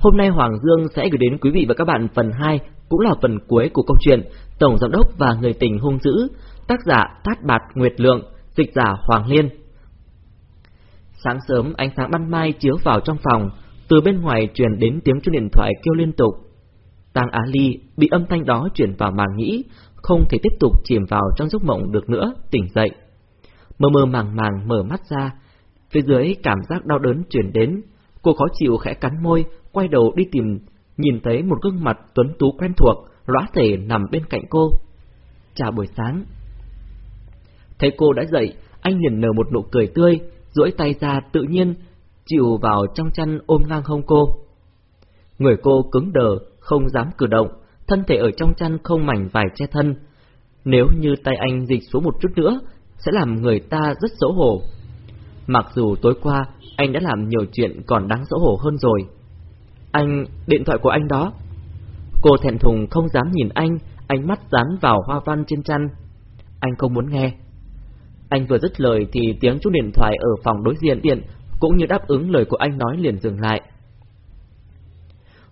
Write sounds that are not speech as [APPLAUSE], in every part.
Hôm nay Hoàng Dương sẽ gửi đến quý vị và các bạn phần 2, cũng là phần cuối của câu chuyện Tổng Giám đốc và Người tình hung dữ, tác giả Tát Bạt Nguyệt Lượng, dịch giả Hoàng Liên. Sáng sớm ánh sáng ban mai chiếu vào trong phòng, từ bên ngoài truyền đến tiếng chuông điện thoại kêu liên tục. Tang Á Ly bị âm thanh đó chuyển vào màng nghĩ, không thể tiếp tục chìm vào trong giấc mộng được nữa, tỉnh dậy. Mơ mơ màng màng mở mắt ra, phía dưới cảm giác đau đớn chuyển đến, cô khó chịu khẽ cắn môi, quay đầu đi tìm, nhìn thấy một gương mặt tuấn tú quen thuộc, lõa thể nằm bên cạnh cô. Chào buổi sáng. Thấy cô đã dậy, anh liền nở một nụ cười tươi, duỗi tay ra tự nhiên, chịu vào trong chăn ôm ngang hông cô. Người cô cứng đờ, không dám cử động, thân thể ở trong chăn không mảnh vải che thân. Nếu như tay anh dịch xuống một chút nữa, sẽ làm người ta rất xấu hổ. Mặc dù tối qua anh đã làm nhiều chuyện còn đáng xấu hổ hơn rồi. Anh, điện thoại của anh đó. Cô thẹn thùng không dám nhìn anh, ánh mắt dán vào hoa văn trên chăn. Anh không muốn nghe. Anh vừa dứt lời thì tiếng chuông điện thoại ở phòng đối diện điện cũng như đáp ứng lời của anh nói liền dừng lại.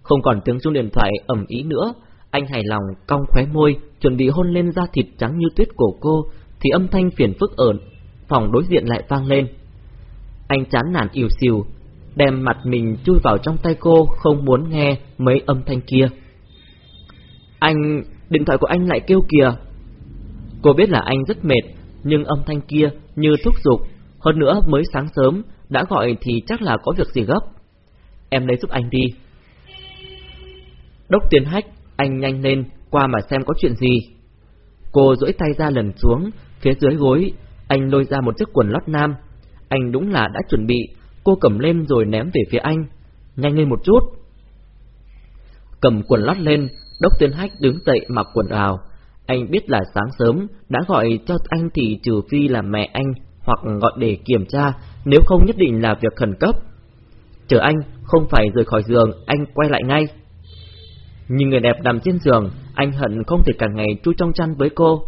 Không còn tiếng chuông điện thoại ẩm ý nữa, anh hài lòng cong khóe môi, chuẩn bị hôn lên da thịt trắng như tuyết của cô, thì âm thanh phiền phức ở phòng đối diện lại vang lên. Anh chán nản yêu xìu, đem mặt mình chui vào trong tay cô, không muốn nghe mấy âm thanh kia. Anh, điện thoại của anh lại kêu kìa. Cô biết là anh rất mệt, nhưng âm thanh kia như thúc giục, hơn nữa mới sáng sớm, đã gọi thì chắc là có việc gì gấp. Em lấy giúp anh đi. Đốc tiền hách, anh nhanh lên, qua mà xem có chuyện gì. Cô duỗi tay ra lần xuống, phía dưới gối, anh lôi ra một chiếc quần lót nam. Anh đúng là đã chuẩn bị, cô cầm lên rồi ném về phía anh. Nhanh lên một chút. Cầm quần lót lên, Đốc Tuyên Hách đứng dậy mặc quần áo. Anh biết là sáng sớm, đã gọi cho anh thì trừ phi là mẹ anh, hoặc gọi để kiểm tra, nếu không nhất định là việc khẩn cấp. Chờ anh, không phải rời khỏi giường, anh quay lại ngay. nhìn người đẹp nằm trên giường, anh hận không thể cả ngày chui trong chăn với cô.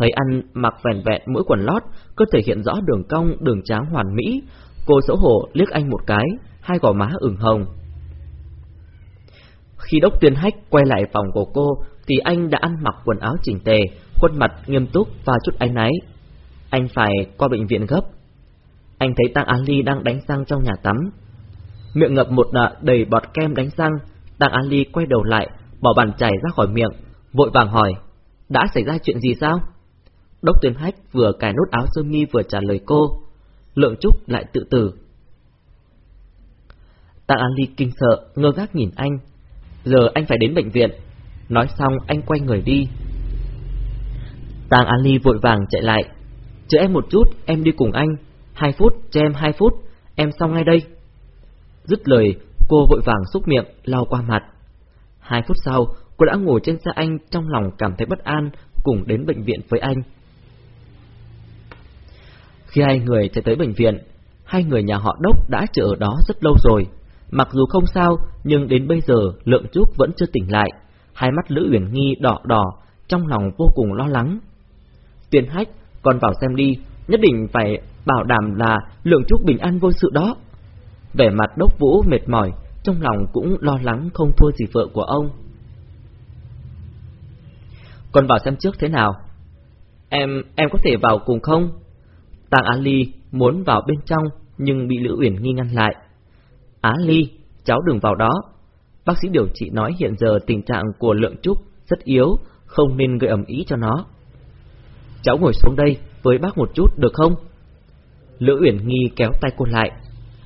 Thấy anh mặc vẻn vẹn mỗi quần lót, cơ thể hiện rõ đường cong, đường tráng hoàn mỹ. Cô xấu hổ liếc anh một cái, hai gò má ửng hồng. Khi đốc tuyên hách quay lại phòng của cô, thì anh đã ăn mặc quần áo chỉnh tề, khuôn mặt nghiêm túc và chút ánh náy. Anh phải qua bệnh viện gấp. Anh thấy Tăng An Ly đang đánh răng trong nhà tắm. Miệng ngập một nợ đầy bọt kem đánh răng, Tăng An Ly quay đầu lại, bỏ bàn chảy ra khỏi miệng, vội vàng hỏi, đã xảy ra chuyện gì sao? Đốc tuyên hách vừa cài nút áo sơ mi vừa trả lời cô. Lượng Trúc lại tự tử. Tạ An Ly kinh sợ, ngơ ngác nhìn anh. Giờ anh phải đến bệnh viện. Nói xong anh quay người đi. Tàng An Ly vội vàng chạy lại. Chờ em một chút, em đi cùng anh. Hai phút, cho em hai phút, em xong ngay đây. Dứt lời, cô vội vàng xúc miệng, lau qua mặt. Hai phút sau, cô đã ngồi trên xe anh trong lòng cảm thấy bất an, cùng đến bệnh viện với anh. Khi hai người chạy tới bệnh viện, hai người nhà họ Đốc đã chờ ở đó rất lâu rồi. Mặc dù không sao, nhưng đến bây giờ Lượng Trúc vẫn chưa tỉnh lại. Hai mắt Lữ Uyển Nghi đỏ đỏ, trong lòng vô cùng lo lắng. Tuyên hách, con vào xem đi, nhất định phải bảo đảm là Lượng Trúc bình an vô sự đó. Vẻ mặt Đốc Vũ mệt mỏi, trong lòng cũng lo lắng không thua gì vợ của ông. Con vào xem trước thế nào? Em, em có thể vào cùng không? Tàng Á Ly muốn vào bên trong nhưng bị Lữ Uyển nghi ngăn lại. Á Ly, cháu đừng vào đó. Bác sĩ điều trị nói hiện giờ tình trạng của Lượng Trúc rất yếu, không nên gây ẩm ý cho nó. Cháu ngồi xuống đây với bác một chút được không? Lữ Uyển Nghi kéo tay cô lại.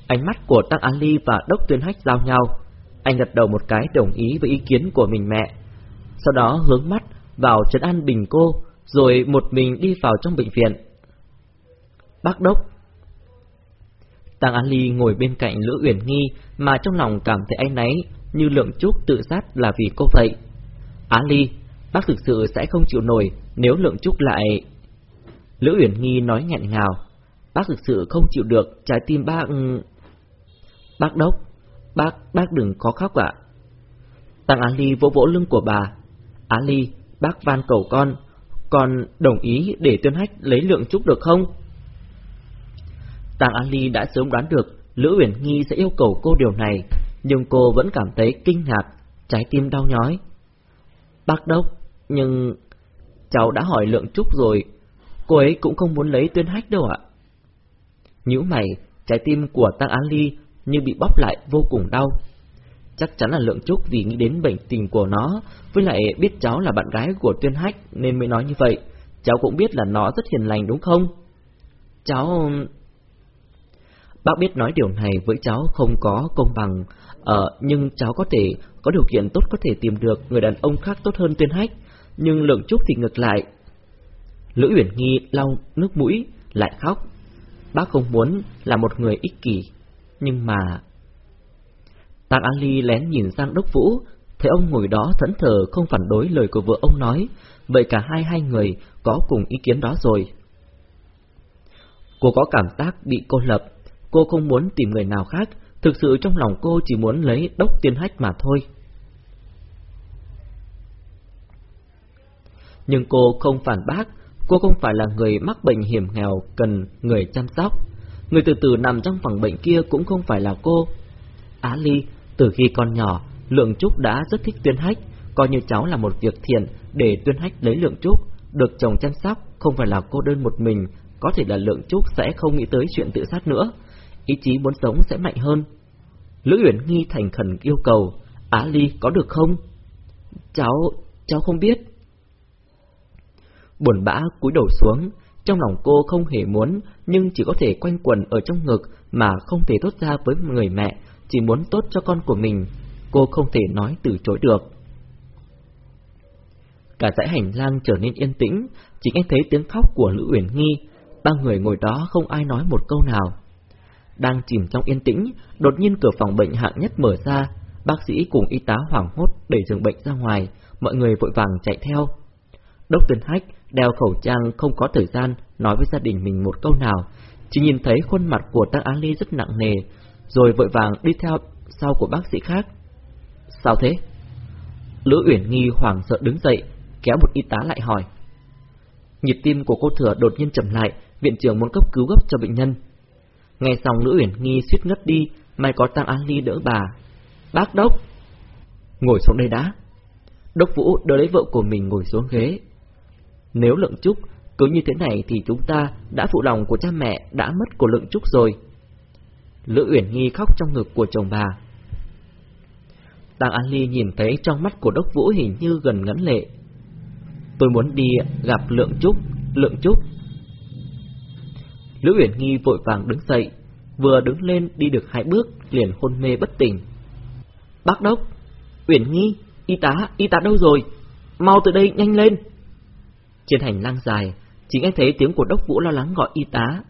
Ánh mắt của Tăng Á Ly và Đốc Tuyên Hách giao nhau. Anh gật đầu một cái đồng ý với ý kiến của mình mẹ. Sau đó hướng mắt vào trấn an bình cô, rồi một mình đi vào trong bệnh viện. Bác Đốc Tăng Ali Ly ngồi bên cạnh Lữ Uyển Nghi mà trong lòng cảm thấy anh náy như lượng trúc tự sát là vì cô vậy. Á Ly, bác thực sự sẽ không chịu nổi nếu lượng trúc lại... Lữ Uyển Nghi nói nghẹn ngào, bác thực sự không chịu được trái tim bác... Ừ. Bác Đốc, bác, bác đừng có khóc ạ. Tăng Á Ly vỗ vỗ lưng của bà. Á Ly, bác van cầu con, con đồng ý để tuyên hách lấy lượng trúc được không? Giang An Ly đã sớm đoán được Lữ Uyển Nghi sẽ yêu cầu cô điều này, nhưng cô vẫn cảm thấy kinh ngạc, trái tim đau nhói. Bác Đốc, nhưng... Cháu đã hỏi Lượng Trúc rồi, cô ấy cũng không muốn lấy tuyên hách đâu ạ. Nhữ mày, trái tim của Tăng An Ly như bị bóp lại vô cùng đau. Chắc chắn là Lượng Trúc vì nghĩ đến bệnh tình của nó, với lại biết cháu là bạn gái của Tuyên Hách nên mới nói như vậy. Cháu cũng biết là nó rất hiền lành đúng không? Cháu... Bác biết nói điều này với cháu không có công bằng, ờ, nhưng cháu có thể có điều kiện tốt có thể tìm được người đàn ông khác tốt hơn Tuyên Hách, nhưng Lượng Trúc thì ngược lại. Lữ Uyển Nghi lau nước mũi, lại khóc. Bác không muốn là một người ích kỷ, nhưng mà... Tàng ali lén nhìn sang Đốc Vũ, thấy ông ngồi đó thẫn thờ không phản đối lời của vợ ông nói, vậy cả hai hai người có cùng ý kiến đó rồi. Cô có cảm giác bị cô lập, cô không muốn tìm người nào khác, thực sự trong lòng cô chỉ muốn lấy đốc tiên hách mà thôi. Nhưng cô không phản bác, cô không phải là người mắc bệnh hiểm nghèo cần người chăm sóc. Người từ từ nằm trong phòng bệnh kia cũng không phải là cô. Á Ly, từ khi còn nhỏ, Lượng Trúc đã rất thích Tuyên Hách, coi như cháu là một việc thiện để Tuyên Hách lấy Lượng Trúc, được chồng chăm sóc, không phải là cô đơn một mình, có thể là Lượng Trúc sẽ không nghĩ tới chuyện tự sát nữa, ý chí muốn sống sẽ mạnh hơn. Lữ Uyển Nghi thành khẩn yêu cầu, Á Ly có được không? Cháu, cháu không biết. Buồn bã cúi đầu xuống, trong lòng cô không hề muốn, nhưng chỉ có thể quanh quần ở trong ngực mà không thể tốt ra với người mẹ, chỉ muốn tốt cho con của mình. Cô không thể nói từ chối được. Cả dãy hành lang trở nên yên tĩnh, chỉ nghe thấy tiếng khóc của Lữ Uyển Nghi. Ba người ngồi đó không ai nói một câu nào. Đang chìm trong yên tĩnh, đột nhiên cửa phòng bệnh hạng nhất mở ra, bác sĩ cùng y tá hoảng hốt đẩy giường bệnh ra ngoài, mọi người vội vàng chạy theo. Đốc Tuyền Hách đeo khẩu trang không có thời gian nói với gia đình mình một câu nào, chỉ nhìn thấy khuôn mặt của Tăng Á Ly rất nặng nề, rồi vội vàng đi theo sau của bác sĩ khác. Sao thế? Lữ Uyển Nghi hoảng sợ đứng dậy, kéo một y tá lại hỏi. Nhịp tim của cô thừa đột nhiên chậm lại, viện trưởng muốn cấp cứu gấp cho bệnh nhân. Nghe xong Lữ Uyển Nghi suýt ngất đi, may có Tăng An Ly đỡ bà. Bác Đốc! Ngồi xuống đây đã. Đốc Vũ đỡ lấy vợ của mình ngồi xuống ghế. Nếu lượng trúc cứ như thế này thì chúng ta đã phụ lòng của cha mẹ đã mất của lượng trúc rồi. Lữ Uyển Nghi khóc trong ngực của chồng bà. Tăng An Ly nhìn thấy trong mắt của Đốc Vũ hình như gần ngấn lệ. Tôi muốn đi gặp Lượng Trúc, Lượng Trúc. Lữ Uyển Nghi vội vàng đứng dậy, vừa đứng lên đi được hai bước liền hôn mê bất tỉnh. Bác Đốc, Uyển Nghi, y tá, y tá đâu rồi? Mau từ đây nhanh lên. Trên hành lang dài, chỉ nghe thấy tiếng của Đốc Vũ lo lắng gọi y tá.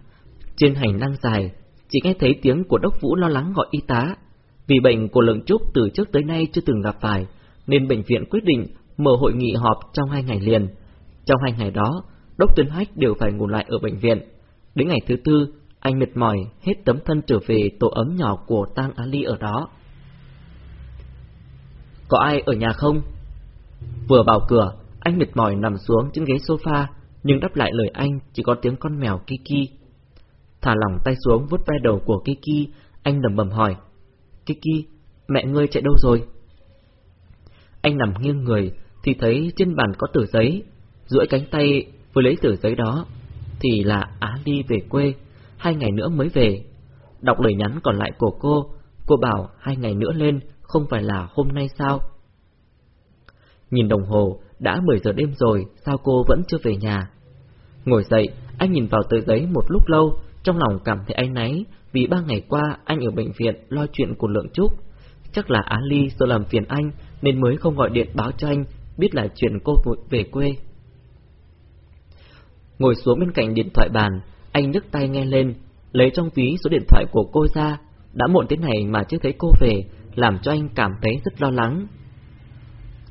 Trên hành lang dài, chỉ nghe thấy tiếng của Đốc Vũ lo lắng gọi y tá. Vì bệnh của Lượng Trúc từ trước tới nay chưa từng gặp phải, nên bệnh viện quyết định mở hội nghị họp trong hai ngày liền. Trong hai ngày đó, Đốc Tuấn Hách đều phải ngủ lại ở bệnh viện. Đến ngày thứ tư, anh mệt mỏi, hết tấm thân trở về tổ ấm nhỏ của Tang Ali ở đó. Có ai ở nhà không? Vừa vào cửa, anh mệt mỏi nằm xuống trên ghế sofa, nhưng đáp lại lời anh chỉ có tiếng con mèo Kiki. Thả lỏng tay xuống vuốt ve đầu của Kiki, anh lầm bầm hỏi. Kiki, mẹ ngươi chạy đâu rồi? Anh nằm nghiêng người, thì thấy trên bàn có tờ giấy, duỗi cánh tay vừa lấy tờ giấy đó, thì là Á Ly về quê, hai ngày nữa mới về. Đọc lời nhắn còn lại của cô, cô bảo hai ngày nữa lên, không phải là hôm nay sao? Nhìn đồng hồ, đã 10 giờ đêm rồi, sao cô vẫn chưa về nhà? Ngồi dậy, anh nhìn vào tờ giấy một lúc lâu, trong lòng cảm thấy áy náy, vì ba ngày qua anh ở bệnh viện lo chuyện của Lượng Trúc. Chắc là Á Ly sợ làm phiền anh nên mới không gọi điện báo cho anh biết là chuyện cô về quê. Ngồi xuống bên cạnh điện thoại bàn, anh nhấc tay nghe lên, lấy trong ví số điện thoại của cô ra. Đã muộn thế này mà chưa thấy cô về, làm cho anh cảm thấy rất lo lắng.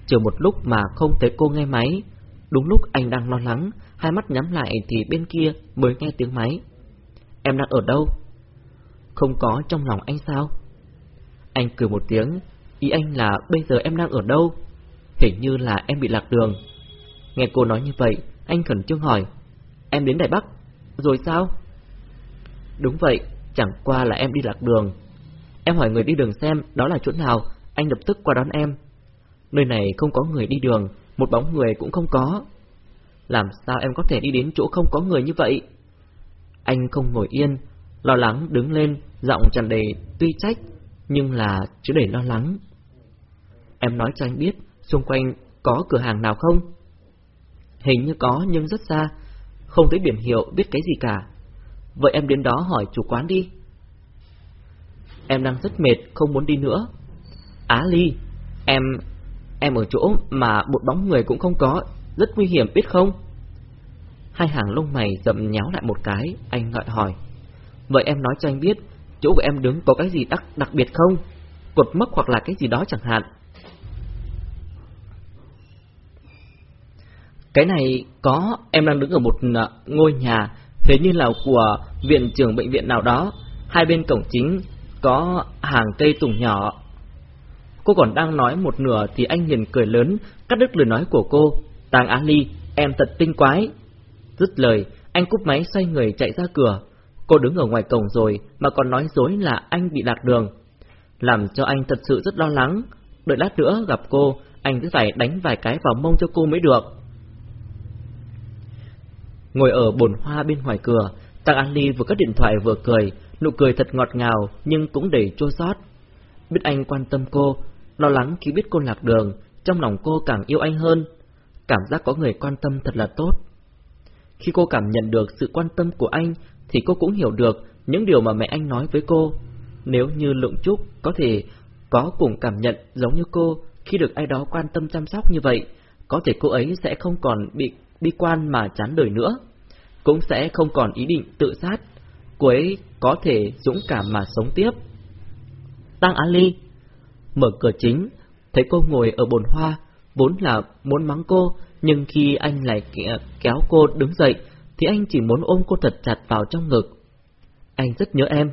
Chờ một lúc mà không thấy cô nghe máy, đúng lúc anh đang lo lắng, hai mắt nhắm lại thì bên kia mới nghe tiếng máy. Em đang ở đâu? Không có trong lòng anh sao? Anh cười một tiếng, ý anh là bây giờ em đang ở đâu? Hình như là em bị lạc đường. Nghe cô nói như vậy, anh khẩn trương hỏi, em đến Đài Bắc, rồi sao? Đúng vậy, chẳng qua là em đi lạc đường. Em hỏi người đi đường xem đó là chỗ nào, anh lập tức qua đón em. Nơi này không có người đi đường, một bóng người cũng không có. Làm sao em có thể đi đến chỗ không có người như vậy? Anh không ngồi yên, lo lắng đứng lên, giọng tràn đầy tuy trách, nhưng là chứa đầy lo lắng. Em nói cho anh biết, xung quanh có cửa hàng nào không? Hình như có nhưng rất xa, không thấy biển hiệu biết cái gì cả. Vậy em đến đó hỏi chủ quán đi. Em đang rất mệt, không muốn đi nữa. Á Ly, em... em ở chỗ mà một bóng người cũng không có, rất nguy hiểm biết không? Hai hàng lông mày dậm nhéo lại một cái, anh ngợi hỏi. Vậy em nói cho anh biết, chỗ của em đứng có cái gì đặc đặc biệt không? Cột mốc hoặc là cái gì đó chẳng hạn. Cái này có, em đang đứng ở một à, ngôi nhà, hình như là của viện trưởng bệnh viện nào đó. Hai bên cổng chính có hàng cây tùng nhỏ. Cô còn đang nói một nửa thì anh liền cười lớn, cắt đứt lời nói của cô. Tàng Á Ly, em thật tinh quái. Dứt lời, anh cúp máy xoay người chạy ra cửa. Cô đứng ở ngoài cổng rồi mà còn nói dối là anh bị lạc đường. Làm cho anh thật sự rất lo lắng. Đợi lát nữa gặp cô, anh cứ phải đánh vài cái vào mông cho cô mới được. Ngồi ở bồn hoa bên ngoài cửa, Tăng An Ly vừa cất điện thoại vừa cười, nụ cười thật ngọt ngào nhưng cũng đầy chua xót. Biết anh quan tâm cô, lo lắng khi biết cô lạc đường, trong lòng cô càng yêu anh hơn. Cảm giác có người quan tâm thật là tốt. Khi cô cảm nhận được sự quan tâm của anh, thì cô cũng hiểu được những điều mà mẹ anh nói với cô. Nếu như Lượng Trúc có thể có cùng cảm nhận giống như cô khi được ai đó quan tâm chăm sóc như vậy, có thể cô ấy sẽ không còn bị bi quan mà chán đời nữa, cũng sẽ không còn ý định tự sát, cô ấy có thể dũng cảm mà sống tiếp. Tăng Á Ly mở cửa chính, thấy cô ngồi ở bồn hoa, vốn là muốn mắng cô, nhưng khi anh lại kéo cô đứng dậy, thì anh chỉ muốn ôm cô thật chặt vào trong ngực. Anh rất nhớ em.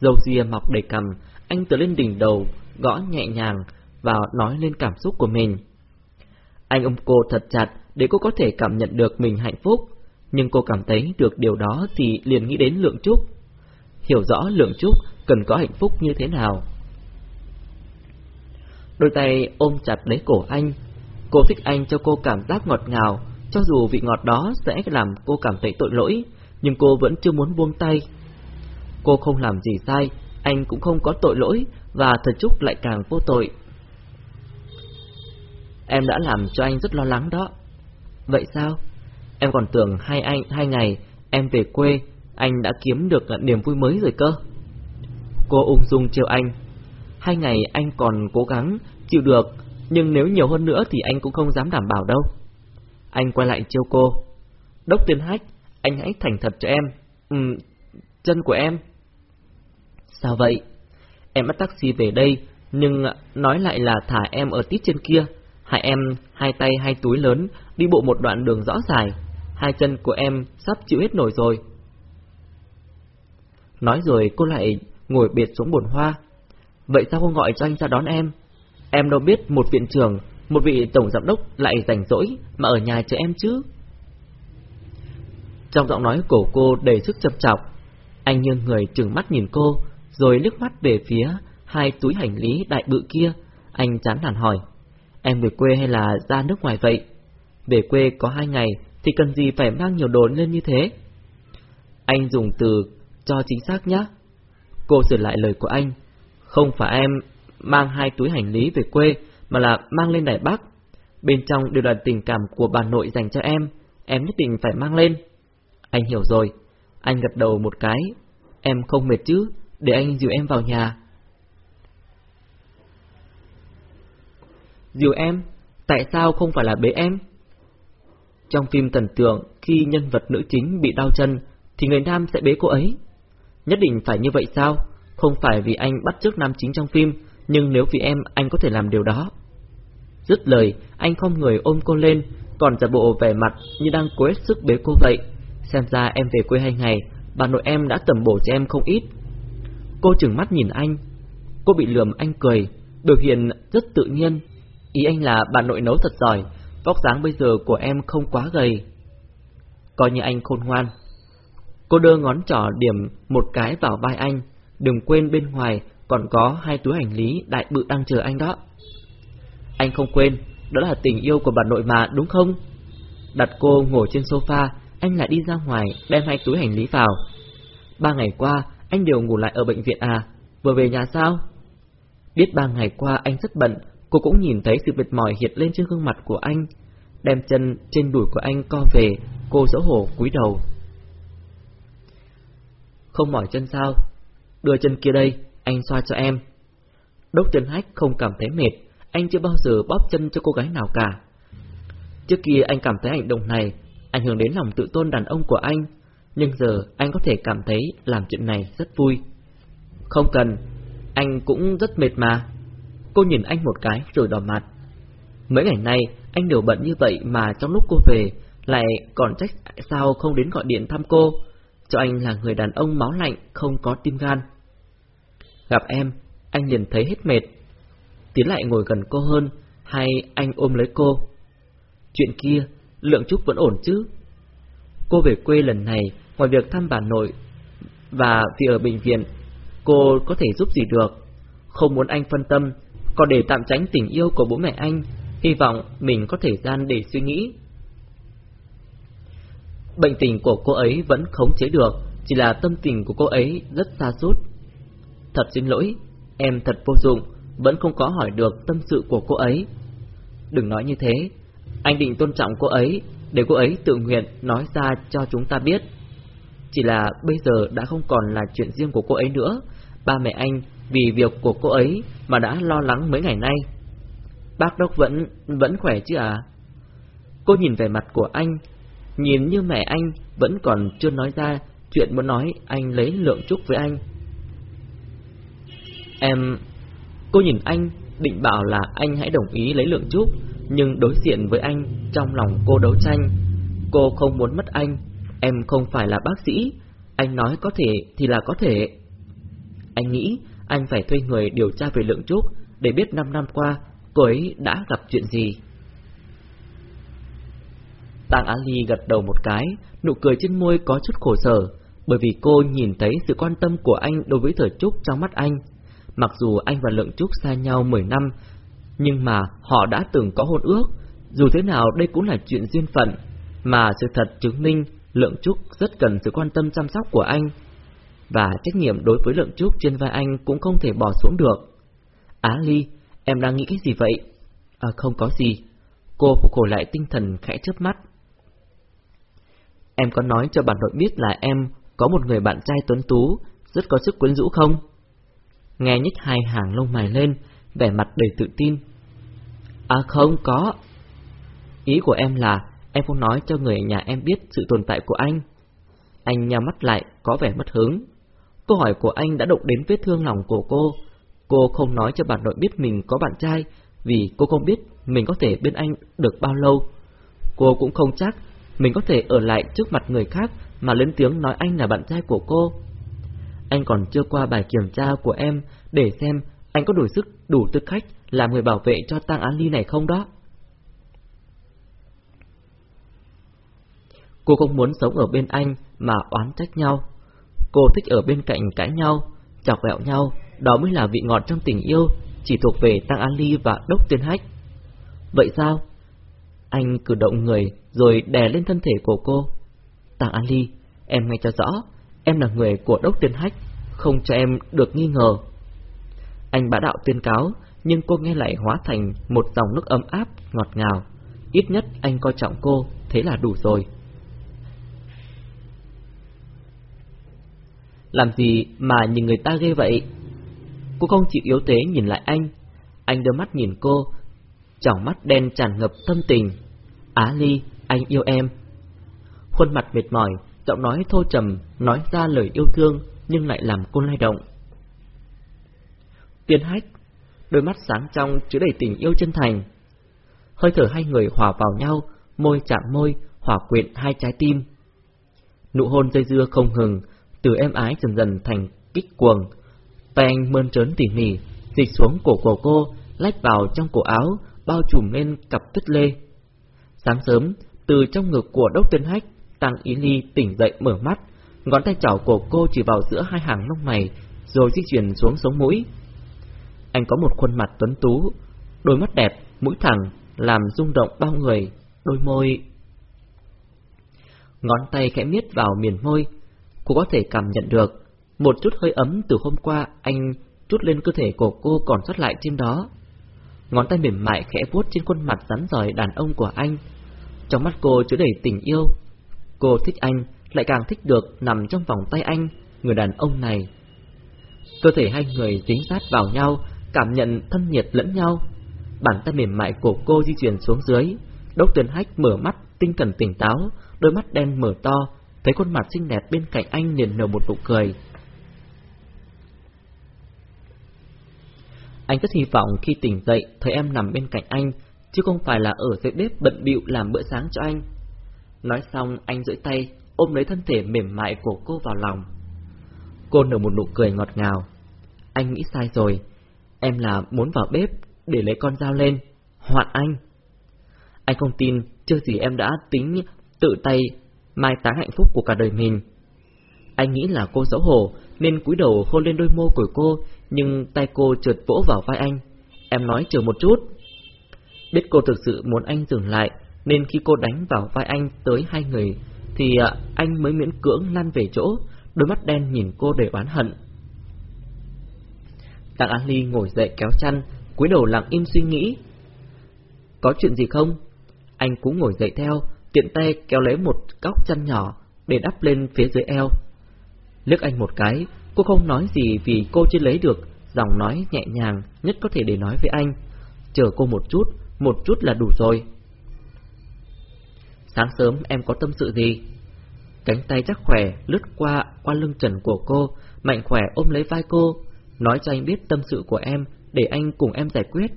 Dầu ria mọc đầy cằm, anh tựa lên đỉnh đầu, gõ nhẹ nhàng và nói lên cảm xúc của mình. Anh ôm cô thật chặt để cô có thể cảm nhận được mình hạnh phúc, nhưng cô cảm thấy được điều đó thì liền nghĩ đến Lượng Trúc. Hiểu rõ Lượng Trúc cần có hạnh phúc như thế nào. Đôi tay ôm chặt lấy cổ anh, cô thích anh cho cô cảm giác ngọt ngào, cho dù vị ngọt đó sẽ làm cô cảm thấy tội lỗi, nhưng cô vẫn chưa muốn buông tay. Cô không làm gì sai, anh cũng không có tội lỗi, và thật Trúc lại càng vô tội. Em đã làm cho anh rất lo lắng đó. Vậy sao? Em còn tưởng hai anh hai ngày em về quê, anh đã kiếm được niềm vui mới rồi cơ. Cô ung dung trêu anh. Hai ngày anh còn cố gắng chịu được, nhưng nếu nhiều hơn nữa thì anh cũng không dám đảm bảo đâu. Anh quay lại trêu cô. Đốc tiên hách, anh hãy thành thật cho em. Ừ, chân của em. Sao vậy? Em bắt taxi về đây, nhưng nói lại là thả em ở tít trên kia. Hai em, hai tay hai túi lớn, đi bộ một đoạn đường rõ dài. Hai chân của em sắp chịu hết nổi rồi. Nói rồi cô lại ngồi biệt xuống bồn hoa. Vậy sao không gọi cho anh ra đón em? Em đâu biết một viện trưởng, một vị tổng giám đốc lại rảnh rỗi mà ở nhà chờ em chứ. Trong giọng nói của cô đầy sức chập chọc, anh như người trừng mắt nhìn cô, rồi liếc mắt về phía hai túi hành lý đại bự kia. Anh chán nản hỏi. Em về quê hay là ra nước ngoài vậy? Về quê có hai ngày thì cần gì phải mang nhiều đồ lên như thế? Anh dùng từ cho chính xác nhé. Cô sửa lại lời của anh. Không phải em mang hai túi hành lý về quê, mà là mang lên Đài Bắc. Bên trong đều là tình cảm của bà nội dành cho em, em nhất định phải mang lên. Anh hiểu rồi. Anh gật đầu một cái. Em không mệt chứ, để anh dìu em vào nhà. Dìu em? Tại sao không phải là bế em? Trong phim thần tượng, khi nhân vật nữ chính bị đau chân, thì người nam sẽ bế cô ấy. Nhất định phải như vậy sao? Không phải vì anh bắt chước nam chính trong phim, nhưng nếu vì em, anh có thể làm điều đó. Dứt lời, anh không người ôm cô lên, còn giả bộ vẻ mặt như đang cố hết sức bế cô vậy. Xem ra em về quê hai ngày, bà nội em đã tầm bổ cho em không ít. Cô chừng mắt nhìn anh. Cô bị lườm anh cười, biểu hiện rất tự nhiên, Ý anh là bà nội nấu thật giỏi, vóc dáng bây giờ của em không quá gầy. Coi như anh khôn ngoan. Cô đưa ngón trỏ điểm một cái vào vai anh, đừng quên bên ngoài còn có hai túi hành lý đại bự đang chờ anh đó. Anh không quên, đó là tình yêu của bà nội mà đúng không? Đặt cô ngồi trên sofa, anh lại đi ra ngoài đem hai túi hành lý vào. Ba ngày qua, anh đều ngủ lại ở bệnh viện à, vừa về nhà sao? Biết ba ngày qua anh rất bận, cô cũng nhìn thấy sự mệt mỏi hiện lên trên gương mặt của anh. Đem chân trên đùi của anh co về, cô xấu hổ cúi đầu. Không mỏi chân sao? Đưa chân kia đây, anh xoa cho em. Đốc chân hách không cảm thấy mệt, anh chưa bao giờ bóp chân cho cô gái nào cả. Trước kia anh cảm thấy hành động này ảnh hưởng đến lòng tự tôn đàn ông của anh, nhưng giờ anh có thể cảm thấy làm chuyện này rất vui. Không cần, anh cũng rất mệt mà. Cô nhìn anh một cái rồi đỏ mặt. Mấy ngày nay anh đều bận như vậy mà trong lúc cô về lại còn trách sao không đến gọi điện thăm cô, cho anh là người đàn ông máu lạnh không có tim gan. Gặp em, anh liền thấy hết mệt. Tiến lại ngồi gần cô hơn, hay anh ôm lấy cô. Chuyện kia, Lượng Trúc vẫn ổn chứ? Cô về quê lần này, ngoài việc thăm bà nội và vì ở bệnh viện, cô có thể giúp gì được? Không muốn anh phân tâm, còn để tạm tránh tình yêu của bố mẹ anh, hy vọng mình có thời gian để suy nghĩ. Bệnh tình của cô ấy vẫn khống chế được, chỉ là tâm tình của cô ấy rất xa sút Thật xin lỗi, em thật vô dụng, vẫn không có hỏi được tâm sự của cô ấy. Đừng nói như thế, anh định tôn trọng cô ấy, để cô ấy tự nguyện nói ra cho chúng ta biết. Chỉ là bây giờ đã không còn là chuyện riêng của cô ấy nữa, ba mẹ anh vì việc của cô ấy mà đã lo lắng mấy ngày nay. Bác Đốc vẫn, vẫn khỏe chứ à? Cô nhìn về mặt của anh, nhìn như mẹ anh vẫn còn chưa nói ra chuyện muốn nói anh lấy lượng trúc với anh. Em... Cô nhìn anh, định bảo là anh hãy đồng ý lấy lượng trúc, nhưng đối diện với anh, trong lòng cô đấu tranh. Cô không muốn mất anh, em không phải là bác sĩ, anh nói có thể thì là có thể. Anh nghĩ anh phải thuê người điều tra về lượng trúc để biết 5 năm qua cô ấy đã gặp chuyện gì. Tàng Ali gật đầu một cái, nụ cười trên môi có chút khổ sở, bởi vì cô nhìn thấy sự quan tâm của anh đối với Thời Trúc trong mắt anh. Mặc dù anh và Lượng Trúc xa nhau 10 năm, nhưng mà họ đã từng có hôn ước, dù thế nào đây cũng là chuyện duyên phận, mà sự thật chứng minh Lượng Trúc rất cần sự quan tâm chăm sóc của anh, và trách nhiệm đối với Lượng Trúc trên vai anh cũng không thể bỏ xuống được. Á Ly, em đang nghĩ cái gì vậy? À không có gì. Cô phục hồi lại tinh thần khẽ chớp mắt. Em có nói cho bạn nội biết là em có một người bạn trai tuấn tú, rất có sức quyến rũ không? Nghe nhích hai hàng lông mày lên, vẻ mặt đầy tự tin. À không có. Ý của em là em không nói cho người nhà em biết sự tồn tại của anh. Anh nhắm mắt lại, có vẻ mất hứng. Câu hỏi của anh đã động đến vết thương lòng của cô. Cô không nói cho bạn nội biết mình có bạn trai, vì cô không biết mình có thể bên anh được bao lâu. Cô cũng không chắc mình có thể ở lại trước mặt người khác mà lên tiếng nói anh là bạn trai của cô. Anh còn chưa qua bài kiểm tra của em để xem anh có đủ sức, đủ tư cách làm người bảo vệ cho Tang Án Ly này không đó. Cô không muốn sống ở bên anh mà oán trách nhau. Cô thích ở bên cạnh cãi nhau, chọc ghẹo nhau, đó mới là vị ngọt trong tình yêu, chỉ thuộc về Tăng An Ly và Đốc Tiên Hách. Vậy sao? Anh cử động người rồi đè lên thân thể của cô. Tăng An Ly, em nghe cho rõ, em là người của Đốc Tiên Hách, không cho em được nghi ngờ. Anh bá đạo tuyên cáo, nhưng cô nghe lại hóa thành một dòng nước ấm áp, ngọt ngào. Ít nhất anh coi trọng cô, thế là đủ rồi. Làm gì mà nhìn người ta ghê vậy? Cô không chịu yếu thế nhìn lại anh. Anh đưa mắt nhìn cô, tròng mắt đen tràn ngập thâm tình. Á Ly, anh yêu em. Khuôn mặt mệt mỏi, giọng nói thô trầm, nói ra lời yêu thương nhưng lại làm cô lay động. Tiên hách, đôi mắt sáng trong chứa đầy tình yêu chân thành. Hơi thở hai người hòa vào nhau, môi chạm môi, hòa quyện hai trái tim. Nụ hôn dây dưa không ngừng, từ êm ái dần dần thành kích cuồng. Tay anh mơn trớn tỉ mỉ, dịch xuống cổ của cô, lách vào trong cổ áo, bao trùm lên cặp tuyết lê. Sáng sớm, từ trong ngực của đốc Tuyên hách, Tăng Ý Ly tỉnh dậy mở mắt, ngón tay chảo của cô chỉ vào giữa hai hàng lông mày, rồi di chuyển xuống sống mũi, Anh có một khuôn mặt tuấn tú, đôi mắt đẹp, mũi thẳng, làm rung động bao người, đôi môi... Ngón tay khẽ miết vào miền môi, cô có thể cảm nhận được một chút hơi ấm từ hôm qua anh chút lên cơ thể của cô còn sót lại trên đó. Ngón tay mềm mại khẽ vuốt trên khuôn mặt rắn giỏi đàn ông của anh. Trong mắt cô chứa đầy tình yêu. Cô thích anh, lại càng thích được nằm trong vòng tay anh, người đàn ông này. Cơ thể hai người dính sát vào nhau, cảm nhận thân nhiệt lẫn nhau. Bàn tay mềm mại của cô di chuyển xuống dưới, Đốc Tuyền Hách mở mắt, tinh thần tỉnh táo, đôi mắt đen mở to, thấy khuôn mặt xinh đẹp bên cạnh anh liền nở một nụ cười. Anh rất hy vọng khi tỉnh dậy thấy em nằm bên cạnh anh, chứ không phải là ở dưới bếp bận bịu làm bữa sáng cho anh. Nói xong, anh duỗi tay, ôm lấy thân thể mềm mại của cô vào lòng. Cô nở một nụ cười ngọt ngào. Anh nghĩ sai rồi, em là muốn vào bếp để lấy con dao lên, hoạn anh. Anh không tin, chưa gì em đã tính tự tay mai táng hạnh phúc của cả đời mình. Anh nghĩ là cô xấu hổ, nên cúi đầu hôn lên đôi môi của cô, nhưng tay cô trượt vỗ vào vai anh. Em nói chờ một chút. Biết cô thực sự muốn anh dừng lại, nên khi cô đánh vào vai anh tới hai người, thì à, anh mới miễn cưỡng lăn về chỗ, đôi mắt đen nhìn cô để oán hận. Tạng An Ly ngồi dậy kéo chăn, cúi đầu lặng im suy nghĩ. Có chuyện gì không? Anh cũng ngồi dậy theo, tiện tay kéo lấy một góc chăn nhỏ để đắp lên phía dưới eo. Liếc anh một cái, cô không nói gì vì cô chưa lấy được giọng nói nhẹ nhàng nhất có thể để nói với anh. Chờ cô một chút, một chút là đủ rồi. Sáng sớm em có tâm sự gì? Cánh tay chắc khỏe lướt qua qua lưng trần của cô, mạnh khỏe ôm lấy vai cô, nói cho anh biết tâm sự của em để anh cùng em giải quyết.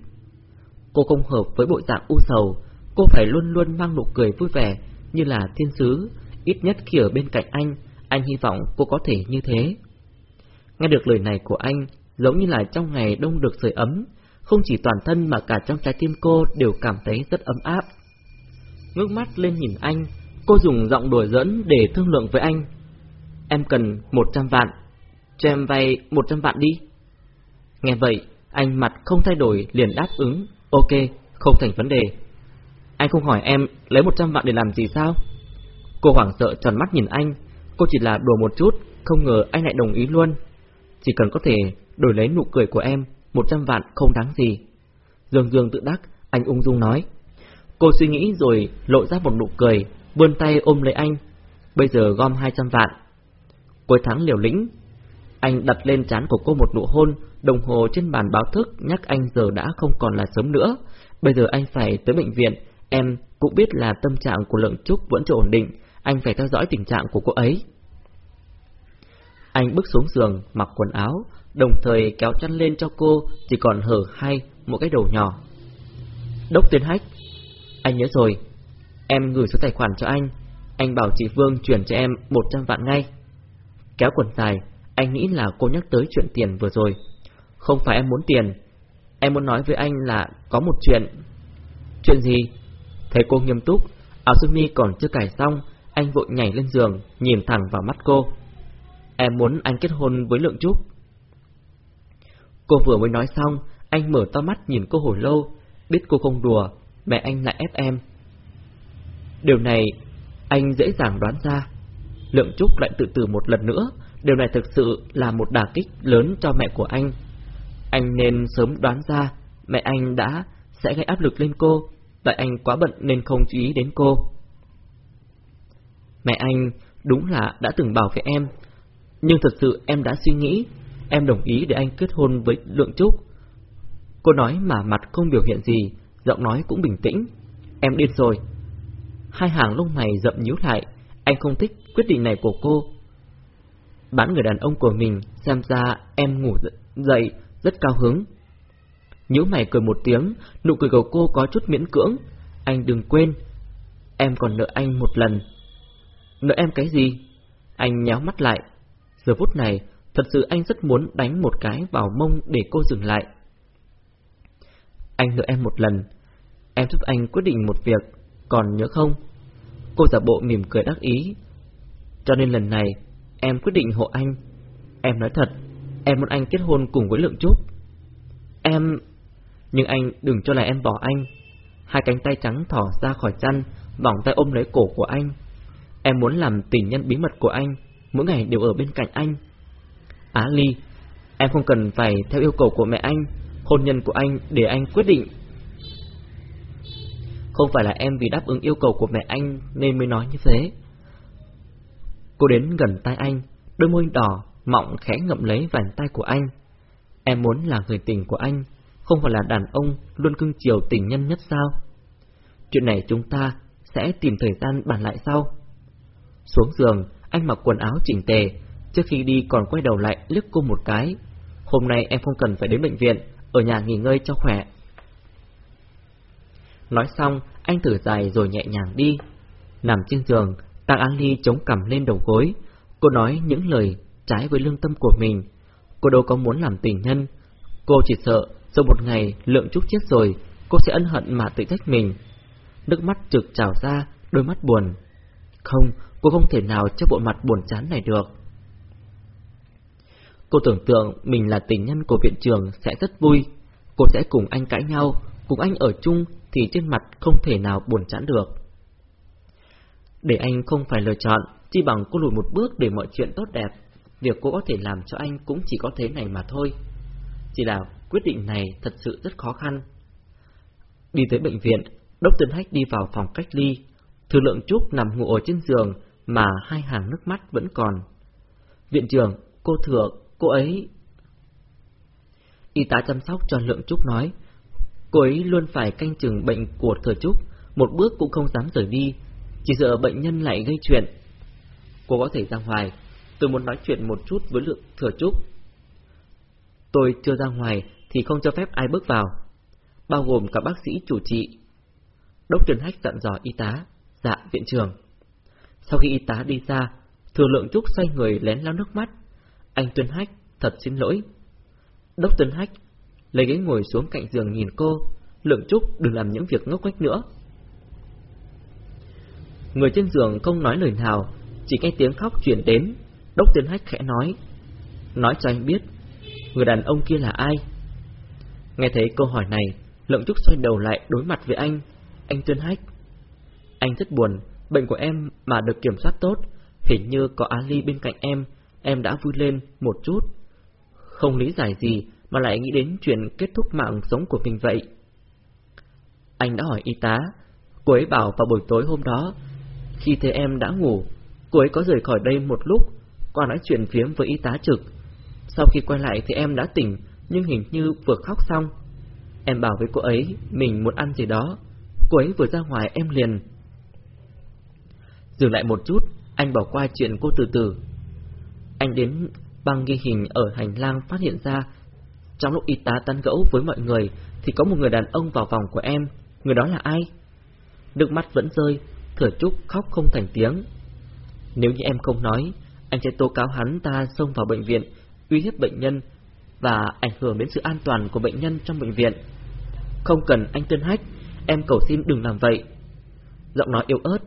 Cô không hợp với bộ dạng u sầu, cô phải luôn luôn mang nụ cười vui vẻ như là thiên sứ, ít nhất khi ở bên cạnh anh, anh hy vọng cô có thể như thế. Nghe được lời này của anh, giống như là trong ngày đông được sưởi ấm, không chỉ toàn thân mà cả trong trái tim cô đều cảm thấy rất ấm áp. Ngước mắt lên nhìn anh, cô dùng giọng đùa dẫn để thương lượng với anh. Em cần 100 vạn, cho em vay 100 vạn đi. Nghe vậy, anh mặt không thay đổi liền đáp ứng, ok, không thành vấn đề. Anh không hỏi em lấy 100 vạn để làm gì sao? Cô hoảng sợ tròn mắt nhìn anh, cô chỉ là đùa một chút, không ngờ anh lại đồng ý luôn. Chỉ cần có thể đổi lấy nụ cười của em, 100 vạn không đáng gì. Dương Dương tự đắc, anh ung dung nói. Cô suy nghĩ rồi lộ ra một nụ cười, vươn tay ôm lấy anh. Bây giờ gom 200 vạn. Cuối tháng liều lĩnh, anh đặt lên trán của cô một nụ hôn, đồng hồ trên bàn báo thức nhắc anh giờ đã không còn là sớm nữa. Bây giờ anh phải tới bệnh viện, em cũng biết là tâm trạng của Lượng Trúc vẫn chưa ổn định, anh phải theo dõi tình trạng của cô ấy. Anh bước xuống giường, mặc quần áo, đồng thời kéo chăn lên cho cô, chỉ còn hở hai một cái đầu nhỏ. Đốc tuyên hách, anh nhớ rồi, em gửi số tài khoản cho anh, anh bảo chị Vương chuyển cho em 100 vạn ngay. Kéo quần dài, anh nghĩ là cô nhắc tới chuyện tiền vừa rồi. Không phải em muốn tiền, em muốn nói với anh là có một chuyện. Chuyện gì? Thấy cô nghiêm túc, áo sơ mi còn chưa cài xong, anh vội nhảy lên giường, nhìn thẳng vào mắt cô. Em muốn anh kết hôn với Lượng Trúc. Cô vừa mới nói xong, anh mở to mắt nhìn cô hồi lâu, biết cô không đùa, mẹ anh lại ép em. Điều này anh dễ dàng đoán ra. Lượng Trúc lại tự tử một lần nữa, điều này thực sự là một đả kích lớn cho mẹ của anh. Anh nên sớm đoán ra mẹ anh đã sẽ gây áp lực lên cô, tại anh quá bận nên không chú ý đến cô. Mẹ anh đúng là đã từng bảo với em, nhưng thật sự em đã suy nghĩ, em đồng ý để anh kết hôn với Lượng Trúc. Cô nói mà mặt không biểu hiện gì, giọng nói cũng bình tĩnh. Em điên rồi. Hai hàng lông mày rậm nhíu lại, anh không thích quyết định này của cô. Bán người đàn ông của mình, xem ra em ngủ dậy rất cao hứng. Nhíu mày cười một tiếng, nụ cười của cô có chút miễn cưỡng. Anh đừng quên, em còn nợ anh một lần. Nợ em cái gì? Anh nhéo mắt lại, Giờ phút này, thật sự anh rất muốn đánh một cái vào mông để cô dừng lại. Anh nợ em một lần, em giúp anh quyết định một việc, còn nhớ không? Cô giả bộ mỉm cười đắc ý. Cho nên lần này, em quyết định hộ anh. Em nói thật, em muốn anh kết hôn cùng với Lượng Trúc. Em... Nhưng anh đừng cho là em bỏ anh. Hai cánh tay trắng thỏ ra khỏi chăn, vòng tay ôm lấy cổ của anh. Em muốn làm tình nhân bí mật của anh, mỗi ngày đều ở bên cạnh anh. Á Ly, em không cần phải theo yêu cầu của mẹ anh, hôn nhân của anh để anh quyết định. Không phải là em vì đáp ứng yêu cầu của mẹ anh nên mới nói như thế. Cô đến gần tay anh, đôi môi đỏ, mọng khẽ ngậm lấy vành tay của anh. Em muốn là người tình của anh, không phải là đàn ông luôn cưng chiều tình nhân nhất sao? Chuyện này chúng ta sẽ tìm thời gian bàn lại sau. Xuống giường, anh mặc quần áo chỉnh tề, trước khi đi còn quay đầu lại liếc cô một cái. Hôm nay em không cần phải đến bệnh viện, ở nhà nghỉ ngơi cho khỏe. Nói xong, anh thử dài rồi nhẹ nhàng đi. Nằm trên giường, Tăng An Ly chống cằm lên đầu gối. Cô nói những lời trái với lương tâm của mình. Cô đâu có muốn làm tình nhân. Cô chỉ sợ, sau một ngày lượng trúc chết rồi, cô sẽ ân hận mà tự trách mình. Nước mắt trực trào ra, đôi mắt buồn. Không, cô không thể nào cho bộ mặt buồn chán này được. Cô tưởng tượng mình là tình nhân của viện trường sẽ rất vui. Cô sẽ cùng anh cãi nhau, cùng anh ở chung thì trên mặt không thể nào buồn chán được. Để anh không phải lựa chọn, chỉ bằng cô lùi một bước để mọi chuyện tốt đẹp. Việc cô có thể làm cho anh cũng chỉ có thế này mà thôi. Chỉ là quyết định này thật sự rất khó khăn. Đi tới bệnh viện, Đốc Tân Hách đi vào phòng cách ly. Thư lượng Trúc nằm ngủ ở trên giường mà hai hàng nước mắt vẫn còn. Viện trưởng, cô thừa, cô ấy... Y tá chăm sóc cho Lượng Trúc nói, cô ấy luôn phải canh chừng bệnh của Thừa Trúc, một bước cũng không dám rời đi, chỉ sợ bệnh nhân lại gây chuyện. Cô có thể ra ngoài, tôi muốn nói chuyện một chút với Lượng Thừa Trúc. Tôi chưa ra ngoài thì không cho phép ai bước vào, bao gồm cả bác sĩ chủ trị. Đốc Trần Hách dặn dò y tá, dạ viện trưởng. Sau khi y tá đi ra, Thừa Lượng Trúc xoay người lén lau nước mắt. Anh Tuấn Hách, thật xin lỗi. Đốc Tuấn Hách lấy ghế ngồi xuống cạnh giường nhìn cô, Lượng Trúc đừng làm những việc ngốc nghếch nữa. Người trên giường không nói lời nào, chỉ nghe tiếng khóc chuyển đến. Đốc Tuấn Hách khẽ nói, nói cho anh biết, người đàn ông kia là ai? Nghe thấy câu hỏi này, Lượng Trúc xoay đầu lại đối mặt với anh, anh Tuyên Hách. Anh rất buồn, bệnh của em mà được kiểm soát tốt, hình như có Ali bên cạnh em, em đã vui lên một chút. Không lý giải gì mà lại nghĩ đến chuyện kết thúc mạng sống của mình vậy. Anh đã hỏi y tá, cô ấy bảo vào buổi tối hôm đó, khi thấy em đã ngủ, cô ấy có rời khỏi đây một lúc, qua nói chuyện phiếm với y tá trực. Sau khi quay lại thì em đã tỉnh, nhưng hình như vừa khóc xong. Em bảo với cô ấy mình muốn ăn gì đó, cô ấy vừa ra ngoài em liền. Dừng lại một chút, anh bỏ qua chuyện cô từ từ. Anh đến băng ghi hình ở hành lang phát hiện ra, trong lúc y tá tán gẫu với mọi người thì có một người đàn ông vào vòng của em, người đó là ai? Nước mắt vẫn rơi, thừa trúc khóc không thành tiếng. Nếu như em không nói, anh sẽ tố cáo hắn ta xông vào bệnh viện, uy hiếp bệnh nhân và ảnh hưởng đến sự an toàn của bệnh nhân trong bệnh viện. Không cần anh tuyên Hách, em cầu xin đừng làm vậy. Giọng nói yếu ớt,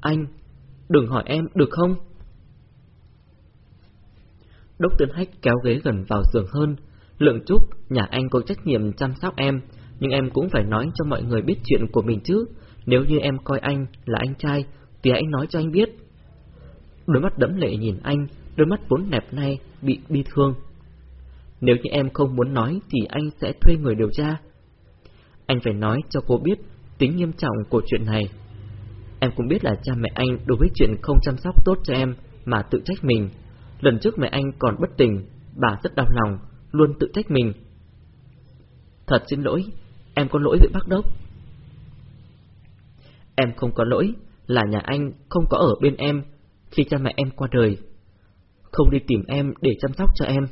anh, đừng hỏi em được không? Đốc tuyên Hách kéo ghế gần vào giường hơn. Lượng Trúc, nhà anh có trách nhiệm chăm sóc em, nhưng em cũng phải nói cho mọi người biết chuyện của mình chứ. Nếu như em coi anh là anh trai, thì hãy nói cho anh biết. Đôi mắt đẫm lệ nhìn anh, đôi mắt vốn nẹp nay bị bi thương. Nếu như em không muốn nói thì anh sẽ thuê người điều tra. Anh phải nói cho cô biết tính nghiêm trọng của chuyện này. Em cũng biết là cha mẹ anh đối với chuyện không chăm sóc tốt cho em mà tự trách mình. Lần trước mẹ anh còn bất tỉnh, bà rất đau lòng, luôn tự trách mình. Thật xin lỗi, em có lỗi với bác đốc. Em không có lỗi, là nhà anh không có ở bên em khi cha mẹ em qua đời. Không đi tìm em để chăm sóc cho em.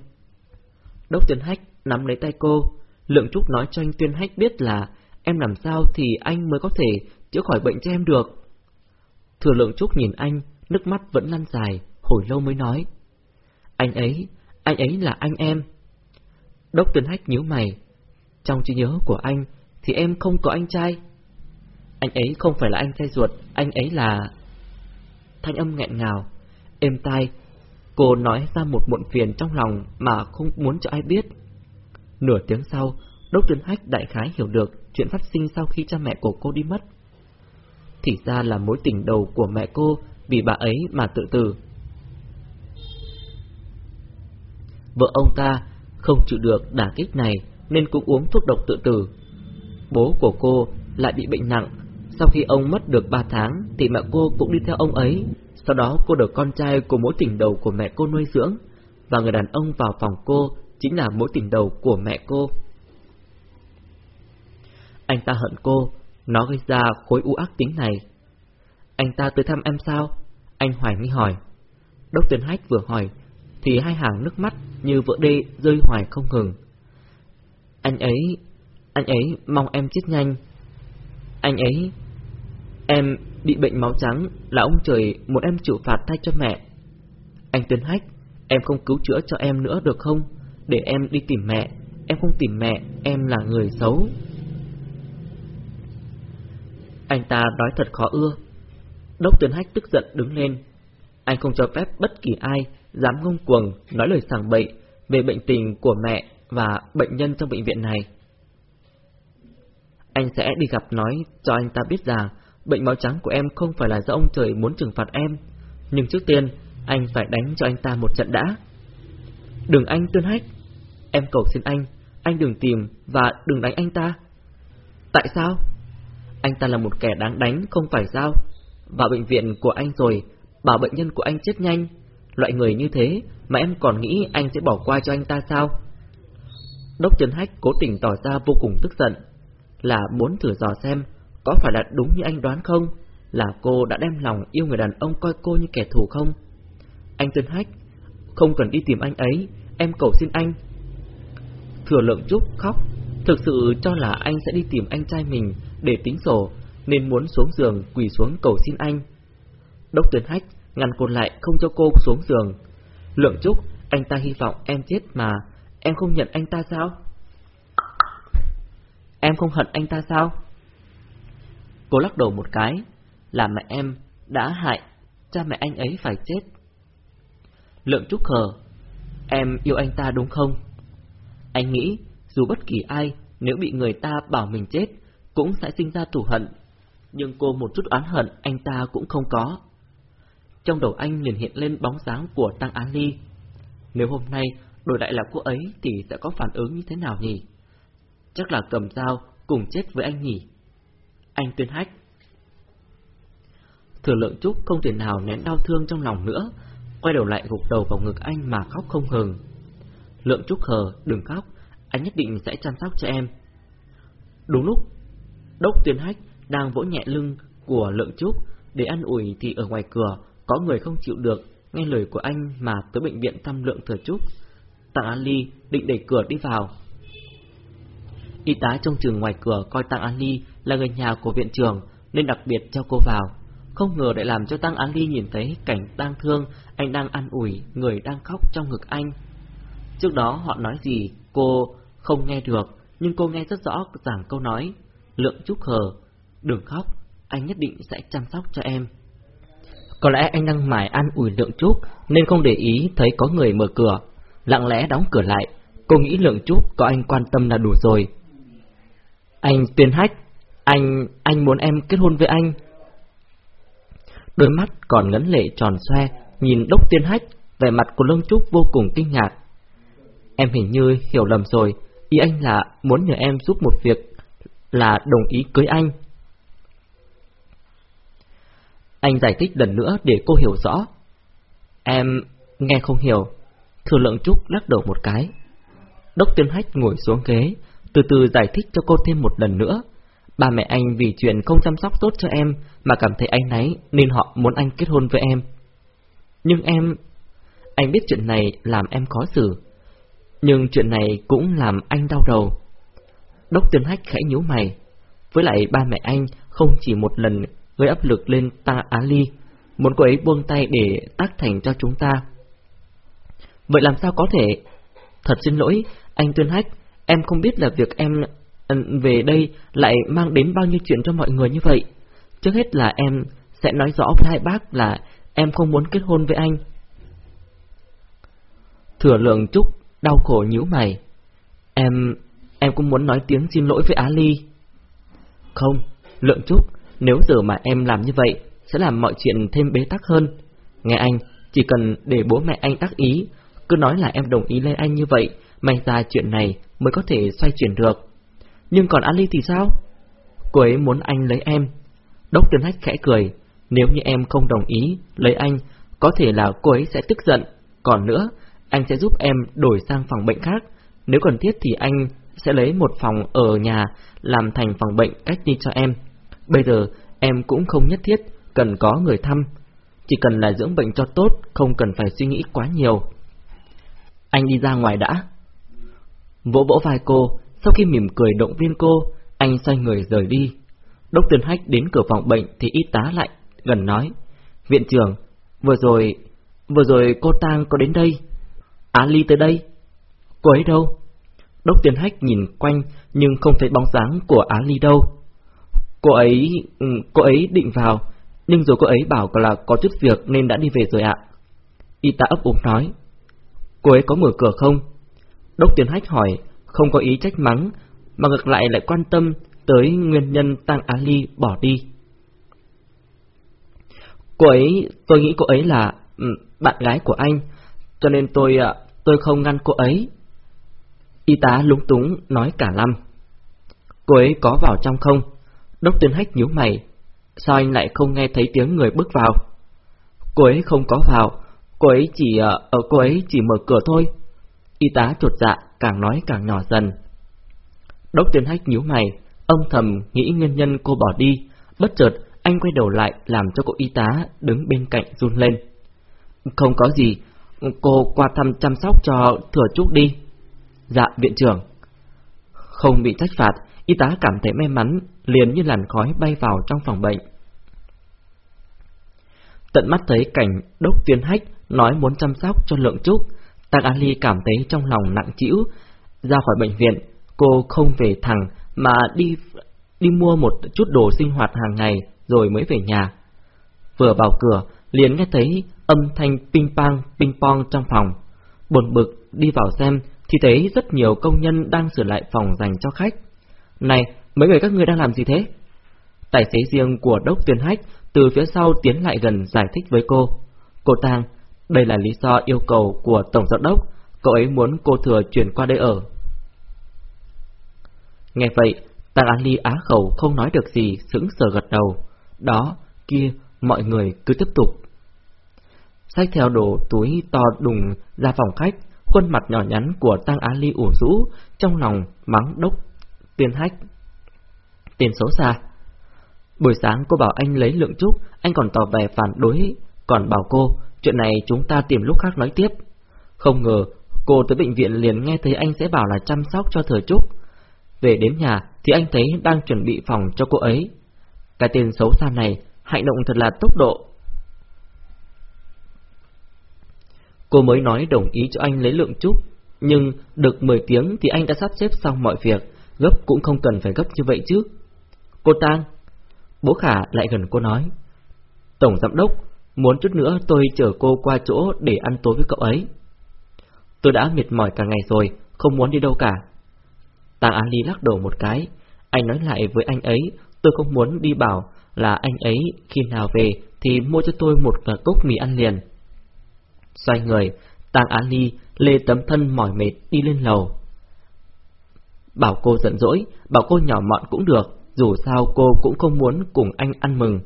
Đốc Tuyên Hách nắm lấy tay cô, Lượng Trúc nói cho anh Tuyên Hách biết là em làm sao thì anh mới có thể chữa khỏi bệnh cho em được. Thừa Lượng Trúc nhìn anh, nước mắt vẫn lăn dài, hồi lâu mới nói. Anh ấy, anh ấy là anh em. Đốc Tuyên Hách nhíu mày. Trong trí nhớ của anh thì em không có anh trai. Anh ấy không phải là anh trai ruột, anh ấy là... Thanh âm nghẹn ngào, êm tai, cô nói ra một muộn phiền trong lòng mà không muốn cho ai biết. Nửa tiếng sau, Đốc Tuyên Hách đại khái hiểu được chuyện phát sinh sau khi cha mẹ của cô đi mất. Thì ra là mối tình đầu của mẹ cô vì bà ấy mà tự tử. Vợ ông ta không chịu được đả kích này nên cũng uống thuốc độc tự tử. Bố của cô lại bị bệnh nặng, sau khi ông mất được 3 tháng thì mẹ cô cũng đi theo ông ấy. Sau đó cô được con trai của mỗi tỉnh đầu của mẹ cô nuôi dưỡng, và người đàn ông vào phòng cô chính là mỗi tỉnh đầu của mẹ cô. Anh ta hận cô, nó gây ra khối u ác tính này. Anh ta tới thăm em sao? Anh hoài nghi hỏi. Đốc Tuyên Hách vừa hỏi, thì hai hàng nước mắt như vỡ đê rơi hoài không ngừng. Anh ấy, anh ấy mong em chết nhanh. Anh ấy, em bị bệnh máu trắng là ông trời muốn em chịu phạt thay cho mẹ. Anh tuấn Hách, em không cứu chữa cho em nữa được không? Để em đi tìm mẹ, em không tìm mẹ, em là người xấu. Anh ta nói thật khó ưa. Đốc tuấn Hách tức giận đứng lên. Anh không cho phép bất kỳ ai dám ngông cuồng nói lời sảng bậy về bệnh tình của mẹ và bệnh nhân trong bệnh viện này. Anh sẽ đi gặp nói cho anh ta biết rằng bệnh máu trắng của em không phải là do ông trời muốn trừng phạt em, nhưng trước tiên anh phải đánh cho anh ta một trận đã. Đừng anh Tuyên Hách, em cầu xin anh, anh đừng tìm và đừng đánh anh ta. Tại sao? Anh ta là một kẻ đáng đánh không phải sao? Vào bệnh viện của anh rồi, bảo bệnh nhân của anh chết nhanh. Loại người như thế mà em còn nghĩ anh sẽ bỏ qua cho anh ta sao? Đốc Trần Hách cố tình tỏ ra vô cùng tức giận, là muốn thử dò xem có phải là đúng như anh đoán không? Là cô đã đem lòng yêu người đàn ông coi cô như kẻ thù không? Anh Tân Hách, không cần đi tìm anh ấy, em cầu xin anh. Thừa lượng Trúc khóc, thực sự cho là anh sẽ đi tìm anh trai mình để tính sổ, nên muốn xuống giường quỳ xuống cầu xin anh. Đốc Tân Hách ngăn cô lại không cho cô xuống giường. Lượng Trúc, anh ta hy vọng em chết mà, em không nhận anh ta sao? Em không hận anh ta sao? Cô lắc đầu một cái, là mẹ em đã hại, cha mẹ anh ấy phải chết. Lượng Trúc khờ, em yêu anh ta đúng không? Anh nghĩ, dù bất kỳ ai, nếu bị người ta bảo mình chết, cũng sẽ sinh ra thù hận. Nhưng cô một chút oán hận anh ta cũng không có. Trong đầu anh liền hiện lên bóng dáng của Tăng Án Ly. Nếu hôm nay đổi lại là cô ấy thì sẽ có phản ứng như thế nào nhỉ? Chắc là cầm dao cùng chết với anh nhỉ? Anh tuyên hách. Thừa lượng Trúc không thể nào nén đau thương trong lòng nữa, quay đầu lại gục đầu vào ngực anh mà khóc không ngừng. Lượng Trúc hờ, đừng khóc, anh nhất định sẽ chăm sóc cho em. Đúng lúc, Đốc Tuyên Hách đang vỗ nhẹ lưng của Lượng Trúc để ăn ủi thì ở ngoài cửa có người không chịu được nghe lời của anh mà tới bệnh viện thăm Lượng Thừa Trúc. Tạ An Ly định đẩy cửa đi vào. Y tá trong trường ngoài cửa coi Tăng An Ly là người nhà của viện trưởng nên đặc biệt cho cô vào. Không ngờ lại làm cho Tăng An Ly nhìn thấy cảnh tang thương, anh đang ăn ủi, người đang khóc trong ngực anh. Trước đó họ nói gì, cô không nghe được, nhưng cô nghe rất rõ giảng câu nói. Lượng Trúc Hờ, đừng khóc, anh nhất định sẽ chăm sóc cho em. Có lẽ anh đang mải ăn ủi Lượng Trúc nên không để ý thấy có người mở cửa, lặng lẽ đóng cửa lại. Cô nghĩ Lượng Trúc có anh quan tâm là đủ rồi. Anh tuyên hách, anh, anh muốn em kết hôn với anh. Đôi mắt còn ngấn lệ tròn xoe, nhìn đốc tiên hách, vẻ mặt của Lương Trúc vô cùng kinh ngạc. Em hình như hiểu lầm rồi, ý anh là muốn nhờ em giúp một việc, là đồng ý cưới anh. Anh giải thích lần nữa để cô hiểu rõ. Em nghe không hiểu. Thừa lượng Trúc lắc đầu một cái. Đốc tiên hách ngồi xuống ghế, từ từ giải thích cho cô thêm một lần nữa. Ba mẹ anh vì chuyện không chăm sóc tốt cho em mà cảm thấy anh náy nên họ muốn anh kết hôn với em. Nhưng em... Anh biết chuyện này làm em khó xử. Nhưng chuyện này cũng làm anh đau đầu. Đốc Tiên Hách khẽ nhíu mày. Với lại ba mẹ anh không chỉ một lần gây áp lực lên ta Á Ly, muốn cô ấy buông tay để tác thành cho chúng ta. Vậy làm sao có thể? Thật xin lỗi, anh Tuyên Hách, em không biết là việc em về đây lại mang đến bao nhiêu chuyện cho mọi người như vậy. Trước hết là em sẽ nói rõ với hai bác là em không muốn kết hôn với anh. Thừa lượng Trúc đau khổ nhíu mày. Em... em cũng muốn nói tiếng xin lỗi với Á Ly. Không, Lượng Trúc, nếu giờ mà em làm như vậy, sẽ làm mọi chuyện thêm bế tắc hơn. Nghe anh, chỉ cần để bố mẹ anh tác ý, cứ nói là em đồng ý lấy anh như vậy, may ra chuyện này mới có thể xoay chuyển được. Nhưng còn Ali thì sao? Cô ấy muốn anh lấy em. Đốc Tiến Hách khẽ cười, nếu như em không đồng ý lấy anh, có thể là cô ấy sẽ tức giận. Còn nữa, anh sẽ giúp em đổi sang phòng bệnh khác. Nếu cần thiết thì anh sẽ lấy một phòng ở nhà làm thành phòng bệnh cách ly cho em. Bây giờ em cũng không nhất thiết cần có người thăm, chỉ cần là dưỡng bệnh cho tốt, không cần phải suy nghĩ quá nhiều. Anh đi ra ngoài đã. Vỗ vỗ vai cô, sau khi mỉm cười động viên cô, anh xoay người rời đi. Đốc Tuyền Hách đến cửa phòng bệnh thì y tá lại, gần nói. Viện trưởng, vừa rồi, vừa rồi cô Tang có đến đây. Á Ly tới đây. Cô ấy đâu? Đốc Tuyền Hách nhìn quanh nhưng không thấy bóng dáng của Á Ly đâu. Cô ấy, ừ, cô ấy định vào, nhưng rồi cô ấy bảo là có chút việc nên đã đi về rồi ạ. Y tá ấp úng nói. Cô ấy có mở cửa không? Đốc Tiến Hách hỏi, không có ý trách mắng, mà ngược lại lại quan tâm tới nguyên nhân Tăng Á Ly bỏ đi. Cô ấy, tôi nghĩ cô ấy là bạn gái của anh, cho nên tôi à, tôi không ngăn cô ấy. Y tá lúng túng nói cả lâm. Cô ấy có vào trong không? Đốc Tuyên Hách nhíu mày. Sao anh lại không nghe thấy tiếng người bước vào? Cô ấy không có vào, cô ấy chỉ ở cô ấy chỉ mở cửa thôi. Y tá chuột dạ, càng nói càng nhỏ dần. Đốc tiến Hách nhíu mày, ông thầm nghĩ nguyên nhân cô bỏ đi, bất chợt anh quay đầu lại làm cho cô y tá đứng bên cạnh run lên. Không có gì, cô qua thăm chăm sóc cho thừa trúc đi. Dạ, viện trưởng. Không bị trách phạt, y tá cảm thấy may mắn, liền như làn khói bay vào trong phòng bệnh. Tận mắt thấy cảnh đốc tiến hách nói muốn chăm sóc cho lượng trúc, Tăng Ali cảm thấy trong lòng nặng trĩu. Ra khỏi bệnh viện, cô không về thẳng mà đi đi mua một chút đồ sinh hoạt hàng ngày rồi mới về nhà. Vừa vào cửa, liền nghe thấy âm thanh ping pong ping pong trong phòng. Buồn bực đi vào xem thì thấy rất nhiều công nhân đang sửa lại phòng dành cho khách. Này, mấy người các ngươi đang làm gì thế? Tài xế riêng của Đốc Tuyên Hách từ phía sau tiến lại gần giải thích với cô. Cô Tang, đây là lý do yêu cầu của Tổng Giám Đốc, cậu ấy muốn cô thừa chuyển qua đây ở. Nghe vậy, Tang An Ly á khẩu không nói được gì, sững sờ gật đầu. Đó, kia, mọi người cứ tiếp tục. Xách theo đồ túi to đùng ra phòng khách, khuôn mặt nhỏ nhắn của Tăng Á Ly ủ rũ, trong lòng mắng đốc tiên hách. Tiền xấu xa. Buổi sáng cô bảo anh lấy lượng trúc, anh còn tỏ vẻ phản đối, còn bảo cô, chuyện này chúng ta tìm lúc khác nói tiếp. Không ngờ, cô tới bệnh viện liền nghe thấy anh sẽ bảo là chăm sóc cho thừa trúc. Về đến nhà thì anh thấy đang chuẩn bị phòng cho cô ấy. Cái tên xấu xa này, hành động thật là tốc độ. Cô mới nói đồng ý cho anh lấy lượng trúc, nhưng được 10 tiếng thì anh đã sắp xếp xong mọi việc, gấp cũng không cần phải gấp như vậy chứ. Cô Tang, bố Khả lại gần cô nói, Tổng Giám Đốc, muốn chút nữa tôi chở cô qua chỗ để ăn tối với cậu ấy. Tôi đã mệt mỏi cả ngày rồi, không muốn đi đâu cả. Tàng Á Ly lắc đầu một cái, anh nói lại với anh ấy, tôi không muốn đi bảo là anh ấy khi nào về thì mua cho tôi một cốc mì ăn liền. Xoay người, Tàng Á Ly lê tấm thân mỏi mệt đi lên lầu. Bảo cô giận dỗi, bảo cô nhỏ mọn cũng được, dù sao cô cũng không muốn cùng anh ăn mừng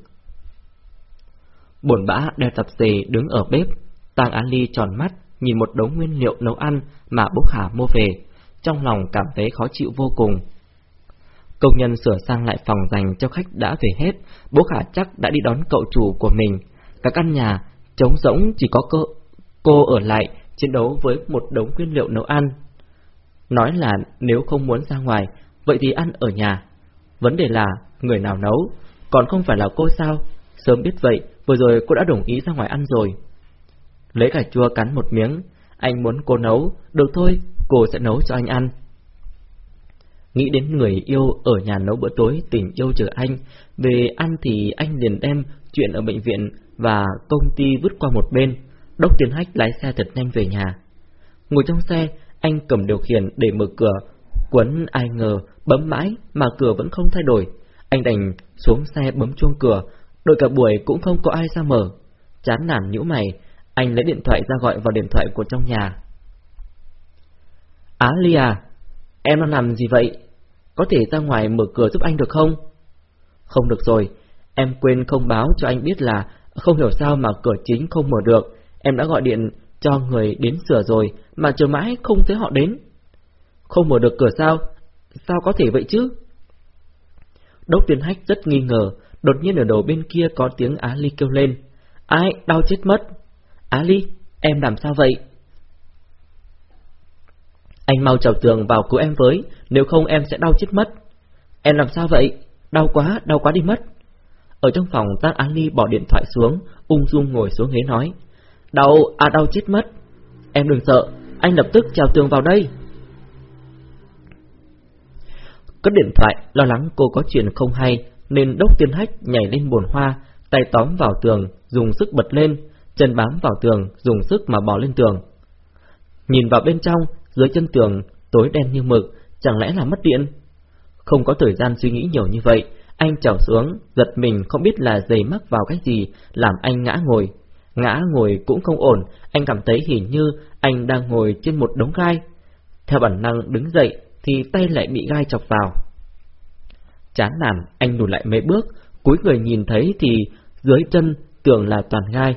buồn bã đeo tập dề đứng ở bếp, Tàng Ali Ly tròn mắt nhìn một đống nguyên liệu nấu ăn mà bốc Hà mua về, trong lòng cảm thấy khó chịu vô cùng. Công nhân sửa sang lại phòng dành cho khách đã về hết, bố Hà chắc đã đi đón cậu chủ của mình. Cả căn nhà trống rỗng chỉ có cơ, cô ở lại chiến đấu với một đống nguyên liệu nấu ăn. Nói là nếu không muốn ra ngoài, vậy thì ăn ở nhà. Vấn đề là người nào nấu, còn không phải là cô sao? Sớm biết vậy, vừa rồi cô đã đồng ý ra ngoài ăn rồi. Lấy cà chua cắn một miếng, anh muốn cô nấu, được thôi, cô sẽ nấu cho anh ăn. Nghĩ đến người yêu ở nhà nấu bữa tối tình yêu chờ anh, về ăn thì anh liền đem chuyện ở bệnh viện và công ty vứt qua một bên, đốc tiền hách lái xe thật nhanh về nhà. Ngồi trong xe, anh cầm điều khiển để mở cửa, Quấn ai ngờ bấm mãi mà cửa vẫn không thay đổi. Anh đành xuống xe bấm chuông cửa, đợi cả buổi cũng không có ai ra mở. Chán nản nhũ mày, anh lấy điện thoại ra gọi vào điện thoại của trong nhà. Á Ly à, em đang làm gì vậy? Có thể ra ngoài mở cửa giúp anh được không? Không được rồi, em quên không báo cho anh biết là không hiểu sao mà cửa chính không mở được. Em đã gọi điện cho người đến sửa rồi mà chờ mãi không thấy họ đến. Không mở được cửa sao? Sao có thể vậy chứ? Đốc Tiên Hách rất nghi ngờ, đột nhiên ở đầu bên kia có tiếng Á Ly kêu lên. Ai, đau chết mất. Á Ly, em làm sao vậy? Anh mau chào tường vào cứu em với, nếu không em sẽ đau chết mất. Em làm sao vậy? Đau quá, đau quá đi mất. Ở trong phòng Giang Á Ly bỏ điện thoại xuống, ung dung ngồi xuống ghế nói. Đau, à đau chết mất. Em đừng sợ, anh lập tức chào tường vào đây. Cất điện thoại, lo lắng cô có chuyện không hay, nên đốc tiên hách nhảy lên bồn hoa, tay tóm vào tường, dùng sức bật lên, chân bám vào tường, dùng sức mà bò lên tường. Nhìn vào bên trong, dưới chân tường, tối đen như mực, chẳng lẽ là mất điện? Không có thời gian suy nghĩ nhiều như vậy, anh trèo xuống, giật mình không biết là giày mắc vào cái gì, làm anh ngã ngồi. Ngã ngồi cũng không ổn, anh cảm thấy hình như anh đang ngồi trên một đống gai. Theo bản năng đứng dậy, thì tay lại bị gai chọc vào. Chán nản, anh lùi lại mấy bước, cuối người nhìn thấy thì dưới chân tưởng là toàn gai.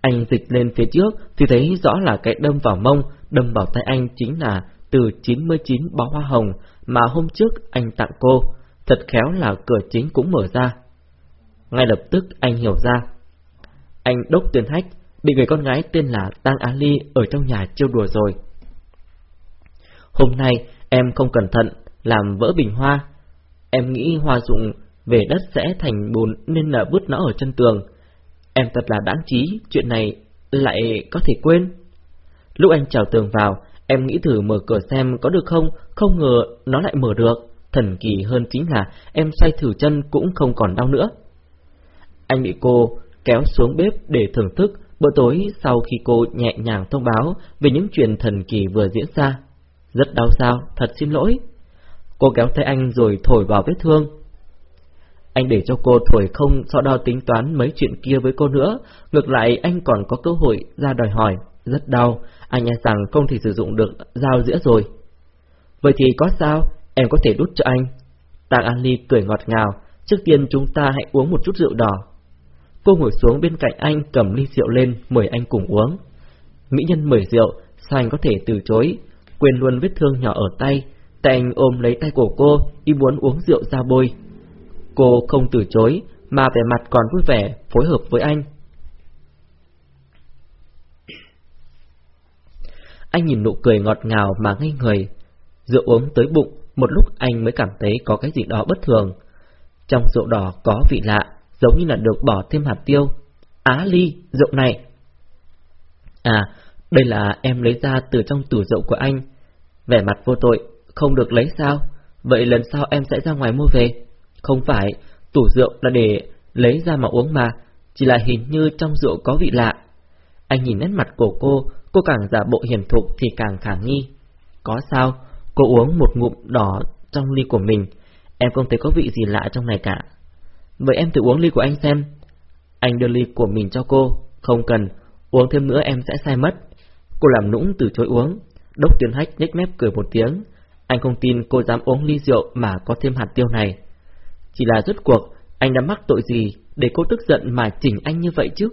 Anh dịch lên phía trước thì thấy rõ là cái đâm vào mông, đâm vào tay anh chính là từ 99 bó hoa hồng mà hôm trước anh tặng cô. Thật khéo là cửa chính cũng mở ra. Ngay lập tức anh hiểu ra. Anh đốc tuyên hách, bị người con gái tên là Tăng Á Ly ở trong nhà trêu đùa rồi. Hôm nay em không cẩn thận, làm vỡ bình hoa. Em nghĩ hoa dụng về đất sẽ thành bùn nên là vứt nó ở chân tường. Em thật là đáng trí, chuyện này lại có thể quên. Lúc anh chào tường vào, em nghĩ thử mở cửa xem có được không, không ngờ nó lại mở được. Thần kỳ hơn chính là em xoay thử chân cũng không còn đau nữa. Anh bị cô kéo xuống bếp để thưởng thức bữa tối sau khi cô nhẹ nhàng thông báo về những chuyện thần kỳ vừa diễn ra. Rất đau sao, thật xin lỗi. Cô kéo tay anh rồi thổi vào vết thương. Anh để cho cô thổi không so đo tính toán mấy chuyện kia với cô nữa, ngược lại anh còn có cơ hội ra đòi hỏi. Rất đau, anh e rằng không thể sử dụng được dao dĩa rồi. Vậy thì có sao, em có thể đút cho anh. Tàng An Ly cười ngọt ngào, trước tiên chúng ta hãy uống một chút rượu đỏ. Cô ngồi xuống bên cạnh anh cầm ly rượu lên, mời anh cùng uống. Mỹ nhân mời rượu, sao anh có thể từ chối, quên luôn vết thương nhỏ ở tay, tay anh ôm lấy tay của cô, y muốn uống rượu ra bôi. Cô không từ chối, mà vẻ mặt còn vui vẻ, phối hợp với anh. Anh nhìn nụ cười ngọt ngào mà ngây người. Rượu uống tới bụng, một lúc anh mới cảm thấy có cái gì đó bất thường. Trong rượu đỏ có vị lạ, giống như là được bỏ thêm hạt tiêu. Á ly, rượu này. À, đây là em lấy ra từ trong tủ rượu của anh. Vẻ mặt vô tội, không được lấy sao? Vậy lần sau em sẽ ra ngoài mua về. Không phải, tủ rượu là để lấy ra mà uống mà, chỉ là hình như trong rượu có vị lạ. Anh nhìn nét mặt của cô, cô càng giả bộ hiền thục thì càng khả nghi. Có sao? Cô uống một ngụm đỏ trong ly của mình, em không thấy có vị gì lạ trong này cả. Vậy em thử uống ly của anh xem. Anh đưa ly của mình cho cô, không cần, uống thêm nữa em sẽ sai mất. Cô làm nũng từ chối uống, đốc tuyên hách nhếch mép cười một tiếng. Anh không tin cô dám uống ly rượu mà có thêm hạt tiêu này. Chỉ là rốt cuộc, anh đã mắc tội gì để cô tức giận mà chỉnh anh như vậy chứ?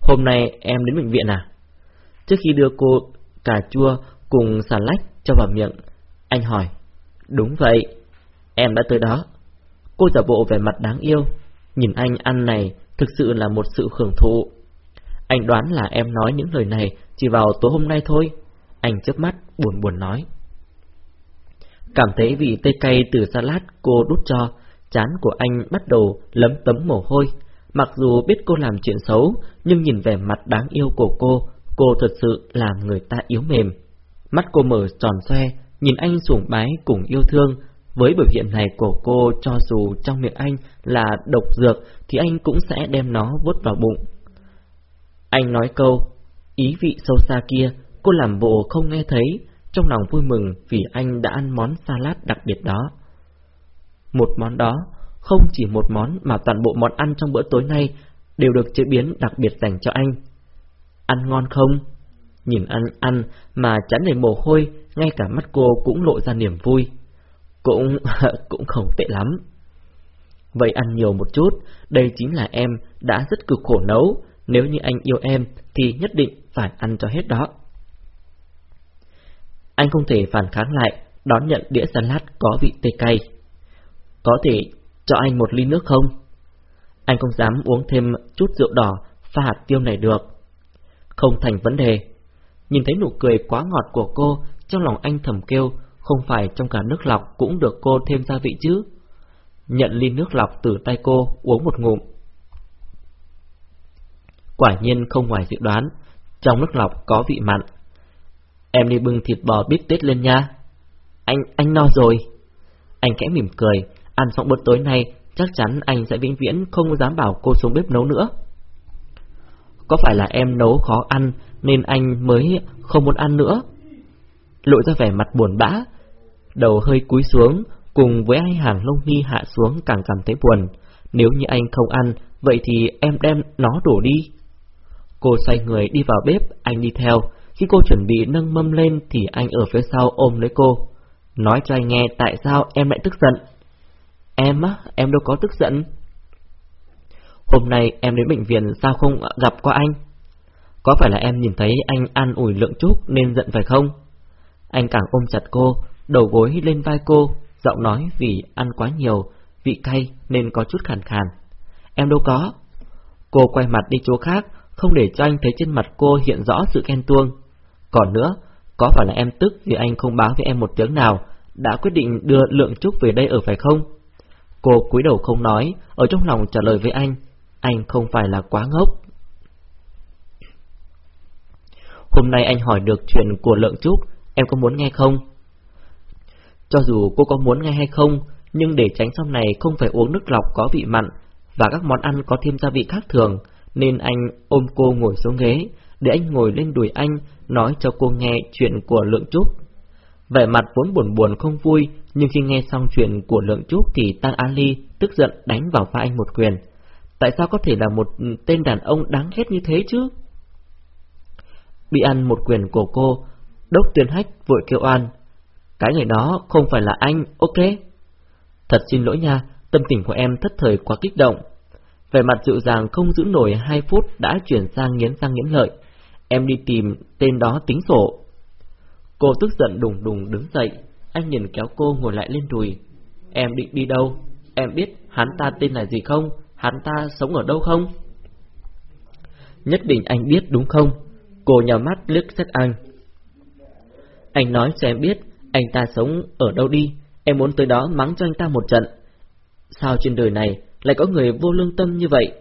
Hôm nay em đến bệnh viện à? Trước khi đưa cô cà chua cùng xà lách cho vào miệng, anh hỏi. Đúng vậy, em đã tới đó. Cô giả bộ vẻ mặt đáng yêu, nhìn anh ăn này thực sự là một sự hưởng thụ. Anh đoán là em nói những lời này chỉ vào tối hôm nay thôi. Anh chớp mắt, buồn buồn nói. Cảm thấy vị tây cay từ salad cô đút cho, chán của anh bắt đầu lấm tấm mồ hôi. Mặc dù biết cô làm chuyện xấu, nhưng nhìn vẻ mặt đáng yêu của cô, cô thật sự làm người ta yếu mềm. Mắt cô mở tròn xoe, nhìn anh sủng bái cùng yêu thương. Với biểu hiện này của cô, cho dù trong miệng anh là độc dược, thì anh cũng sẽ đem nó vút vào bụng. Anh nói câu, ý vị sâu xa kia, cô làm bộ không nghe thấy, trong lòng vui mừng vì anh đã ăn món salad đặc biệt đó. Một món đó, không chỉ một món mà toàn bộ món ăn trong bữa tối nay đều được chế biến đặc biệt dành cho anh. Ăn ngon không? Nhìn ăn ăn mà chán đầy mồ hôi, ngay cả mắt cô cũng lộ ra niềm vui. Cũng [LAUGHS] cũng không tệ lắm. Vậy ăn nhiều một chút, đây chính là em đã rất cực khổ nấu, nếu như anh yêu em thì nhất định phải ăn cho hết đó. Anh không thể phản kháng lại, đón nhận đĩa salad có vị tê cay. Có thể cho anh một ly nước không? Anh không dám uống thêm chút rượu đỏ pha hạt tiêu này được. Không thành vấn đề. Nhìn thấy nụ cười quá ngọt của cô, trong lòng anh thầm kêu, không phải trong cả nước lọc cũng được cô thêm gia vị chứ. Nhận ly nước lọc từ tay cô, uống một ngụm. Quả nhiên không ngoài dự đoán, trong nước lọc có vị mặn. Em đi bưng thịt bò bít tết lên nha. Anh, anh no rồi. Anh kẽ mỉm cười, ăn xong bữa tối nay, chắc chắn anh sẽ vĩnh viễn không dám bảo cô xuống bếp nấu nữa. Có phải là em nấu khó ăn nên anh mới không muốn ăn nữa? Lộ ra vẻ mặt buồn bã, đầu hơi cúi xuống, cùng với hai hàng lông mi hạ xuống càng cảm thấy buồn. Nếu như anh không ăn, vậy thì em đem nó đổ đi. Cô xoay người đi vào bếp, anh đi theo. Khi cô chuẩn bị nâng mâm lên thì anh ở phía sau ôm lấy cô. Nói cho anh nghe tại sao em lại tức giận. Em á, em đâu có tức giận. Hôm nay em đến bệnh viện sao không gặp qua anh? Có phải là em nhìn thấy anh ăn ủi lượng trúc nên giận phải không? Anh càng ôm chặt cô, đầu gối lên vai cô, giọng nói vì ăn quá nhiều, vị cay nên có chút khàn khàn. Em đâu có. Cô quay mặt đi chỗ khác, không để cho anh thấy trên mặt cô hiện rõ sự ghen tuông. Còn nữa, có phải là em tức vì anh không báo với em một tiếng nào, đã quyết định đưa lượng trúc về đây ở phải không? Cô cúi đầu không nói, ở trong lòng trả lời với anh, anh không phải là quá ngốc. Hôm nay anh hỏi được chuyện của lượng trúc, em có muốn nghe không? Cho dù cô có muốn nghe hay không, nhưng để tránh sau này không phải uống nước lọc có vị mặn và các món ăn có thêm gia vị khác thường, nên anh ôm cô ngồi xuống ghế, để anh ngồi lên đùi anh, nói cho cô nghe chuyện của Lượng Trúc. Vẻ mặt vốn buồn buồn không vui, nhưng khi nghe xong chuyện của Lượng Trúc thì Tăng ali tức giận đánh vào vai anh một quyền. Tại sao có thể là một tên đàn ông đáng ghét như thế chứ? Bị ăn một quyền của cô, Đốc Tuyên Hách vội kêu an. Cái người đó không phải là anh, ok? Thật xin lỗi nha, tâm tình của em thất thời quá kích động. Vẻ mặt dịu dàng không giữ nổi hai phút đã chuyển sang nghiến răng nghiến lợi. Em đi tìm tên đó tính sổ. Cô tức giận đùng đùng đứng dậy, anh nhìn kéo cô ngồi lại lên đùi. Em định đi đâu? Em biết hắn ta tên là gì không? Hắn ta sống ở đâu không? Nhất định anh biết đúng không? Cô nhào mắt liếc xét anh. Anh nói cho em biết anh ta sống ở đâu đi, em muốn tới đó mắng cho anh ta một trận. Sao trên đời này lại có người vô lương tâm như vậy?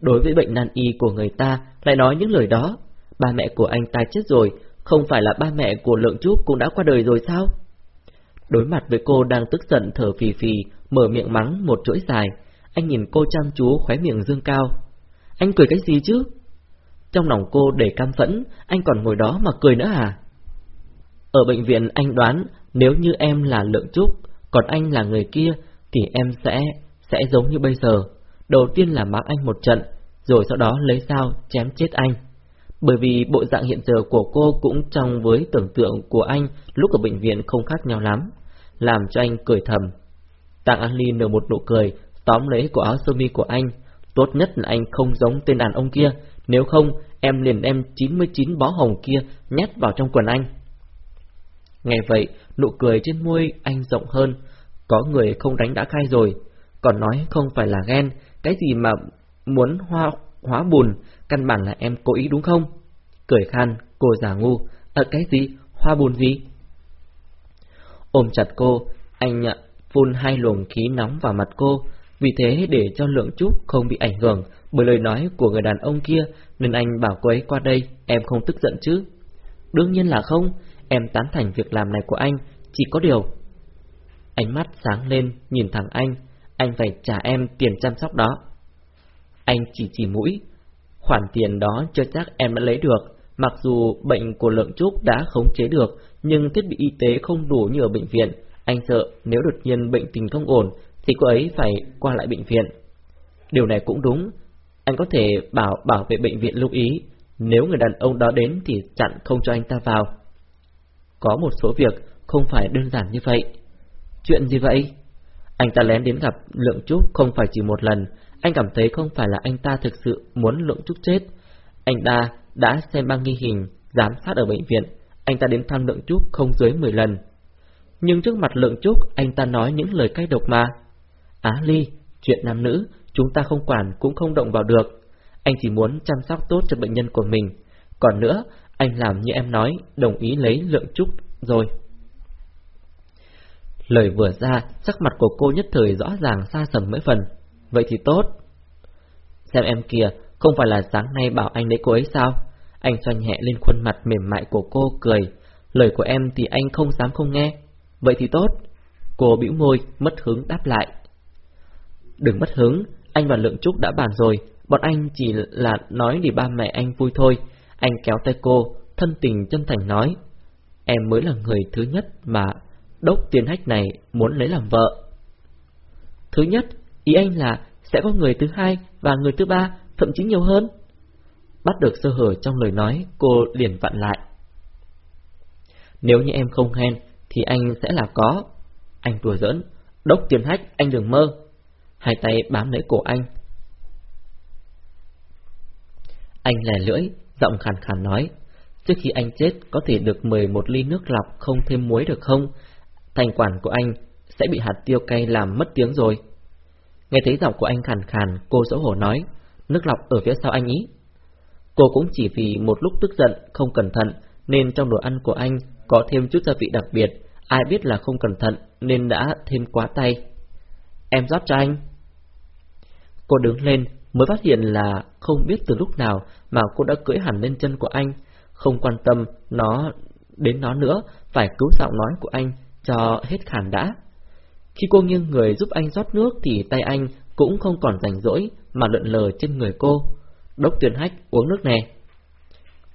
Đối với bệnh nan y của người ta lại nói những lời đó. Ba mẹ của anh ta chết rồi, không phải là ba mẹ của Lượng Trúc cũng đã qua đời rồi sao? Đối mặt với cô đang tức giận thở phì phì, mở miệng mắng một chuỗi dài, anh nhìn cô chăm chú khóe miệng dương cao. Anh cười cái gì chứ? Trong lòng cô đầy cam phẫn, anh còn ngồi đó mà cười nữa à? Ở bệnh viện anh đoán nếu như em là Lượng Trúc, còn anh là người kia, thì em sẽ, sẽ giống như bây giờ. Đầu tiên là mắng anh một trận, rồi sau đó lấy dao chém chết anh. Bởi vì bộ dạng hiện giờ của cô cũng trong với tưởng tượng của anh lúc ở bệnh viện không khác nhau lắm, làm cho anh cười thầm. Tạng An Ly nở một nụ cười, tóm lấy cổ áo sơ mi của anh. Tốt nhất là anh không giống tên đàn ông kia, nếu không em liền đem 99 bó hồng kia nhét vào trong quần anh. ngày vậy, nụ cười trên môi anh rộng hơn, có người không đánh đã khai rồi, còn nói không phải là ghen, cái gì mà muốn hoa hóa bùn, căn bản là em cố ý đúng không? Cười khan, cô giả ngu, ở cái gì, hoa bùn gì? Ôm chặt cô, anh à, phun hai luồng khí nóng vào mặt cô, vì thế để cho lượng trúc không bị ảnh hưởng bởi lời nói của người đàn ông kia, nên anh bảo cô ấy qua đây, em không tức giận chứ? Đương nhiên là không, em tán thành việc làm này của anh, chỉ có điều. Ánh mắt sáng lên, nhìn thẳng anh, anh phải trả em tiền chăm sóc đó. Anh chỉ chỉ mũi, khoản tiền đó chưa chắc em đã lấy được, mặc dù bệnh của lượng trúc đã khống chế được, nhưng thiết bị y tế không đủ như ở bệnh viện. Anh sợ nếu đột nhiên bệnh tình không ổn thì cô ấy phải qua lại bệnh viện. Điều này cũng đúng. Anh có thể bảo bảo vệ bệnh viện lưu ý, nếu người đàn ông đó đến thì chặn không cho anh ta vào. Có một số việc không phải đơn giản như vậy. Chuyện gì vậy? Anh ta lén đến gặp Lượng Trúc không phải chỉ một lần, anh cảm thấy không phải là anh ta thực sự muốn Lượng Trúc chết. Anh ta đã xem băng ghi hình, giám sát ở bệnh viện, anh ta đến thăm Lượng Trúc không dưới 10 lần. Nhưng trước mặt Lượng Trúc, anh ta nói những lời cay độc mà. Á Ly, chuyện nam nữ, chúng ta không quản cũng không động vào được. Anh chỉ muốn chăm sóc tốt cho bệnh nhân của mình. Còn nữa, anh làm như em nói, đồng ý lấy Lượng Trúc rồi. Lời vừa ra, sắc mặt của cô nhất thời rõ ràng xa sầm mấy phần. Vậy thì tốt. Xem em kìa, không phải là sáng nay bảo anh lấy cô ấy sao? Anh xoay nhẹ lên khuôn mặt mềm mại của cô cười. Lời của em thì anh không dám không nghe. Vậy thì tốt. Cô bĩu môi, mất hứng đáp lại. Đừng mất hứng, anh và Lượng Trúc đã bàn rồi. Bọn anh chỉ là nói để ba mẹ anh vui thôi. Anh kéo tay cô, thân tình chân thành nói. Em mới là người thứ nhất mà đốc tiền hách này muốn lấy làm vợ. Thứ nhất, ý anh là sẽ có người thứ hai và người thứ ba, thậm chí nhiều hơn. Bắt được sơ hở trong lời nói, cô liền vặn lại. Nếu như em không hen, thì anh sẽ là có. Anh đùa giỡn, đốc tiền hách, anh đừng mơ. Hai tay bám lấy cổ anh. Anh lè lưỡi, giọng khàn khàn nói. Trước khi anh chết, có thể được mời một ly nước lọc không thêm muối được không? Thành quản của anh sẽ bị hạt tiêu cay làm mất tiếng rồi. Nghe thấy giọng của anh khàn khàn, cô xấu hổ nói, nước lọc ở phía sau anh ý. Cô cũng chỉ vì một lúc tức giận, không cẩn thận, nên trong đồ ăn của anh có thêm chút gia vị đặc biệt, ai biết là không cẩn thận nên đã thêm quá tay. Em rót cho anh. Cô đứng lên, mới phát hiện là không biết từ lúc nào mà cô đã cưỡi hẳn lên chân của anh, không quan tâm nó đến nó nữa, phải cứu giọng nói của anh cho hết khàn đã. Khi cô nghiêng người giúp anh rót nước thì tay anh cũng không còn rảnh rỗi mà lượn lờ trên người cô. Đốc tuyển hách uống nước nè.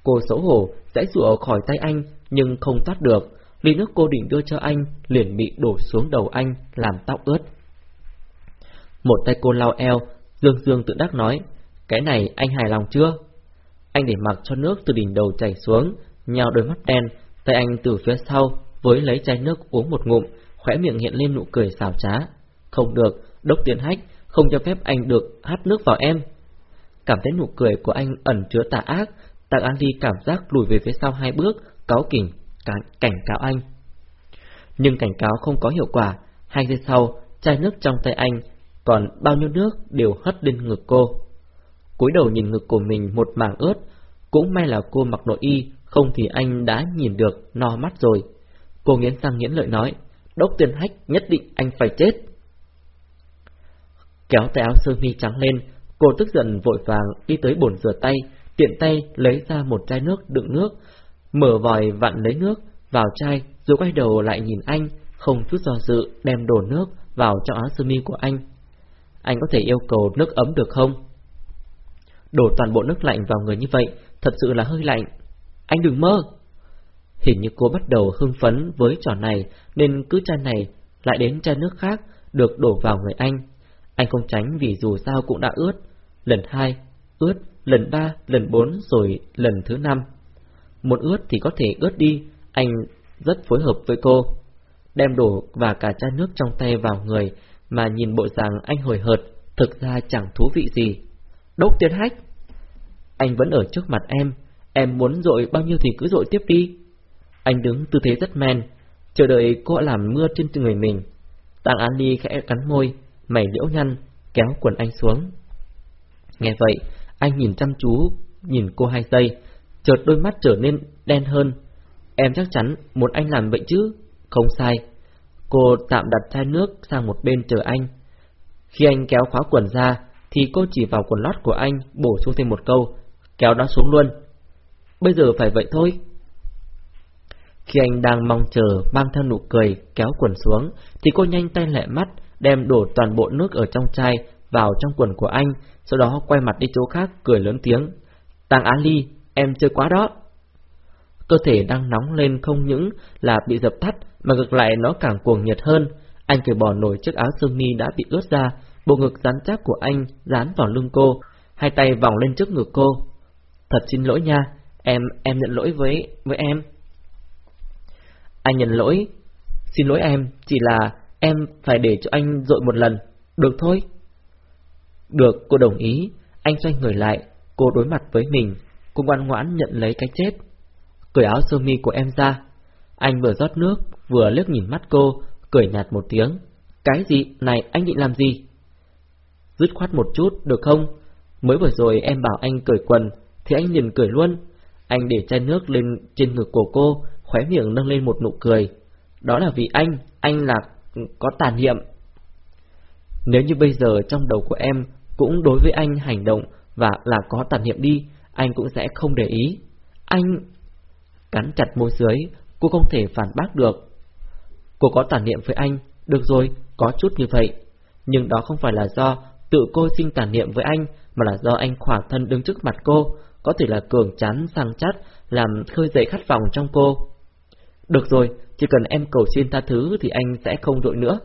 Cô xấu hổ dãy rụa khỏi tay anh nhưng không thoát được. Ly nước cô định đưa cho anh liền bị đổ xuống đầu anh làm tóc ướt. Một tay cô lau eo, Dương Dương tự đắc nói, cái này anh hài lòng chưa? Anh để mặc cho nước từ đỉnh đầu chảy xuống, nhào đôi mắt đen, tay anh từ phía sau với lấy chai nước uống một ngụm, khóe miệng hiện lên nụ cười xào trá. Không được, đốc tiến hách, không cho phép anh được hát nước vào em. Cảm thấy nụ cười của anh ẩn chứa tà ác, Tạng An Ly cảm giác lùi về phía sau hai bước, cáo kỉnh, cảnh cáo anh. Nhưng cảnh cáo không có hiệu quả, hai giây sau, chai nước trong tay anh, còn bao nhiêu nước đều hất lên ngực cô. cúi đầu nhìn ngực của mình một mảng ướt, cũng may là cô mặc nội y, không thì anh đã nhìn được no mắt rồi. Cô nghiến răng nghiến lợi nói, đốc tiên hách nhất định anh phải chết. Kéo tay áo sơ mi trắng lên, cô tức giận vội vàng đi tới bồn rửa tay, tiện tay lấy ra một chai nước đựng nước, mở vòi vặn lấy nước vào chai, rồi quay đầu lại nhìn anh, không chút do dự đem đổ nước vào trong áo sơ mi của anh. Anh có thể yêu cầu nước ấm được không? Đổ toàn bộ nước lạnh vào người như vậy, thật sự là hơi lạnh. Anh đừng mơ! Hình như cô bắt đầu hưng phấn với trò này nên cứ chai này lại đến chai nước khác được đổ vào người anh. Anh không tránh vì dù sao cũng đã ướt. Lần hai, ướt, lần ba, lần bốn rồi lần thứ năm. Muốn ướt thì có thể ướt đi, anh rất phối hợp với cô. Đem đổ và cả chai nước trong tay vào người mà nhìn bộ dạng anh hồi hợt, thực ra chẳng thú vị gì. Đốc tiên hách! Anh vẫn ở trước mặt em, em muốn dội bao nhiêu thì cứ dội tiếp đi. Anh đứng tư thế rất men, chờ đợi cô làm mưa trên người mình. Tạng An Ly khẽ cắn môi, mày liễu nhăn, kéo quần anh xuống. Nghe vậy, anh nhìn chăm chú, nhìn cô hai giây, chợt đôi mắt trở nên đen hơn. Em chắc chắn muốn anh làm vậy chứ? Không sai. Cô tạm đặt chai nước sang một bên chờ anh. Khi anh kéo khóa quần ra, thì cô chỉ vào quần lót của anh bổ sung thêm một câu, kéo nó xuống luôn. Bây giờ phải vậy thôi. Khi anh đang mong chờ mang theo nụ cười kéo quần xuống, thì cô nhanh tay lẹ mắt đem đổ toàn bộ nước ở trong chai vào trong quần của anh, sau đó quay mặt đi chỗ khác cười lớn tiếng. Tàng Á Ly, em chơi quá đó. cơ thể đang nóng lên không những là bị dập tắt mà ngược lại nó càng cuồng nhiệt hơn. Anh cởi bỏ nổi chiếc áo sơ mi đã bị ướt ra, bộ ngực rắn chắc của anh dán vào lưng cô, hai tay vòng lên trước ngực cô. Thật xin lỗi nha, em em nhận lỗi với với em. Anh nhận lỗi, xin lỗi em, chỉ là em phải để cho anh dội một lần, được thôi. Được, cô đồng ý, anh xoay người lại, cô đối mặt với mình, cô ngoan ngoãn nhận lấy cái chết. Cởi áo sơ mi của em ra, anh vừa rót nước, vừa liếc nhìn mắt cô, cười nhạt một tiếng. Cái gì? Này, anh định làm gì? Dứt khoát một chút, được không? Mới vừa rồi em bảo anh cởi quần, thì anh liền cởi luôn. Anh để chai nước lên trên ngực của cô, khóe miệng nâng lên một nụ cười. Đó là vì anh, anh là có tàn niệm. Nếu như bây giờ trong đầu của em cũng đối với anh hành động và là có tàn niệm đi, anh cũng sẽ không để ý. Anh... Cắn chặt môi dưới, cô không thể phản bác được. Cô có tàn niệm với anh, được rồi, có chút như vậy. Nhưng đó không phải là do tự cô sinh tàn niệm với anh, mà là do anh khỏa thân đứng trước mặt cô, có thể là cường chán, sang chắt, làm khơi dậy khát vọng trong cô. Được rồi, chỉ cần em cầu xin tha thứ thì anh sẽ không dội nữa.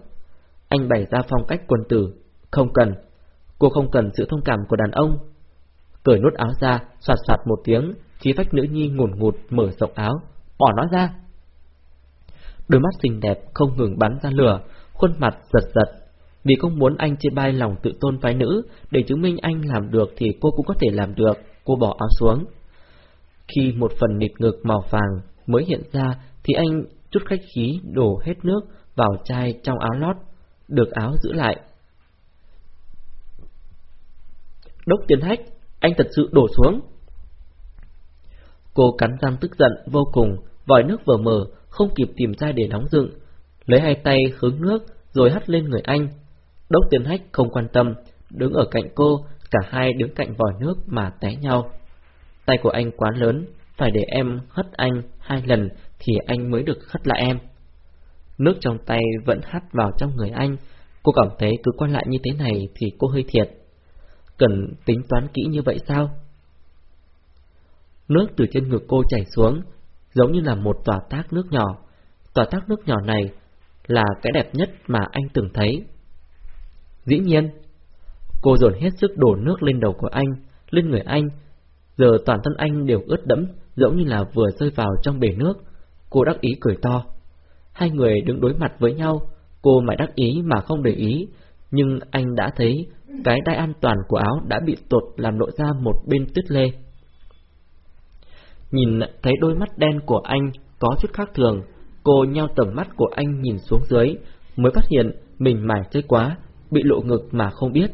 Anh bày ra phong cách quân tử. Không cần. Cô không cần sự thông cảm của đàn ông. Cởi nút áo ra, soạt soạt một tiếng, khí phách nữ nhi ngùn ngụt mở rộng áo. Bỏ nó ra. Đôi mắt xinh đẹp không ngừng bắn ra lửa, khuôn mặt giật giật. Vì không muốn anh chê bai lòng tự tôn phái nữ, để chứng minh anh làm được thì cô cũng có thể làm được, cô bỏ áo xuống. Khi một phần nịt ngực màu vàng mới hiện ra thì anh chút khách khí đổ hết nước vào chai trong áo lót, được áo giữ lại. Đốc tiến hách, anh thật sự đổ xuống. Cô cắn răng tức giận vô cùng, vòi nước vừa mở, không kịp tìm chai để đóng dựng, lấy hai tay hướng nước rồi hắt lên người anh. Đốc tiến hách không quan tâm, đứng ở cạnh cô, cả hai đứng cạnh vòi nước mà té nhau. Tay của anh quá lớn, phải để em hất anh hai lần thì anh mới được khất lại em. Nước trong tay vẫn hắt vào trong người anh, cô cảm thấy cứ quan lại như thế này thì cô hơi thiệt. Cần tính toán kỹ như vậy sao? Nước từ trên ngực cô chảy xuống, giống như là một tòa tác nước nhỏ. Tòa tác nước nhỏ này là cái đẹp nhất mà anh từng thấy. Dĩ nhiên, cô dồn hết sức đổ nước lên đầu của anh, lên người anh. Giờ toàn thân anh đều ướt đẫm, giống như là vừa rơi vào trong bể nước. Cô đắc ý cười to. Hai người đứng đối mặt với nhau, cô mãi đắc ý mà không để ý, nhưng anh đã thấy cái đai an toàn của áo đã bị tột làm lộ ra một bên tuyết lê. Nhìn thấy đôi mắt đen của anh có chút khác thường, cô nheo tầm mắt của anh nhìn xuống dưới, mới phát hiện mình mải chơi quá, bị lộ ngực mà không biết.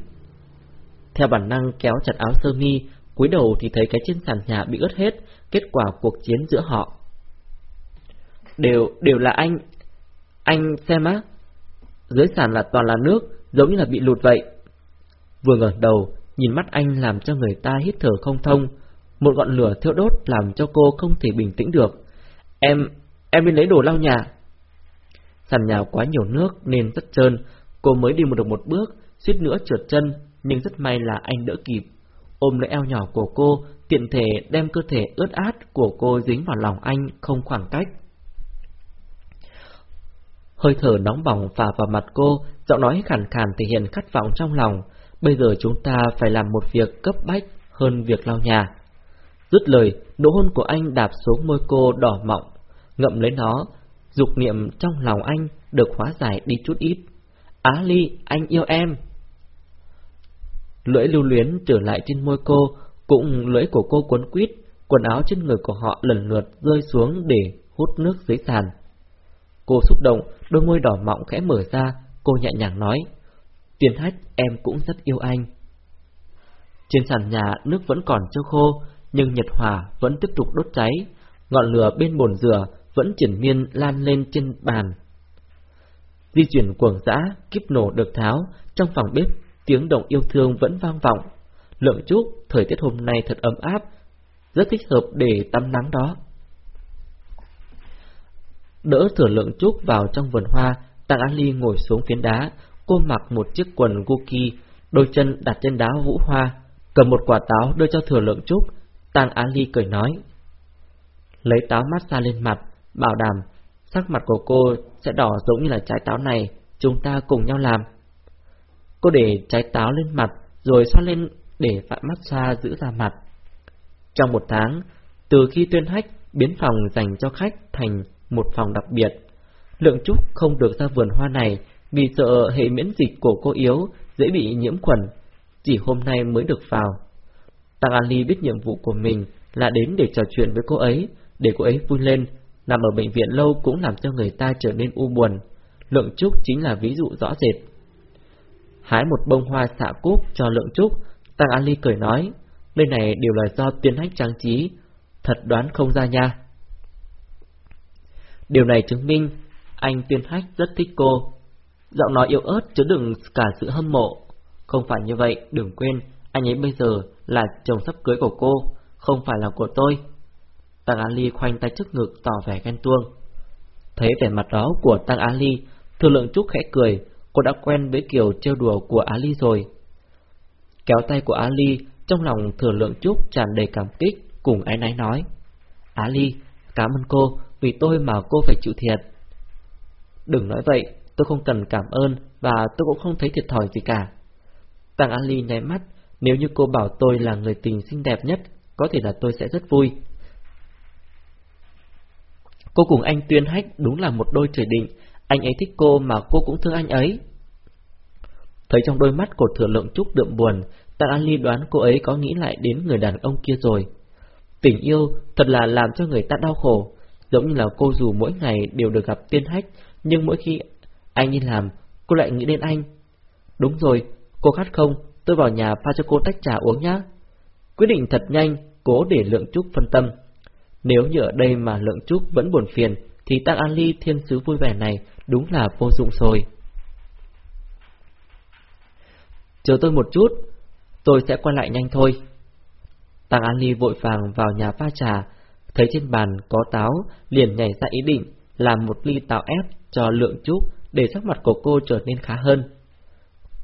Theo bản năng kéo chặt áo sơ mi, cúi đầu thì thấy cái trên sàn nhà bị ướt hết, kết quả cuộc chiến giữa họ. Đều, đều là anh. Anh xem á. Dưới sàn là toàn là nước, giống như là bị lụt vậy. Vừa ngẩng đầu, nhìn mắt anh làm cho người ta hít thở không thông. Một ngọn lửa thiêu đốt làm cho cô không thể bình tĩnh được. Em, em đi lấy đồ lau nhà. Sàn nhà quá nhiều nước nên rất trơn, cô mới đi một được một bước, suýt nữa trượt chân, nhưng rất may là anh đỡ kịp. Ôm lấy eo nhỏ của cô, tiện thể đem cơ thể ướt át của cô dính vào lòng anh không khoảng cách. Hơi thở nóng bỏng phả vào mặt cô, giọng nói khàn khàn thể hiện khát vọng trong lòng. Bây giờ chúng ta phải làm một việc cấp bách hơn việc lau nhà. Dứt lời, nụ hôn của anh đạp xuống môi cô đỏ mọng, ngậm lấy nó, dục niệm trong lòng anh được hóa giải đi chút ít. Á Ly, anh yêu em. Lưỡi lưu luyến trở lại trên môi cô, cũng lưỡi của cô cuốn quýt, quần áo trên người của họ lần lượt rơi xuống để hút nước dưới sàn. Cô xúc động, đôi môi đỏ mọng khẽ mở ra, cô nhẹ nhàng nói, Tiền hách em cũng rất yêu anh. Trên sàn nhà nước vẫn còn chưa khô, nhưng nhiệt hỏa vẫn tiếp tục đốt cháy, ngọn lửa bên bồn rửa vẫn triển miên lan lên trên bàn. Di chuyển cuồng dã, kíp nổ được tháo, trong phòng bếp tiếng động yêu thương vẫn vang vọng. Lượng chúc, thời tiết hôm nay thật ấm áp, rất thích hợp để tắm nắng đó. Đỡ thừa lượng trúc vào trong vườn hoa, Tàng Ali ngồi xuống phiến đá, cô mặc một chiếc quần Gucci, đôi chân đặt trên đá vũ hoa, cầm một quả táo đưa cho thừa lượng trúc, Tàng Ali cười nói. lấy táo mát xa lên mặt, bảo đảm sắc mặt của cô sẽ đỏ giống như là trái táo này, chúng ta cùng nhau làm. Cô để trái táo lên mặt, rồi xoa lên để vạn massage giữ ra mặt. Trong một tháng, từ khi tuyên hách biến phòng dành cho khách thành một phòng đặc biệt, Lượng Trúc không được ra vườn hoa này vì sợ hệ miễn dịch của cô yếu, dễ bị nhiễm khuẩn. Chỉ hôm nay mới được vào. Tăng Ali biết nhiệm vụ của mình là đến để trò chuyện với cô ấy, để cô ấy vui lên. Nằm ở bệnh viện lâu cũng làm cho người ta trở nên u buồn. Lượng Trúc chính là ví dụ rõ rệt. Hái một bông hoa xạ cúc cho Lượng Trúc, Tăng Ali cười nói, nơi này đều là do tiên hách trang trí, thật đoán không ra nha. Điều này chứng minh anh tiên hách rất thích cô. Giọng nói yếu ớt chứa đựng cả sự hâm mộ. Không phải như vậy, đừng quên, anh ấy bây giờ là chồng sắp cưới của cô, không phải là của tôi. Tăng Ali khoanh tay trước ngực tỏ vẻ ghen tuông. Thấy vẻ mặt đó của Tăng Ali, Thừa Lượng Trúc khẽ cười, cô đã quen với kiểu trêu đùa của Ali rồi. Kéo tay của Ali, trong lòng Thừa Lượng Trúc tràn đầy cảm kích, cùng ái náy nói. Ali, cảm ơn cô, vì tôi mà cô phải chịu thiệt. Đừng nói vậy, tôi không cần cảm ơn và tôi cũng không thấy thiệt thòi gì cả. Tăng Ali nháy mắt, nếu như cô bảo tôi là người tình xinh đẹp nhất, có thể là tôi sẽ rất vui. Cô cùng anh Tuyên Hách đúng là một đôi trời định, anh ấy thích cô mà cô cũng thương anh ấy. Thấy trong đôi mắt của thừa lượng trúc đượm buồn, tăng ali đoán cô ấy có nghĩ lại đến người đàn ông kia rồi. Tình yêu thật là làm cho người ta đau khổ, giống như là cô dù mỗi ngày đều được gặp tiên hách, nhưng mỗi khi anh đi làm, cô lại nghĩ đến anh. Đúng rồi, cô khát không, tôi vào nhà pha cho cô tách trà uống nhá. Quyết định thật nhanh, cố để lượng trúc phân tâm. Nếu như ở đây mà lượng trúc vẫn buồn phiền, thì Tăng An Ly thiên sứ vui vẻ này đúng là vô dụng rồi. Chờ tôi một chút, tôi sẽ quay lại nhanh thôi. Tăng An Ly vội vàng vào nhà pha trà, thấy trên bàn có táo, liền nhảy ra ý định làm một ly táo ép cho lượng trúc để sắc mặt của cô trở nên khá hơn.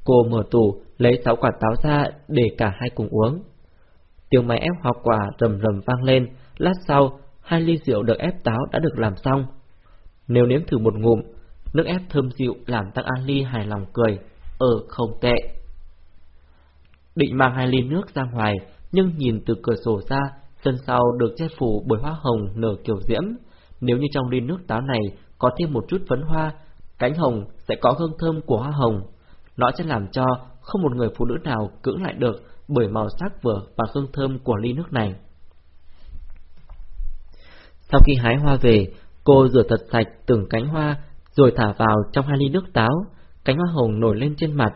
Cô mở tủ, lấy sáu quả táo ra để cả hai cùng uống. Tiếng máy ép hoa quả rầm rầm vang lên, lát sau, hai ly rượu được ép táo đã được làm xong. Nếu nếm thử một ngụm, nước ép thơm dịu làm Tăng An Ly hài lòng cười, ờ không tệ. Định mang hai ly nước ra ngoài, nhưng nhìn từ cửa sổ ra, sân sau được che phủ bởi hoa hồng nở kiểu diễm. Nếu như trong ly nước táo này có thêm một chút phấn hoa, cánh hồng sẽ có hương thơm của hoa hồng. Nó sẽ làm cho không một người phụ nữ nào cưỡng lại được bởi màu sắc vừa và hương thơm của ly nước này. Sau khi hái hoa về, cô rửa thật sạch từng cánh hoa rồi thả vào trong hai ly nước táo, cánh hoa hồng nổi lên trên mặt.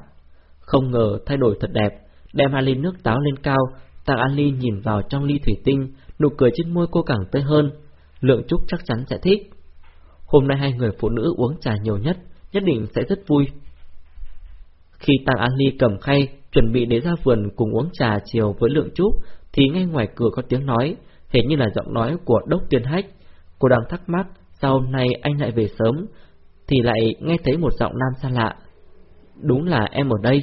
Không ngờ thay đổi thật đẹp, đem hai ly nước táo lên cao, Tàng An Ly nhìn vào trong ly thủy tinh, nụ cười trên môi cô càng tươi hơn. Lượng Trúc chắc chắn sẽ thích. Hôm nay hai người phụ nữ uống trà nhiều nhất, nhất định sẽ rất vui. Khi Tàng An Ly cầm khay, chuẩn bị để ra vườn cùng uống trà chiều với Lượng Trúc, thì ngay ngoài cửa có tiếng nói, hình như là giọng nói của Đốc Tiên Hách. Cô đang thắc mắc, sao hôm nay anh lại về sớm, thì lại nghe thấy một giọng nam xa lạ. Đúng là em ở đây.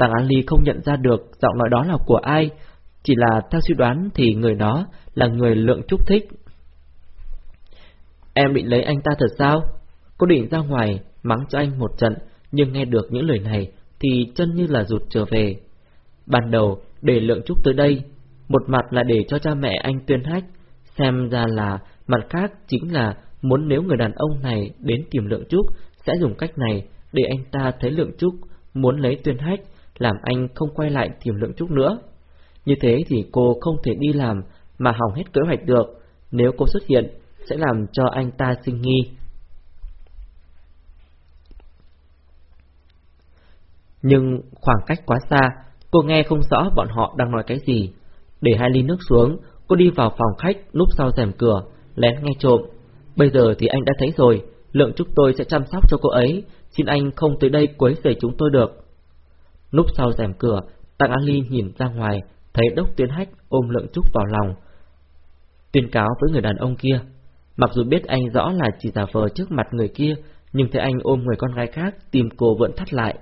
Tàng An Ly không nhận ra được giọng nói đó là của ai, chỉ là theo suy đoán thì người đó là người Lượng Trúc thích. Em định lấy anh ta thật sao? Cô định ra ngoài, mắng cho anh một trận, nhưng nghe được những lời này thì chân như là rụt trở về. Ban đầu, để lượng trúc tới đây, một mặt là để cho cha mẹ anh tuyên hách, xem ra là mặt khác chính là muốn nếu người đàn ông này đến tìm lượng trúc sẽ dùng cách này để anh ta thấy lượng trúc muốn lấy tuyên hách, làm anh không quay lại tìm lượng trúc nữa. Như thế thì cô không thể đi làm mà hỏng hết kế hoạch được, nếu cô xuất hiện sẽ làm cho anh ta sinh nghi. Nhưng khoảng cách quá xa, cô nghe không rõ bọn họ đang nói cái gì. Để hai ly nước xuống, cô đi vào phòng khách núp sau rèm cửa, lén nghe trộm. Bây giờ thì anh đã thấy rồi, lượng chúc tôi sẽ chăm sóc cho cô ấy, xin anh không tới đây quấy rầy chúng tôi được. Núp sau rèm cửa, Tăng Ali Ly nhìn ra ngoài, thấy đốc tiến hách ôm lượng trúc vào lòng. Tuyên cáo với người đàn ông kia, Mặc dù biết anh rõ là chỉ giả vờ trước mặt người kia, nhưng thấy anh ôm người con gái khác, tìm cô vẫn thắt lại.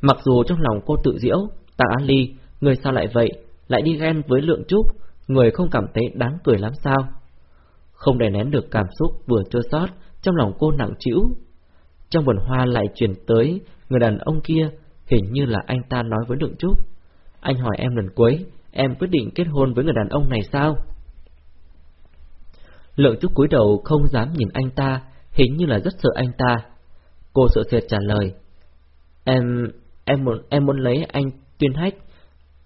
Mặc dù trong lòng cô tự diễu, Tạ Ali, Ly, người sao lại vậy, lại đi ghen với Lượng Trúc, người không cảm thấy đáng cười lắm sao? Không đè nén được cảm xúc vừa chua xót trong lòng cô nặng trĩu. Trong vườn hoa lại chuyển tới người đàn ông kia, hình như là anh ta nói với Lượng Trúc. Anh hỏi em lần cuối, em quyết định kết hôn với người đàn ông này sao? Lượng Trúc cúi đầu không dám nhìn anh ta, hình như là rất sợ anh ta. Cô sợ sệt trả lời. Em, em muốn, em muốn lấy anh Tuyên Hách.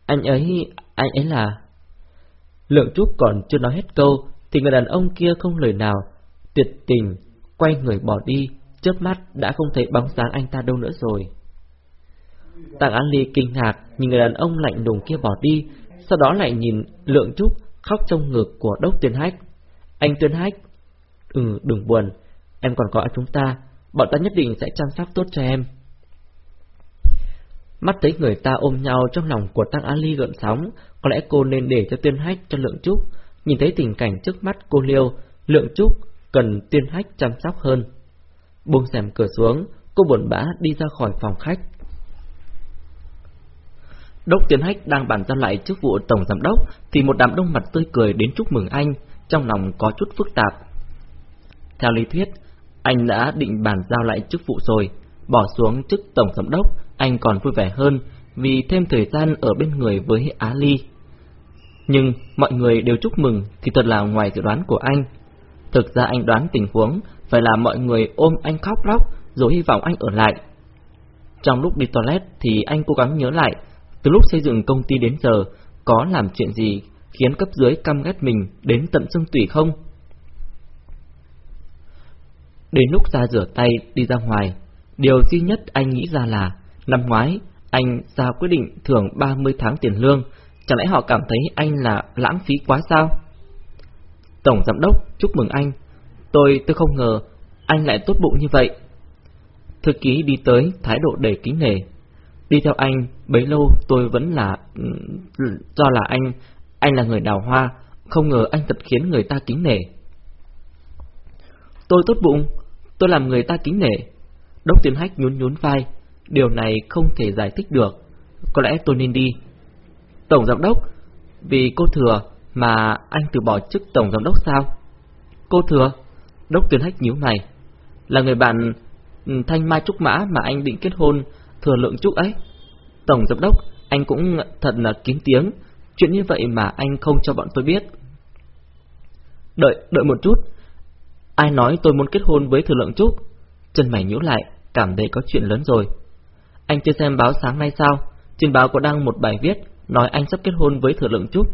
Anh ấy, anh ấy là... Lượng Trúc còn chưa nói hết câu, thì người đàn ông kia không lời nào, tuyệt tình, quay người bỏ đi, chớp mắt đã không thấy bóng dáng anh ta đâu nữa rồi. Tạng An Ly kinh ngạc nhìn người đàn ông lạnh lùng kia bỏ đi, sau đó lại nhìn Lượng Trúc khóc trong ngực của Đốc Tuyên Hách. Anh Tuyên Hách, ừ đừng buồn, em còn có chúng ta, bọn ta nhất định sẽ chăm sóc tốt cho em. Mắt thấy người ta ôm nhau trong lòng của Tăng An Ly gợn sóng, có lẽ cô nên để cho Tuyên Hách cho Lượng Trúc. Nhìn thấy tình cảnh trước mắt cô Liêu, Lượng Trúc cần Tuyên Hách chăm sóc hơn. Buông rèm cửa xuống, cô buồn bã đi ra khỏi phòng khách. Đốc Tiến Hách đang bàn giao lại chức vụ tổng giám đốc, thì một đám đông mặt tươi cười đến chúc mừng anh, trong lòng có chút phức tạp. Theo lý thuyết, anh đã định bàn giao lại chức vụ rồi, bỏ xuống chức tổng giám đốc, anh còn vui vẻ hơn vì thêm thời gian ở bên người với Á Ly. Nhưng mọi người đều chúc mừng thì thật là ngoài dự đoán của anh. Thực ra anh đoán tình huống phải là mọi người ôm anh khóc lóc rồi hy vọng anh ở lại. Trong lúc đi toilet thì anh cố gắng nhớ lại, từ lúc xây dựng công ty đến giờ, có làm chuyện gì khiến cấp dưới căm ghét mình đến tận xương tủy không? Đến lúc ra rửa tay đi ra ngoài, điều duy nhất anh nghĩ ra là năm ngoái anh ra quyết định thưởng 30 tháng tiền lương, chẳng lẽ họ cảm thấy anh là lãng phí quá sao? Tổng giám đốc, chúc mừng anh. Tôi tôi không ngờ anh lại tốt bụng như vậy. Thư ký đi tới, thái độ đầy kính nể. Đi theo anh, bấy lâu tôi vẫn là... Ừ, Do là anh, anh là người đào hoa, không ngờ anh thật khiến người ta kính nể. Tôi tốt bụng, tôi làm người ta kính nể. Đốc tiến hách nhún nhún vai, điều này không thể giải thích được. Có lẽ tôi nên đi. Tổng giám đốc, vì cô thừa mà anh từ bỏ chức tổng giám đốc sao? Cô thừa? Đốc tiến hách nhíu mày Là người bạn ừ, thanh mai trúc mã mà anh định kết hôn thừa lượng trúc ấy. Tổng giám đốc, anh cũng thật là kín tiếng. Chuyện như vậy mà anh không cho bọn tôi biết. Đợi, đợi một chút. Ai nói tôi muốn kết hôn với thừa lượng trúc? Chân mày nhíu lại, cảm thấy có chuyện lớn rồi. Anh chưa xem báo sáng nay sao? Trên báo có đăng một bài viết nói anh sắp kết hôn với thừa lượng trúc,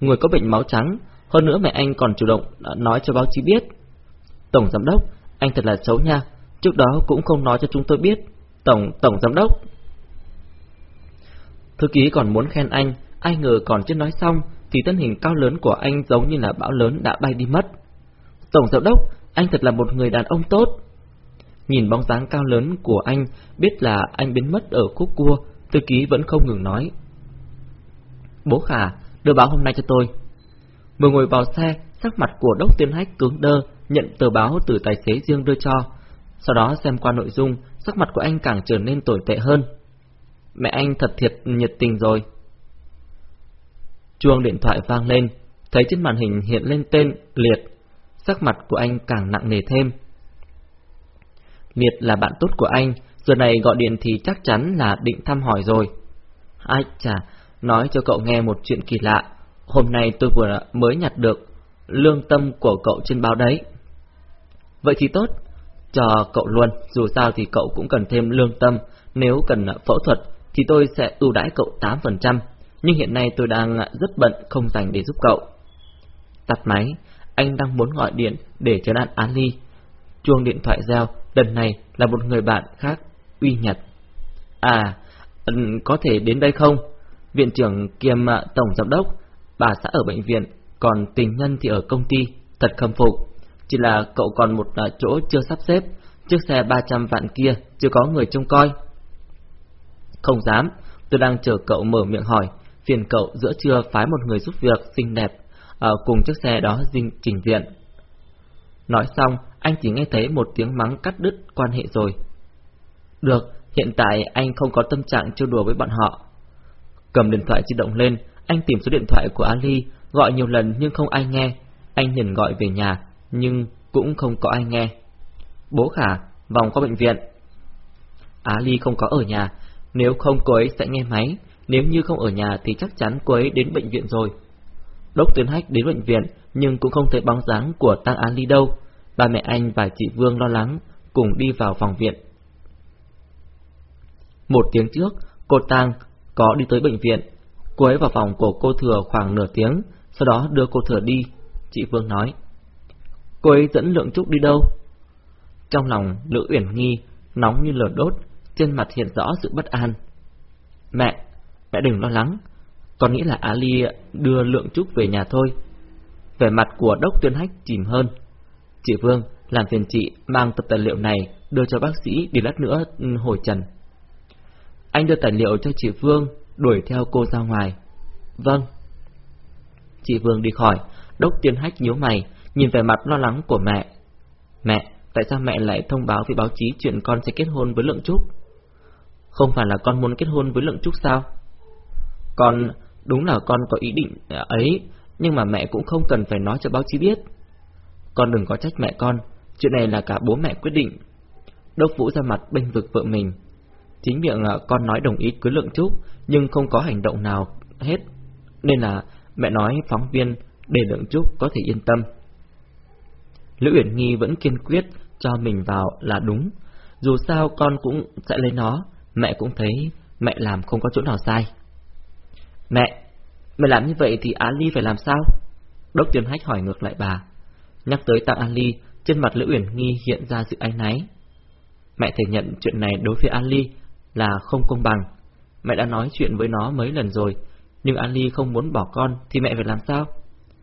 người có bệnh máu trắng, hơn nữa mẹ anh còn chủ động nói cho báo chí biết. Tổng giám đốc, anh thật là xấu nha, trước đó cũng không nói cho chúng tôi biết. Tổng, tổng giám đốc. Thư ký còn muốn khen anh, ai ngờ còn chưa nói xong, thì thân hình cao lớn của anh giống như là bão lớn đã bay đi mất. Tổng giám đốc, anh thật là một người đàn ông tốt. Nhìn bóng dáng cao lớn của anh, biết là anh biến mất ở khúc cua, thư ký vẫn không ngừng nói. Bố khả, đưa báo hôm nay cho tôi. Vừa ngồi vào xe, sắc mặt của đốc tiên hách cứng đơ, nhận tờ báo từ tài xế riêng đưa cho. Sau đó xem qua nội dung, sắc mặt của anh càng trở nên tồi tệ hơn. Mẹ anh thật thiệt nhiệt tình rồi. Chuông điện thoại vang lên, thấy trên màn hình hiện lên tên Liệt, sắc mặt của anh càng nặng nề thêm. Liệt là bạn tốt của anh, giờ này gọi điện thì chắc chắn là định thăm hỏi rồi. Ai chà, nói cho cậu nghe một chuyện kỳ lạ. Hôm nay tôi vừa mới nhặt được lương tâm của cậu trên báo đấy. Vậy thì tốt, cho cậu luôn, dù sao thì cậu cũng cần thêm lương tâm, nếu cần phẫu thuật thì tôi sẽ ưu đãi cậu 8%, nhưng hiện nay tôi đang rất bận không dành để giúp cậu. Tắt máy, anh đang muốn gọi điện để chấn an Ali. Ly. Chuông điện thoại reo, lần này là một người bạn khác, uy nhật. À, ừ, có thể đến đây không? Viện trưởng kiêm à, tổng giám đốc, bà xã ở bệnh viện, còn tình nhân thì ở công ty, thật khâm phục. Chỉ là cậu còn một à, chỗ chưa sắp xếp, chiếc xe 300 vạn kia chưa có người trông coi. Không dám, tôi đang chờ cậu mở miệng hỏi, phiền cậu giữa trưa phái một người giúp việc xinh đẹp, ở cùng chiếc xe đó dinh trình diện. Nói xong, anh chỉ nghe thấy một tiếng mắng cắt đứt quan hệ rồi. Được, hiện tại anh không có tâm trạng trêu đùa với bọn họ. Cầm điện thoại di động lên, anh tìm số điện thoại của Ali, gọi nhiều lần nhưng không ai nghe. Anh liền gọi về nhà, nhưng cũng không có ai nghe. Bố Khả, vòng qua bệnh viện. Á Ly không có ở nhà, nếu không cô ấy sẽ nghe máy, nếu như không ở nhà thì chắc chắn cô ấy đến bệnh viện rồi. Đốc Tuyến Hách đến bệnh viện nhưng cũng không thấy bóng dáng của Tăng Á Ly đâu. Ba mẹ anh và chị Vương lo lắng, cùng đi vào phòng viện. Một tiếng trước, cô Tăng có đi tới bệnh viện. Cô ấy vào phòng của cô Thừa khoảng nửa tiếng, sau đó đưa cô Thừa đi. Chị Vương nói, cô ấy dẫn Lượng Trúc đi đâu? Trong lòng Lữ Uyển Nghi nóng như lửa đốt, trên mặt hiện rõ sự bất an. Mẹ, mẹ đừng lo lắng, con nghĩ là ali đưa Lượng Trúc về nhà thôi. Vẻ mặt của Đốc Tuyên Hách chìm hơn. Chị Vương, làm phiền chị mang tập tài liệu này đưa cho bác sĩ để lát nữa ừ, hồi trần. Anh đưa tài liệu cho chị Vương, đuổi theo cô ra ngoài. Vâng. Chị Vương đi khỏi, Đốc Tuyên Hách nhíu mày, nhìn vẻ mặt lo lắng của mẹ. Mẹ, tại sao mẹ lại thông báo với báo chí chuyện con sẽ kết hôn với Lượng Trúc? Không phải là con muốn kết hôn với Lượng Trúc sao? Con, đúng là con có ý định à, ấy, nhưng mà mẹ cũng không cần phải nói cho báo chí biết. Con đừng có trách mẹ con, chuyện này là cả bố mẹ quyết định. Đốc Vũ ra mặt bênh vực vợ mình. Chính miệng con nói đồng ý cưới Lượng Trúc, nhưng không có hành động nào hết, nên là mẹ nói phóng viên để Lượng Trúc có thể yên tâm. Lữ Uyển Nghi vẫn kiên quyết cho mình vào là đúng. Dù sao con cũng sẽ lấy nó, mẹ cũng thấy mẹ làm không có chỗ nào sai. Mẹ, mẹ làm như vậy thì Á Ly phải làm sao? Đốc Tuyên Hách hỏi ngược lại bà. Nhắc tới Tạ An Ly, trên mặt Lữ Uyển Nghi hiện ra sự áy náy. Mẹ thể nhận chuyện này đối với An Ly là không công bằng. Mẹ đã nói chuyện với nó mấy lần rồi, nhưng An Ly không muốn bỏ con thì mẹ phải làm sao?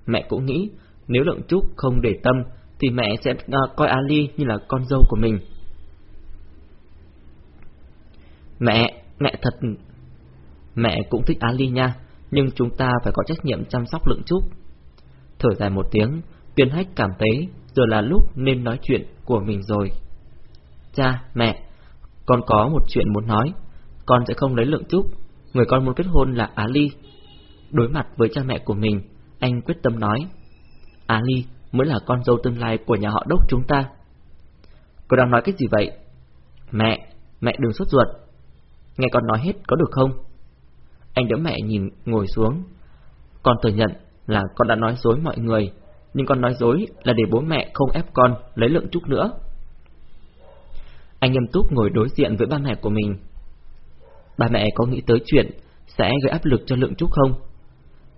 Mẹ cũng nghĩ nếu Lượng Trúc không để tâm thì mẹ sẽ à, coi Ali như là con dâu của mình. Mẹ, mẹ thật... Mẹ cũng thích Ali nha, nhưng chúng ta phải có trách nhiệm chăm sóc Lượng Trúc. Thở dài một tiếng, Tuyên Hách cảm thấy giờ là lúc nên nói chuyện của mình rồi. Cha, mẹ, con có một chuyện muốn nói. Con sẽ không lấy Lượng Trúc, người con muốn kết hôn là Á Ly. Đối mặt với cha mẹ của mình, anh quyết tâm nói. Á Ly mới là con dâu tương lai của nhà họ đốc chúng ta. Cô đang nói cái gì vậy? Mẹ, mẹ đừng sốt ruột. Nghe con nói hết có được không? Anh đỡ mẹ nhìn ngồi xuống. Con thừa nhận là con đã nói dối mọi người, nhưng con nói dối là để bố mẹ không ép con lấy lượng chút nữa. Anh nghiêm túc ngồi đối diện với ba mẹ của mình. Ba mẹ có nghĩ tới chuyện sẽ gây áp lực cho lượng trúc không?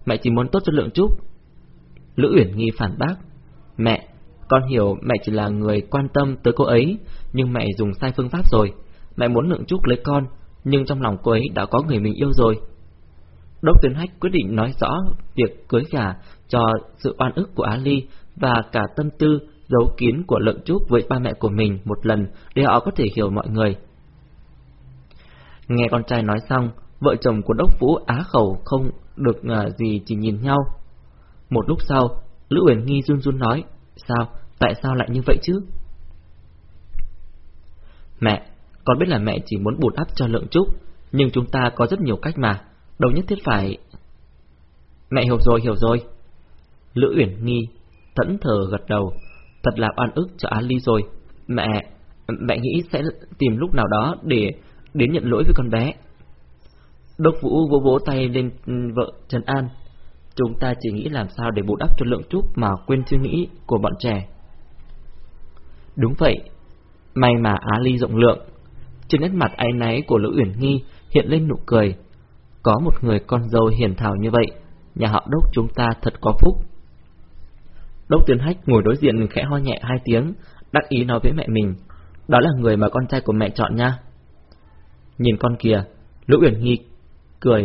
Mẹ chỉ muốn tốt cho lượng trúc. Lữ Uyển Nghi phản bác. Mẹ, con hiểu mẹ chỉ là người quan tâm tới cô ấy, nhưng mẹ dùng sai phương pháp rồi. Mẹ muốn lượng trúc lấy con, nhưng trong lòng cô ấy đã có người mình yêu rồi. Đốc Tuyên Hách quyết định nói rõ việc cưới gả, cho sự oan ức của Á Ly và cả tâm tư giấu kín của Lượng Trúc với ba mẹ của mình một lần để họ có thể hiểu mọi người. Nghe con trai nói xong, vợ chồng của Đốc Vũ á khẩu không được à, gì chỉ nhìn nhau. Một lúc sau, Lữ Uyển Nghi run run nói, sao, tại sao lại như vậy chứ? Mẹ, con biết là mẹ chỉ muốn bù đắp cho Lượng Trúc, nhưng chúng ta có rất nhiều cách mà, đâu nhất thiết phải... Mẹ hiểu rồi, hiểu rồi. Lữ Uyển Nghi thẫn thờ gật đầu, thật là oan ức cho Á Ly rồi. Mẹ, mẹ nghĩ sẽ tìm lúc nào đó để đến nhận lỗi với con bé. Đốc Vũ vỗ vỗ tay lên ừ, vợ Trần An. Chúng ta chỉ nghĩ làm sao để bù đắp cho lượng chút mà quên suy nghĩ của bọn trẻ. Đúng vậy, may mà Á Ly rộng lượng. Trên nét mặt áy náy của Lữ Uyển Nghi hiện lên nụ cười. Có một người con dâu hiền thảo như vậy, nhà họ đốc chúng ta thật có phúc. Đốc Tiến Hách ngồi đối diện khẽ ho nhẹ hai tiếng, đắc ý nói với mẹ mình, đó là người mà con trai của mẹ chọn nha. Nhìn con kìa, Lữ Uyển Nghi cười,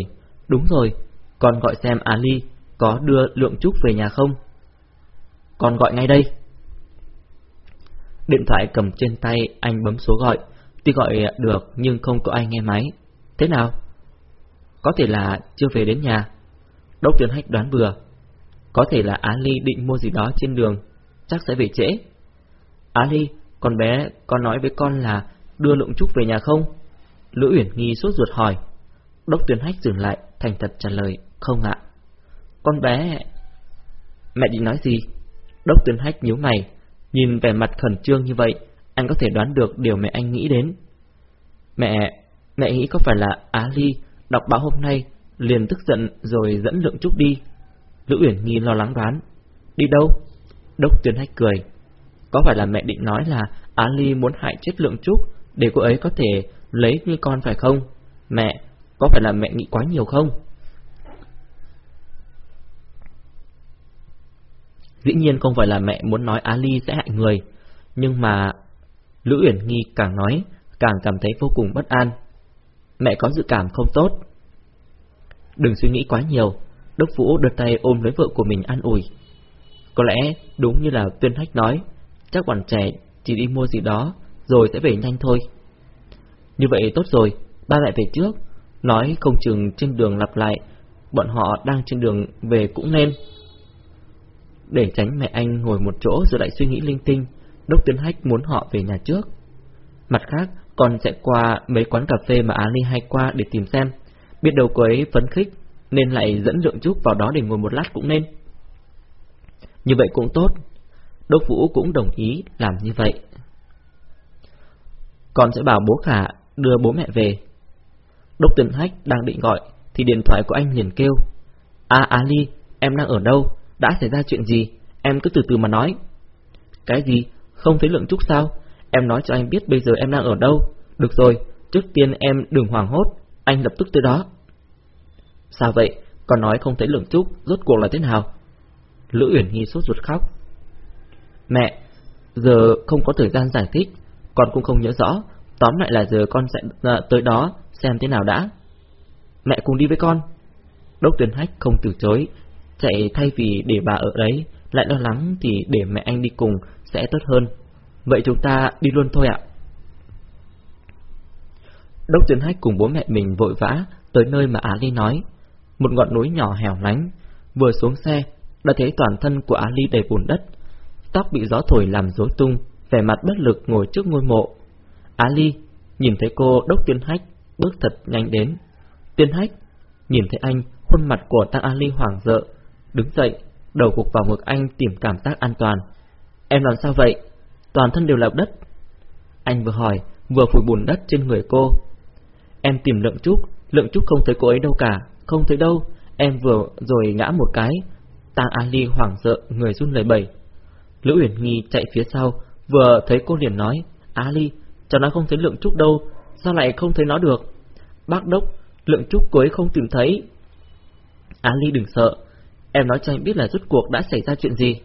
đúng rồi, con gọi xem Á Ly có đưa Lượng Trúc về nhà không? Con gọi ngay đây. Điện thoại cầm trên tay anh bấm số gọi, tuy gọi được nhưng không có ai nghe máy. Thế nào? Có thể là chưa về đến nhà. Đốc Trần Hách đoán bừa. Có thể là Á Ly định mua gì đó trên đường, chắc sẽ về trễ. Á Ly, con bé, con nói với con là đưa Lượng Trúc về nhà không? Lữ Uyển Nghi sốt ruột hỏi. Đốc Tuyền Hách dừng lại, thành thật trả lời, không ạ. Con bé, Mẹ định nói gì? Đốc Tuyên Hách nhíu mày, nhìn vẻ mặt khẩn trương như vậy, anh có thể đoán được điều mẹ anh nghĩ đến. Mẹ, mẹ nghĩ có phải là Á Ly đọc báo hôm nay liền tức giận rồi dẫn Lượng Trúc đi? Lữ Uyển Nghi lo lắng đoán. Đi đâu? Đốc Tuyên Hách cười. Có phải là mẹ định nói là Á Ly muốn hại chết Lượng Trúc để cô ấy có thể lấy như con phải không? Mẹ, có phải là mẹ nghĩ quá nhiều không? Dĩ nhiên không phải là mẹ muốn nói Ali sẽ hại người, nhưng mà Lữ Uyển Nghi càng nói, càng cảm thấy vô cùng bất an. Mẹ có dự cảm không tốt. Đừng suy nghĩ quá nhiều, Đốc Vũ đưa tay ôm lấy vợ của mình an ủi. Có lẽ đúng như là Tuyên Hách nói, chắc bọn trẻ chỉ đi mua gì đó, rồi sẽ về nhanh thôi. Như vậy tốt rồi, ba mẹ về trước, nói không chừng trên đường lặp lại, bọn họ đang trên đường về cũng nên. Để tránh mẹ anh ngồi một chỗ rồi lại suy nghĩ linh tinh, Đốc Tuyên Hách muốn họ về nhà trước. Mặt khác, còn sẽ qua mấy quán cà phê mà Á Ly hay qua để tìm xem. Biết đầu cô ấy phấn khích, nên lại dẫn Lượng Trúc vào đó để ngồi một lát cũng nên. Như vậy cũng tốt. Đốc Vũ cũng đồng ý làm như vậy. Con sẽ bảo bố Khả đưa bố mẹ về. Đốc Tuyên Hách đang định gọi, thì điện thoại của anh liền kêu. À Á Ly, em đang ở đâu? Đã xảy ra chuyện gì? Em cứ từ từ mà nói. Cái gì? Không thấy Lượng Trúc sao? Em nói cho anh biết bây giờ em đang ở đâu. Được rồi, trước tiên em đừng hoảng hốt, anh lập tức tới đó. Sao vậy? Còn nói không thấy Lượng Trúc, rốt cuộc là thế nào? Lữ Uyển Nhi sốt ruột khóc. Mẹ, giờ không có thời gian giải thích, con cũng không nhớ rõ. Tóm lại là giờ con sẽ à, tới đó xem thế nào đã. Mẹ cùng đi với con. Đốc Tuyền Hách không từ chối, chạy thay vì để bà ở đấy, lại lo lắng thì để mẹ anh đi cùng sẽ tốt hơn. Vậy chúng ta đi luôn thôi ạ. Đốc Tiến Hách cùng bố mẹ mình vội vã tới nơi mà Á Ly nói. Một ngọn núi nhỏ hẻo lánh, vừa xuống xe, đã thấy toàn thân của Á Ly đầy bùn đất. Tóc bị gió thổi làm rối tung, vẻ mặt bất lực ngồi trước ngôi mộ. Á Ly nhìn thấy cô Đốc Tiên Hách bước thật nhanh đến. Tiên Hách nhìn thấy anh, khuôn mặt của Tăng Á Ly hoảng sợ, đứng dậy, đầu cục vào ngực anh tìm cảm giác an toàn. Em làm sao vậy? Toàn thân đều là đất. Anh vừa hỏi, vừa phủi bùn đất trên người cô. Em tìm lượng trúc, lượng trúc không thấy cô ấy đâu cả, không thấy đâu. Em vừa rồi ngã một cái. Tang Ali hoảng sợ, người run lời bẩy. Lữ Uyển Nghi chạy phía sau, vừa thấy cô liền nói, Ali, cháu nói không thấy lượng trúc đâu, sao lại không thấy nó được? Bác đốc, lượng trúc cô ấy không tìm thấy. Ali đừng sợ, em nói cho anh biết là rốt cuộc đã xảy ra chuyện gì.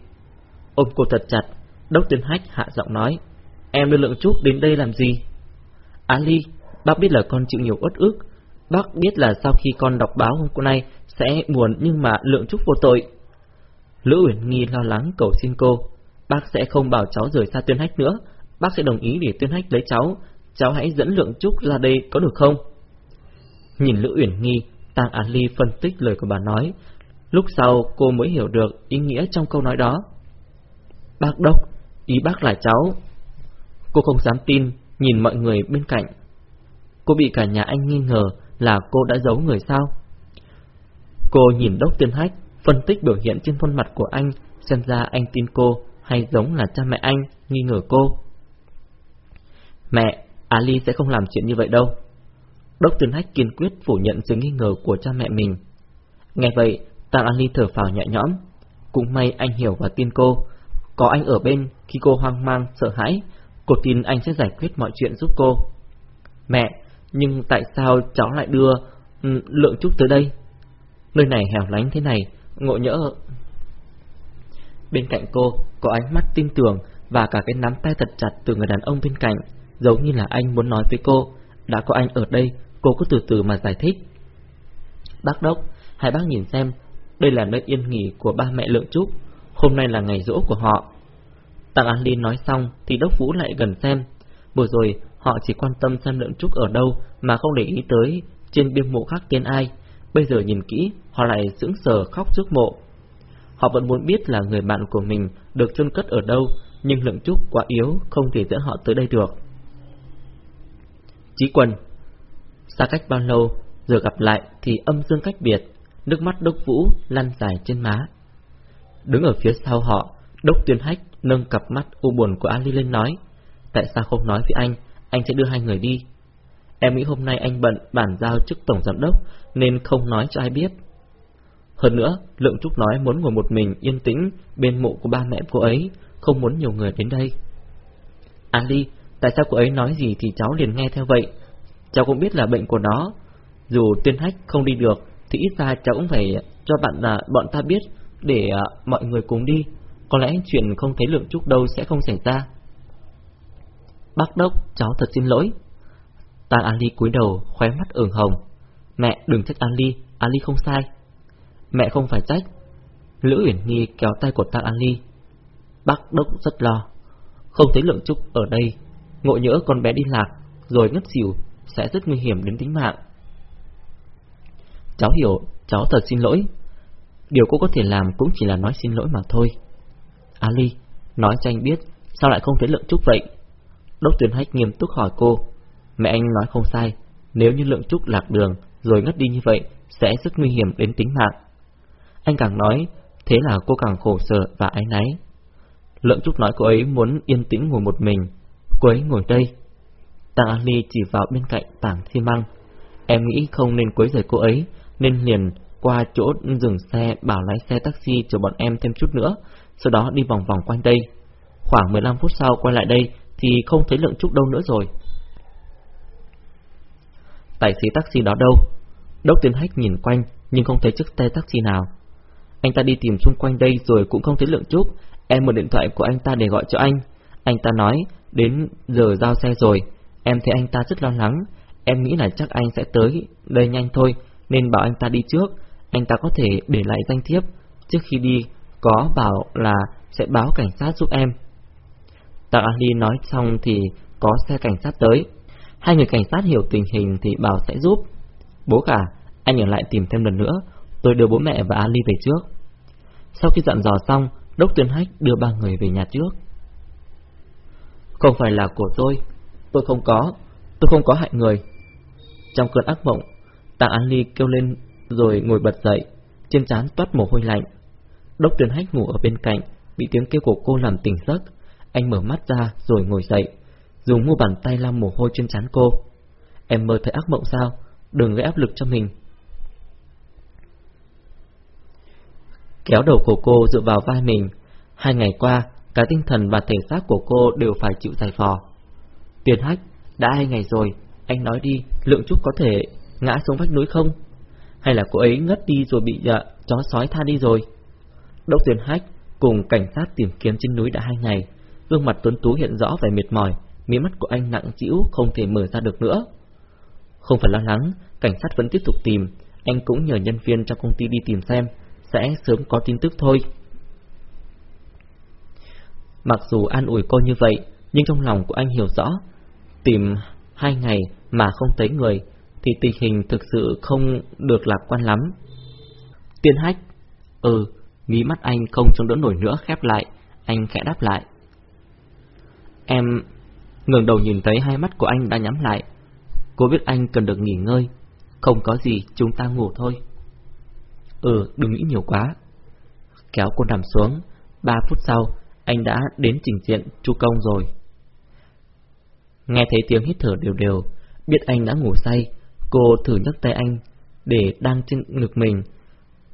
Ôm cô thật chặt, Đốc Tuyên Hách hạ giọng nói, em đưa lượng trúc đến đây làm gì? Ali, bác biết là con chịu nhiều uất ức, bác biết là sau khi con đọc báo hôm nay sẽ buồn nhưng mà lượng trúc vô tội. Lữ Uyển Nghi lo lắng cầu xin cô, bác sẽ không bảo cháu rời xa Tuyên Hách nữa, bác sẽ đồng ý để Tuyên Hách lấy cháu, cháu hãy dẫn lượng trúc ra đây có được không? Nhìn Lữ Uyển Nghi, Tàng á Ly phân tích lời của bà nói, lúc sau cô mới hiểu được ý nghĩa trong câu nói đó. Bác Đốc, Ý bác là cháu. Cô không dám tin Nhìn mọi người bên cạnh. Cô bị cả nhà anh nghi ngờ Là cô đã giấu người sao? Cô nhìn Đốc Tiên Hách Phân tích biểu hiện trên khuôn mặt của anh Xem ra anh tin cô Hay giống là cha mẹ anh nghi ngờ cô. Mẹ Ali sẽ không làm chuyện như vậy đâu. Đốc Tiên Hách kiên quyết phủ nhận sự nghi ngờ của cha mẹ mình. Nghe vậy Tàng Ly thở phào nhẹ nhõm Cũng may anh hiểu và tin cô có anh ở bên khi cô hoang mang, sợ hãi, cô tin anh sẽ giải quyết mọi chuyện giúp cô. Mẹ, nhưng tại sao cháu lại đưa um, Lượng Trúc tới đây? Nơi này hẻo lánh thế này, ngộ nhỡ... Bên cạnh cô có ánh mắt tin tưởng và cả cái nắm tay thật chặt từ người đàn ông bên cạnh, giống như là anh muốn nói với cô, đã có anh ở đây, cô cứ từ từ mà giải thích. Bác Đốc, hai bác nhìn xem, đây là nơi yên nghỉ của ba mẹ Lượng Trúc, Hôm nay là ngày rỗ của họ. Tạng An Linh nói xong Thì Đốc Vũ lại gần xem. Vừa rồi họ chỉ quan tâm xem lượng trúc ở đâu Mà không để ý tới Trên biên mộ khác tên ai. Bây giờ nhìn kỹ họ lại sững sờ khóc trước mộ. Họ vẫn muốn biết là người bạn của mình Được chôn cất ở đâu Nhưng lượng trúc quá yếu Không thể dẫn họ tới đây được. Chí quần Xa cách bao lâu Giờ gặp lại thì âm dương cách biệt. Nước mắt đốc vũ lăn dài trên má Đứng ở phía sau họ, Đốc Tuyên Hách nâng cặp mắt u buồn của Ali lên nói, tại sao không nói với anh, anh sẽ đưa hai người đi. Em nghĩ hôm nay anh bận bản giao chức tổng giám đốc nên không nói cho ai biết. Hơn nữa, Lượng Trúc nói muốn ngồi một mình yên tĩnh bên mộ của ba mẹ cô ấy, không muốn nhiều người đến đây. Ali, tại sao cô ấy nói gì thì cháu liền nghe theo vậy? Cháu cũng biết là bệnh của nó. Dù tuyên hách không đi được, thì ít ra cháu cũng phải à, cho bạn là bọn ta biết để à, mọi người cùng đi. Có lẽ chuyện không thấy Lượng Trúc đâu sẽ không xảy ra. Bác Đốc, cháu thật xin lỗi. Tang Ali cúi đầu, khóe mắt ửng hồng. Mẹ, đừng trách Ali, Ali không sai. Mẹ không phải trách. Lữ Uyển Nhi kéo tay của Tang Ali. Bác Đốc rất lo. Không thấy Lượng Trúc ở đây, ngộ nhỡ con bé đi lạc, rồi ngất xỉu, sẽ rất nguy hiểm đến tính mạng. Cháu hiểu, cháu thật xin lỗi. Điều cô có thể làm cũng chỉ là nói xin lỗi mà thôi. Ali, nói cho anh biết, sao lại không thấy Lượng Trúc vậy? Đốc tuyển Hách nghiêm túc hỏi cô. Mẹ anh nói không sai, nếu như Lượng Trúc lạc đường rồi ngất đi như vậy, sẽ rất nguy hiểm đến tính mạng. Anh càng nói, thế là cô càng khổ sở và áy náy. Lượng Trúc nói cô ấy muốn yên tĩnh ngồi một mình, cô ấy ngồi đây. Tàng Ali chỉ vào bên cạnh tảng xi măng. Em nghĩ không nên quấy rầy cô ấy, nên liền qua chỗ dừng xe bảo lái xe taxi chờ bọn em thêm chút nữa, sau đó đi vòng vòng quanh đây. Khoảng 15 phút sau quay lại đây thì không thấy Lượng Trúc đâu nữa rồi. Tài xế taxi đó đâu? Đốc Tiến Hách nhìn quanh nhưng không thấy chiếc xe taxi nào. Anh ta đi tìm xung quanh đây rồi cũng không thấy Lượng Trúc, em mở điện thoại của anh ta để gọi cho anh. Anh ta nói đến giờ giao xe rồi, em thấy anh ta rất lo lắng, em nghĩ là chắc anh sẽ tới đây nhanh thôi, nên bảo anh ta đi trước, anh ta có thể để lại danh thiếp, trước khi đi có bảo là sẽ báo cảnh sát giúp em. Tạ Ali nói xong thì có xe cảnh sát tới. Hai người cảnh sát hiểu tình hình thì bảo sẽ giúp. Bố cả, anh ở lại tìm thêm lần nữa, tôi đưa bố mẹ và Ali về trước. Sau khi dặn dò xong, Đốc Tuyên Hách đưa ba người về nhà trước. Không phải là của tôi, tôi không có, tôi không có hại người. Trong cơn ác mộng, Tạ An Ly kêu lên rồi ngồi bật dậy, trên trán toát mồ hôi lạnh. Đốc Tuyền Hách ngủ ở bên cạnh, bị tiếng kêu của cô làm tỉnh giấc. Anh mở mắt ra rồi ngồi dậy, dùng mu bàn tay lau mồ hôi trên trán cô. Em mơ thấy ác mộng sao? Đừng gây áp lực cho mình. Kéo đầu của cô dựa vào vai mình. Hai ngày qua, cả tinh thần và thể xác của cô đều phải chịu dài phò. Tuyền hách, đã hai ngày rồi, anh nói đi, lượng trúc có thể ngã xuống vách núi không? Hay là cô ấy ngất đi rồi bị uh, chó sói tha đi rồi? Đỗ Tuyền hách cùng cảnh sát tìm kiếm trên núi đã hai ngày, gương mặt tuấn tú hiện rõ vẻ mệt mỏi, mí mắt của anh nặng trĩu không thể mở ra được nữa. Không phải lo lắng, cảnh sát vẫn tiếp tục tìm, anh cũng nhờ nhân viên trong công ty đi tìm xem, sẽ sớm có tin tức thôi. Mặc dù an ủi cô như vậy, nhưng trong lòng của anh hiểu rõ, tìm hai ngày mà không thấy người, thì tình hình thực sự không được lạc quan lắm. Tiên hách, ừ, mí mắt anh không chống đỡ nổi nữa khép lại, anh khẽ đáp lại. Em ngẩng đầu nhìn thấy hai mắt của anh đã nhắm lại, cô biết anh cần được nghỉ ngơi, không có gì chúng ta ngủ thôi. Ừ, đừng nghĩ nhiều quá. Kéo cô nằm xuống, ba phút sau, anh đã đến trình diện chu công rồi. Nghe thấy tiếng hít thở đều đều, biết anh đã ngủ say, cô thử nhấc tay anh để đang trên ngực mình.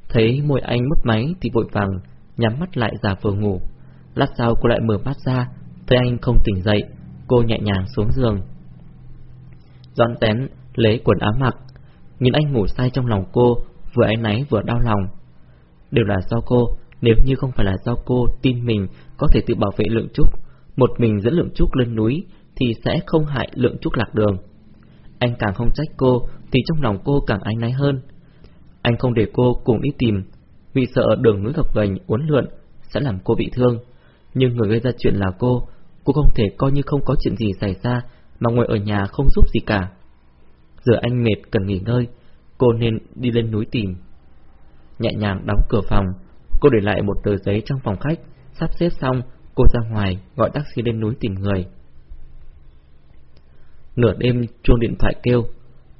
Thấy môi anh mất máy thì vội vàng nhắm mắt lại giả vờ ngủ. Lát sau cô lại mở mắt ra, thấy anh không tỉnh dậy, cô nhẹ nhàng xuống giường. Dọn tén lấy quần áo mặc, nhìn anh ngủ say trong lòng cô, vừa áy náy vừa đau lòng. Đều là do cô, nếu như không phải là do cô tin mình có thể tự bảo vệ lượng trúc, một mình dẫn lượng trúc lên núi thì sẽ không hại lượng trúc lạc đường. Anh càng không trách cô thì trong lòng cô càng áy náy hơn. Anh không để cô cùng đi tìm, vì sợ đường núi gập ghềnh uốn lượn sẽ làm cô bị thương. Nhưng người gây ra chuyện là cô, cô không thể coi như không có chuyện gì xảy ra mà ngồi ở nhà không giúp gì cả. Giờ anh mệt cần nghỉ ngơi, cô nên đi lên núi tìm. Nhẹ nhàng đóng cửa phòng, cô để lại một tờ giấy trong phòng khách, sắp xếp xong, cô ra ngoài gọi taxi lên núi tìm người. Nửa đêm chuông điện thoại kêu,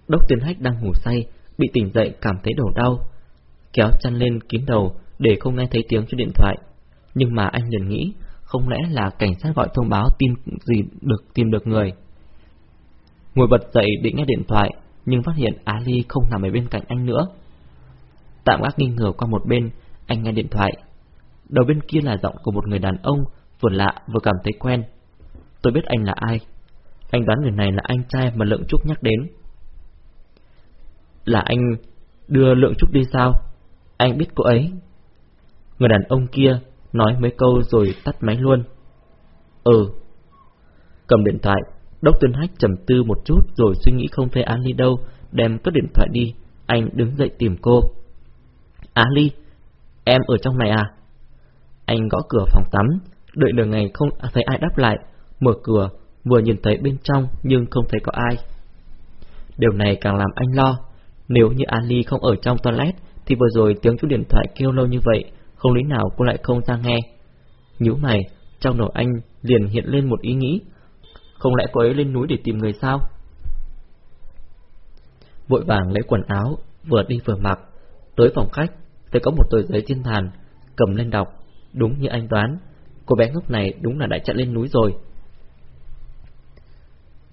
Đốc Tiến Hách đang ngủ say, bị tỉnh dậy cảm thấy đầu đau. Kéo chăn lên kín đầu, để không nghe thấy tiếng chuông điện thoại. Nhưng mà anh liền nghĩ, không lẽ là cảnh sát gọi thông báo tìm gì được tìm được người. Ngồi bật dậy định nghe điện thoại, nhưng phát hiện Ali không nằm ở bên cạnh anh nữa. Tạm gác nghi ngờ qua một bên, anh nghe điện thoại. Đầu bên kia là giọng của một người đàn ông, vừa lạ vừa cảm thấy quen. Tôi biết anh là ai. Anh đoán người này là anh trai mà Lượng Trúc nhắc đến. Là anh đưa Lượng Trúc đi sao? Anh biết cô ấy. Người đàn ông kia nói mấy câu rồi tắt máy luôn. Ừ. Cầm điện thoại, Đốc Tuyên Hách trầm tư một chút rồi suy nghĩ không thấy Ali đâu, đem cất điện thoại đi. Anh đứng dậy tìm cô. Ali, em ở trong này à? Anh gõ cửa phòng tắm, đợi nửa ngày không thấy ai đáp lại, mở cửa, vừa nhìn thấy bên trong nhưng không thấy có ai. Điều này càng làm anh lo, nếu như Ali không ở trong toilet thì vừa rồi tiếng chuông điện thoại kêu lâu như vậy, không lý nào cô lại không ra nghe. Nhíu mày, trong đầu anh liền hiện lên một ý nghĩ, không lẽ cô ấy lên núi để tìm người sao? Vội vàng lấy quần áo, vừa đi vừa mặc, tới phòng khách, thấy có một tờ giấy trên bàn, cầm lên đọc, đúng như anh đoán, cô bé ngốc này đúng là đã chạy lên núi rồi.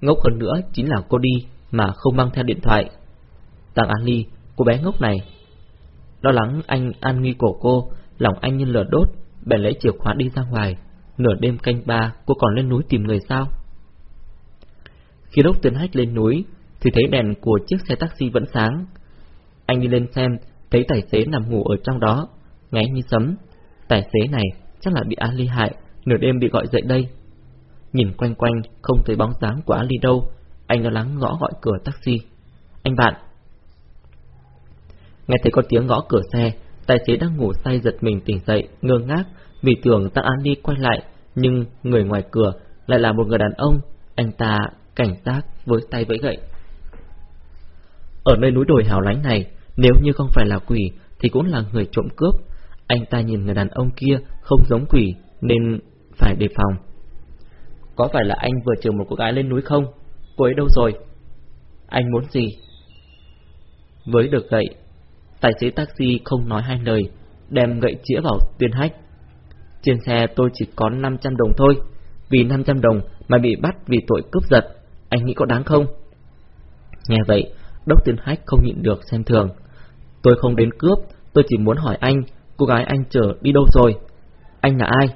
Ngốc hơn nữa chính là cô đi mà không mang theo điện thoại. Tàng An Ly, cô bé ngốc này. Lo lắng anh an nguy của cô, lòng anh như lửa đốt, bèn lấy chìa khóa đi ra ngoài. Nửa đêm canh ba, cô còn lên núi tìm người sao? Khi lúc tuyên hách lên núi, thì thấy đèn của chiếc xe taxi vẫn sáng. Anh đi lên xem, thấy tài xế nằm ngủ ở trong đó, ngáy như sấm. Tài xế này chắc là bị Ali hại, nửa đêm bị gọi dậy đây. Nhìn quanh quanh, không thấy bóng dáng của Ali đâu, anh lo lắng gõ gọi cửa taxi. Anh bạn! Nghe thấy có tiếng gõ cửa xe, tài xế đang ngủ say giật mình tỉnh dậy, ngơ ngác, vì tưởng Tăng Ali quay lại, nhưng người ngoài cửa lại là một người đàn ông. Anh ta cảnh giác với tay vẫy gậy. Ở nơi núi đồi hào lánh này, nếu như không phải là quỷ thì cũng là người trộm cướp. Anh ta nhìn người đàn ông kia không giống quỷ nên phải đề phòng. Có phải là anh vừa chở một cô gái lên núi không? Cô ấy đâu rồi? Anh muốn gì? Với được gậy, tài xế taxi không nói hai lời, đem gậy chĩa vào tuyên hách. Trên xe tôi chỉ có 500 đồng thôi, vì 500 đồng mà bị bắt vì tội cướp giật, anh nghĩ có đáng không? Nghe vậy, đốc tuyên hách không nhịn được xem thường. Tôi không đến cướp, tôi chỉ muốn hỏi anh, cô gái anh chở đi đâu rồi? Anh là ai?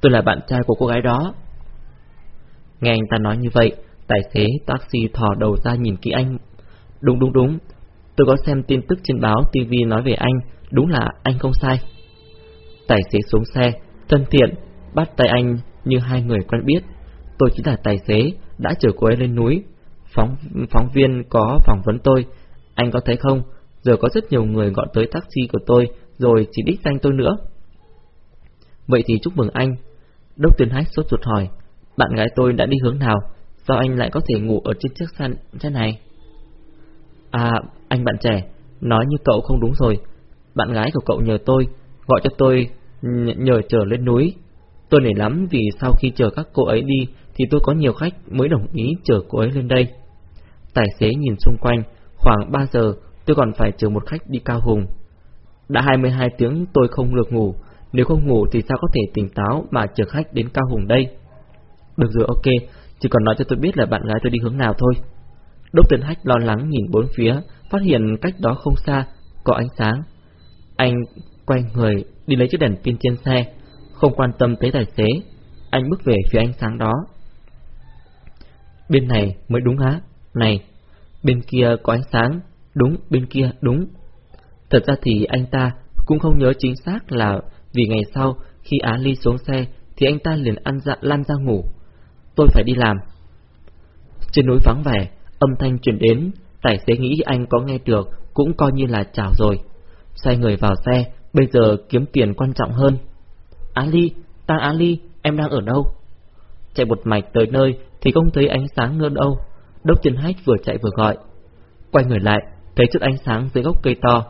Tôi là bạn trai của cô gái đó. Nghe anh ta nói như vậy, tài xế taxi thò đầu ra nhìn kỹ anh. Đúng đúng đúng, tôi có xem tin tức trên báo TV nói về anh, đúng là anh không sai. Tài xế xuống xe, thân thiện, bắt tay anh như hai người quen biết. Tôi chính là tài xế, đã chở cô ấy lên núi. Phóng, phóng viên có phỏng vấn tôi, anh có thấy không? Giờ có rất nhiều người gọi tới taxi của tôi, rồi chỉ đích danh tôi nữa. Vậy thì chúc mừng anh. Đốc tuyên hách sốt ruột hỏi, bạn gái tôi đã đi hướng nào? Sao anh lại có thể ngủ ở trên chiếc xe, thế này? À, anh bạn trẻ, nói như cậu không đúng rồi. Bạn gái của cậu nhờ tôi, gọi cho tôi nhờ chờ lên núi. Tôi nể lắm vì sau khi chờ các cô ấy đi thì tôi có nhiều khách mới đồng ý chờ cô ấy lên đây. Tài xế nhìn xung quanh, khoảng 3 giờ tôi còn phải chờ một khách đi Cao Hùng. Đã 22 tiếng tôi không được ngủ, nếu không ngủ thì sao có thể tỉnh táo mà chờ khách đến Cao Hùng đây? Được rồi ok, chỉ còn nói cho tôi biết là bạn gái tôi đi hướng nào thôi. Đốc Tần Hách lo lắng nhìn bốn phía, phát hiện cách đó không xa, có ánh sáng. Anh quay người đi lấy chiếc đèn pin trên xe, không quan tâm tới tài xế. Anh bước về phía ánh sáng đó. Bên này mới đúng á, này, bên kia có ánh sáng, đúng, bên kia, đúng. Thật ra thì anh ta cũng không nhớ chính xác là vì ngày sau khi Á Ly xuống xe thì anh ta liền ăn dạ lan ra ngủ. Tôi phải đi làm. Trên núi vắng vẻ, âm thanh truyền đến, tài xế nghĩ anh có nghe được cũng coi như là chào rồi. Xoay người vào xe, bây giờ kiếm tiền quan trọng hơn. Á Ly, ta Á Ly, em đang ở đâu? Chạy một mạch tới nơi thì không thấy ánh sáng nữa đâu. Đốc Tiên Hách vừa chạy vừa gọi. Quay người lại, thấy chút ánh sáng dưới gốc cây to.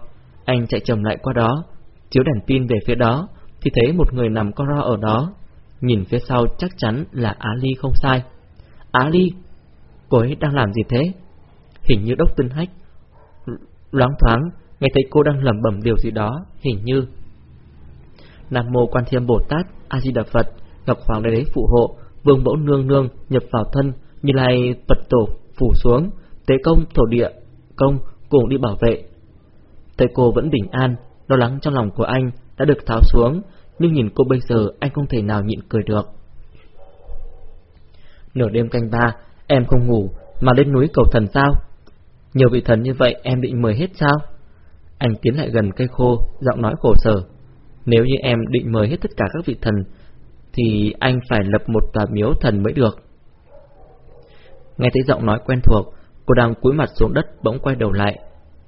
Anh chạy chậm lại qua đó, chiếu đèn pin về phía đó, thì thấy một người nằm co ro ở đó. Nhìn phía sau chắc chắn là Á Ly không sai. Á Ly, cô ấy đang làm gì thế? Hình như đốc tinh Hách loáng thoáng nghe thấy cô đang lẩm bẩm điều gì đó, hình như Nam Mô Quan Thiêm Bồ Tát, A Di Đà Phật, Ngọc Hoàng Đế Đế phụ hộ, Vương Mẫu Nương Nương nhập vào thân, Như Lai Phật Tổ phủ xuống, Tế Công Thổ Địa Công cùng đi bảo vệ. Thấy cô vẫn bình an, lo lắng trong lòng của anh đã được tháo xuống, nhưng nhìn cô bây giờ anh không thể nào nhịn cười được. Nửa đêm canh ba, em không ngủ, mà lên núi cầu thần sao? Nhiều vị thần như vậy em định mời hết sao? Anh tiến lại gần cây khô, giọng nói khổ sở. Nếu như em định mời hết tất cả các vị thần, thì anh phải lập một tòa miếu thần mới được. Nghe thấy giọng nói quen thuộc, cô đang cúi mặt xuống đất bỗng quay đầu lại,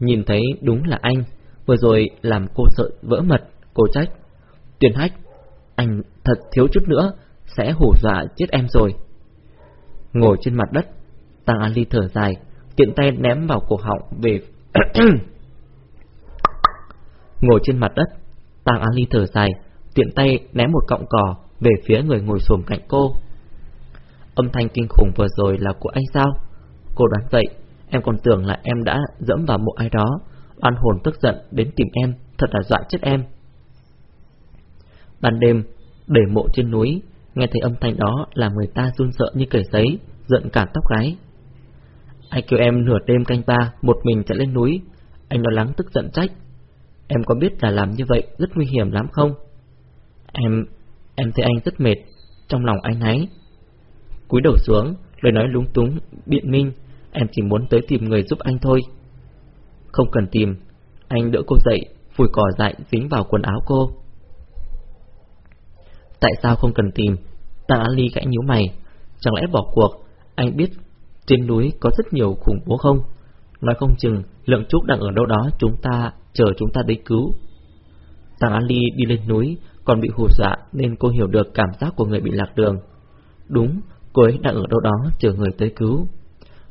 nhìn thấy đúng là anh, vừa rồi làm cô sợ vỡ mật, cô trách. Tuyển hách, anh thật thiếu chút nữa, sẽ hủ dọa chết em rồi. Ngồi trên mặt đất, Tăng Ali thở dài, tiện tay ném vào cổ họng về... [CLEARS THROAT] ngồi trên mặt đất, Tăng Ali thở dài, tiện tay ném một cọng cỏ về phía người ngồi xổm cạnh cô. Âm thanh kinh khủng vừa rồi là của anh sao? Cô đoán vậy, em còn tưởng là em đã dẫm vào mộ ai đó, oan hồn tức giận đến tìm em, thật là dọa chết em. Ban đêm, để mộ trên núi, nghe thấy âm thanh đó làm người ta run sợ như cởi giấy, giận cả tóc gái. Anh kêu em nửa đêm canh ba, một mình chạy lên núi, anh lo lắng tức giận trách. Em có biết là làm như vậy rất nguy hiểm lắm không? Em, em thấy anh rất mệt, trong lòng anh ấy. Cúi đầu xuống, lời nói lúng túng, biện minh, em chỉ muốn tới tìm người giúp anh thôi. Không cần tìm, anh đỡ cô dậy, phủi cỏ dại dính vào quần áo cô. Tại sao không cần tìm? Tăng Ly gãy nhíu mày, chẳng lẽ bỏ cuộc, anh biết trên núi có rất nhiều khủng bố không? Nói không chừng lượng trúc đang ở đâu đó chúng ta chờ chúng ta đến cứu. Tăng Ly đi lên núi còn bị hù dọa nên cô hiểu được cảm giác của người bị lạc đường. Đúng, cô ấy đang ở đâu đó chờ người tới cứu.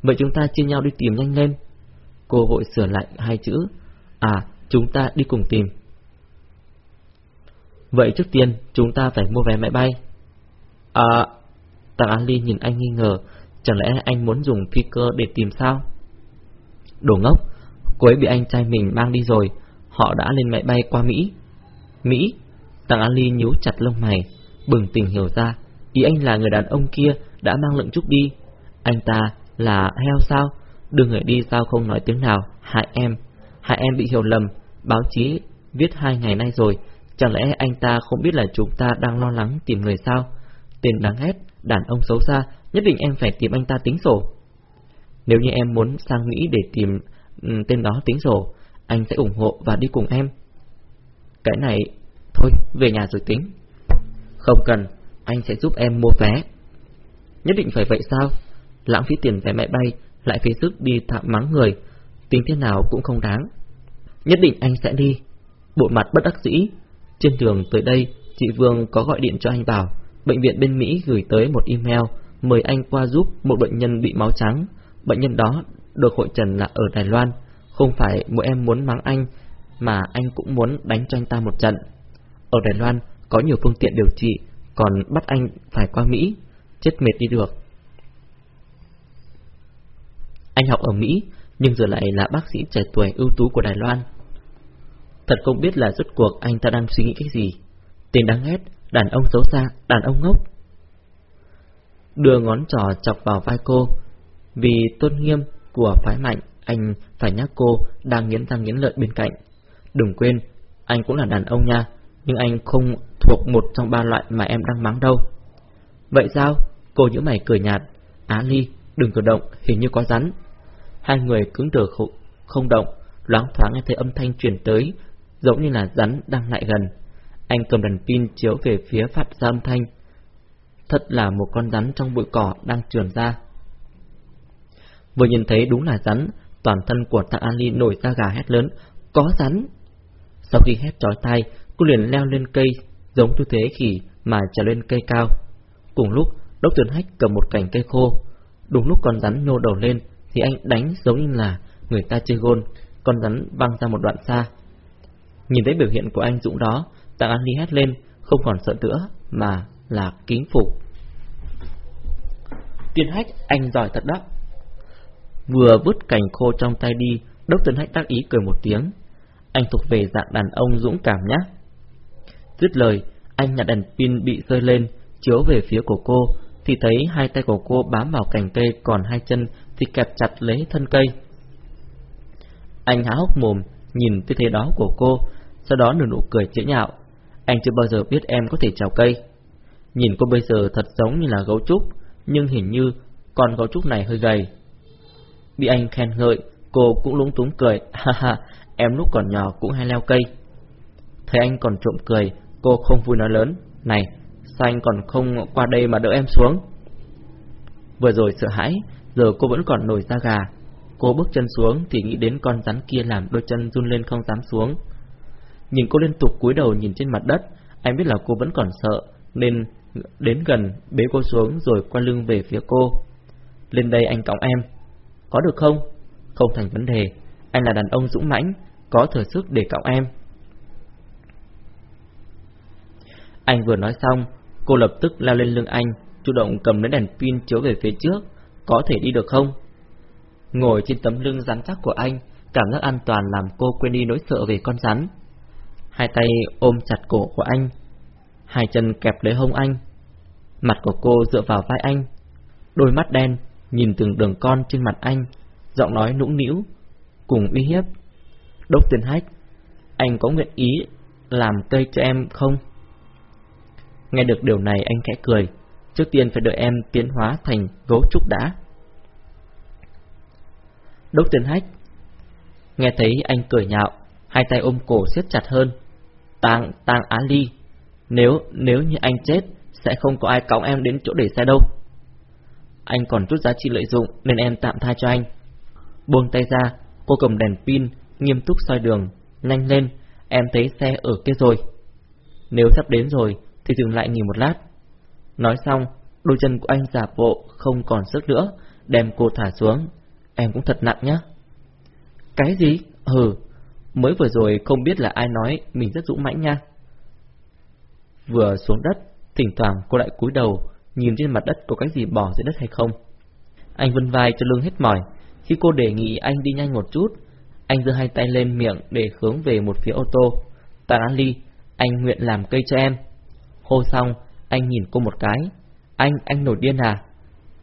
Vậy chúng ta chia nhau đi tìm nhanh lên. Cô vội sửa lại hai chữ. À, chúng ta đi cùng tìm. Vậy trước tiên chúng ta phải mua vé máy bay. À, Tàng Ali nhìn anh nghi ngờ, chẳng lẽ anh muốn dùng phi cơ để tìm sao? Đồ ngốc, cô ấy bị anh trai mình mang đi rồi, họ đã lên máy bay qua Mỹ. Mỹ? Tàng Ali nhíu chặt lông mày, bừng tỉnh hiểu ra, ý anh là người đàn ông kia đã mang lượng trúc đi. Anh ta là heo sao? Đưa người đi sao không nói tiếng nào, hại em. Hại em bị hiểu lầm, báo chí viết hai ngày nay rồi, chẳng lẽ anh ta không biết là chúng ta đang lo lắng tìm người sao? Tên đáng ghét, đàn ông xấu xa, nhất định em phải tìm anh ta tính sổ. Nếu như em muốn sang Mỹ để tìm um, tên đó tính sổ, anh sẽ ủng hộ và đi cùng em. Cái này, thôi, về nhà rồi tính. Không cần, anh sẽ giúp em mua vé. Nhất định phải vậy sao? Lãng phí tiền vé máy bay, lại phí sức đi thạm mắng người, tính thế nào cũng không đáng. Nhất định anh sẽ đi. Bộ mặt bất đắc dĩ. Trên đường tới đây, chị Vương có gọi điện cho anh bảo, bệnh viện bên Mỹ gửi tới một email mời anh qua giúp một bệnh nhân bị máu trắng. Bệnh nhân đó được hội trần là ở Đài Loan, không phải mỗi em muốn mắng anh, mà anh cũng muốn đánh cho anh ta một trận. Ở Đài Loan có nhiều phương tiện điều trị, còn bắt anh phải qua Mỹ, chết mệt đi được. Anh học ở Mỹ, nhưng giờ lại là bác sĩ trẻ tuổi ưu tú của Đài Loan. Thật không biết là rốt cuộc anh ta đang suy nghĩ cái gì. Tên đáng ghét, đàn ông xấu xa, đàn ông ngốc. Đưa ngón trỏ chọc vào vai cô. Vì tôn nghiêm của phái mạnh, anh phải nhắc cô đang nghiến răng nghiến lợi bên cạnh. Đừng quên, anh cũng là đàn ông nha, nhưng anh không thuộc một trong ba loại mà em đang mắng đâu. Vậy sao? Cô nhớ mày cười nhạt. Á Ly, đừng cử động, hình như có rắn. Hai người cứng đờ không động, loáng thoáng nghe thấy âm thanh truyền tới, giống như là rắn đang lại gần. Anh cầm đèn pin chiếu về phía phát ra âm thanh. Thật là một con rắn trong bụi cỏ đang trườn ra. Vừa nhìn thấy đúng là rắn, toàn thân của Tạ Ali nổi ra gà hét lớn, có rắn. Sau khi hét trói tay, cô liền leo lên cây, giống tư thế khỉ mà trèo lên cây cao. Cùng lúc, Đốc Tuyền Hách cầm một cành cây khô. Đúng lúc con rắn nhô đầu lên, thì anh đánh giống như là người ta chơi gôn, con rắn văng ra một đoạn xa. Nhìn thấy biểu hiện của anh Dũng đó, Tạ An Ly hét lên, không còn sợ nữa, mà là kính phục. Tiên hách, anh giỏi thật đó. Vừa vứt cành khô trong tay đi, Đốc tiên Hách tác ý cười một tiếng. Anh thuộc về dạng đàn ông dũng cảm nhá. Dứt lời, anh nhặt đèn pin bị rơi lên, chiếu về phía của cô, thì thấy hai tay của cô bám vào cành cây, còn hai chân thì kẹp chặt lấy thân cây. Anh há hốc mồm, nhìn tư thế đó của cô, sau đó nở nụ cười chế nhạo. Anh chưa bao giờ biết em có thể trèo cây. Nhìn cô bây giờ thật giống như là gấu trúc, nhưng hình như con gấu trúc này hơi gầy. Bị anh khen ngợi, cô cũng lúng túng cười, [LAUGHS] ha ha, em lúc còn nhỏ cũng hay leo cây. Thấy anh còn trộm cười, cô không vui nói lớn, này, sao anh còn không qua đây mà đỡ em xuống? Vừa rồi sợ hãi, giờ cô vẫn còn nổi da gà. Cô bước chân xuống thì nghĩ đến con rắn kia làm đôi chân run lên không dám xuống. Nhìn cô liên tục cúi đầu nhìn trên mặt đất, anh biết là cô vẫn còn sợ, nên đến gần bế cô xuống rồi quay lưng về phía cô. Lên đây anh cõng em. Có được không? Không thành vấn đề. Anh là đàn ông dũng mãnh, có thừa sức để cõng em. Anh vừa nói xong, cô lập tức lao lên lưng anh, chủ động cầm lấy đèn pin chiếu về phía trước. Có thể đi được không? Ngồi trên tấm lưng rắn chắc của anh, cảm giác an toàn làm cô quên đi nỗi sợ về con rắn. Hai tay ôm chặt cổ của anh, hai chân kẹp lấy hông anh. Mặt của cô dựa vào vai anh, đôi mắt đen nhìn từng đường con trên mặt anh, giọng nói nũng nĩu, cùng uy hiếp. Đốc tiền hách, anh có nguyện ý làm cây cho em không? Nghe được điều này anh khẽ cười, trước tiên phải đợi em tiến hóa thành gấu trúc đã. Đốc tiền hách, nghe thấy anh cười nhạo, hai tay ôm cổ siết chặt hơn. Tang, Tang Á Ly, nếu, nếu như anh chết, sẽ không có ai cõng em đến chỗ để xe đâu. Anh còn chút giá trị lợi dụng nên em tạm tha cho anh. Buông tay ra, cô cầm đèn pin, nghiêm túc soi đường. Nhanh lên, em thấy xe ở kia rồi. Nếu sắp đến rồi, thì dừng lại nghỉ một lát. Nói xong, đôi chân của anh giả bộ không còn sức nữa, đem cô thả xuống. Em cũng thật nặng nhá. Cái gì? Ừ, mới vừa rồi không biết là ai nói mình rất dũng mãnh nha. Vừa xuống đất, thỉnh thoảng cô lại cúi đầu, nhìn trên mặt đất có cái gì bỏ dưới đất hay không. Anh vân vai cho lưng hết mỏi, khi cô đề nghị anh đi nhanh một chút, anh giơ hai tay lên miệng để hướng về một phía ô tô. Tàn An Ly, anh nguyện làm cây cho em. Hô xong, anh nhìn cô một cái. Anh, anh nổi điên à?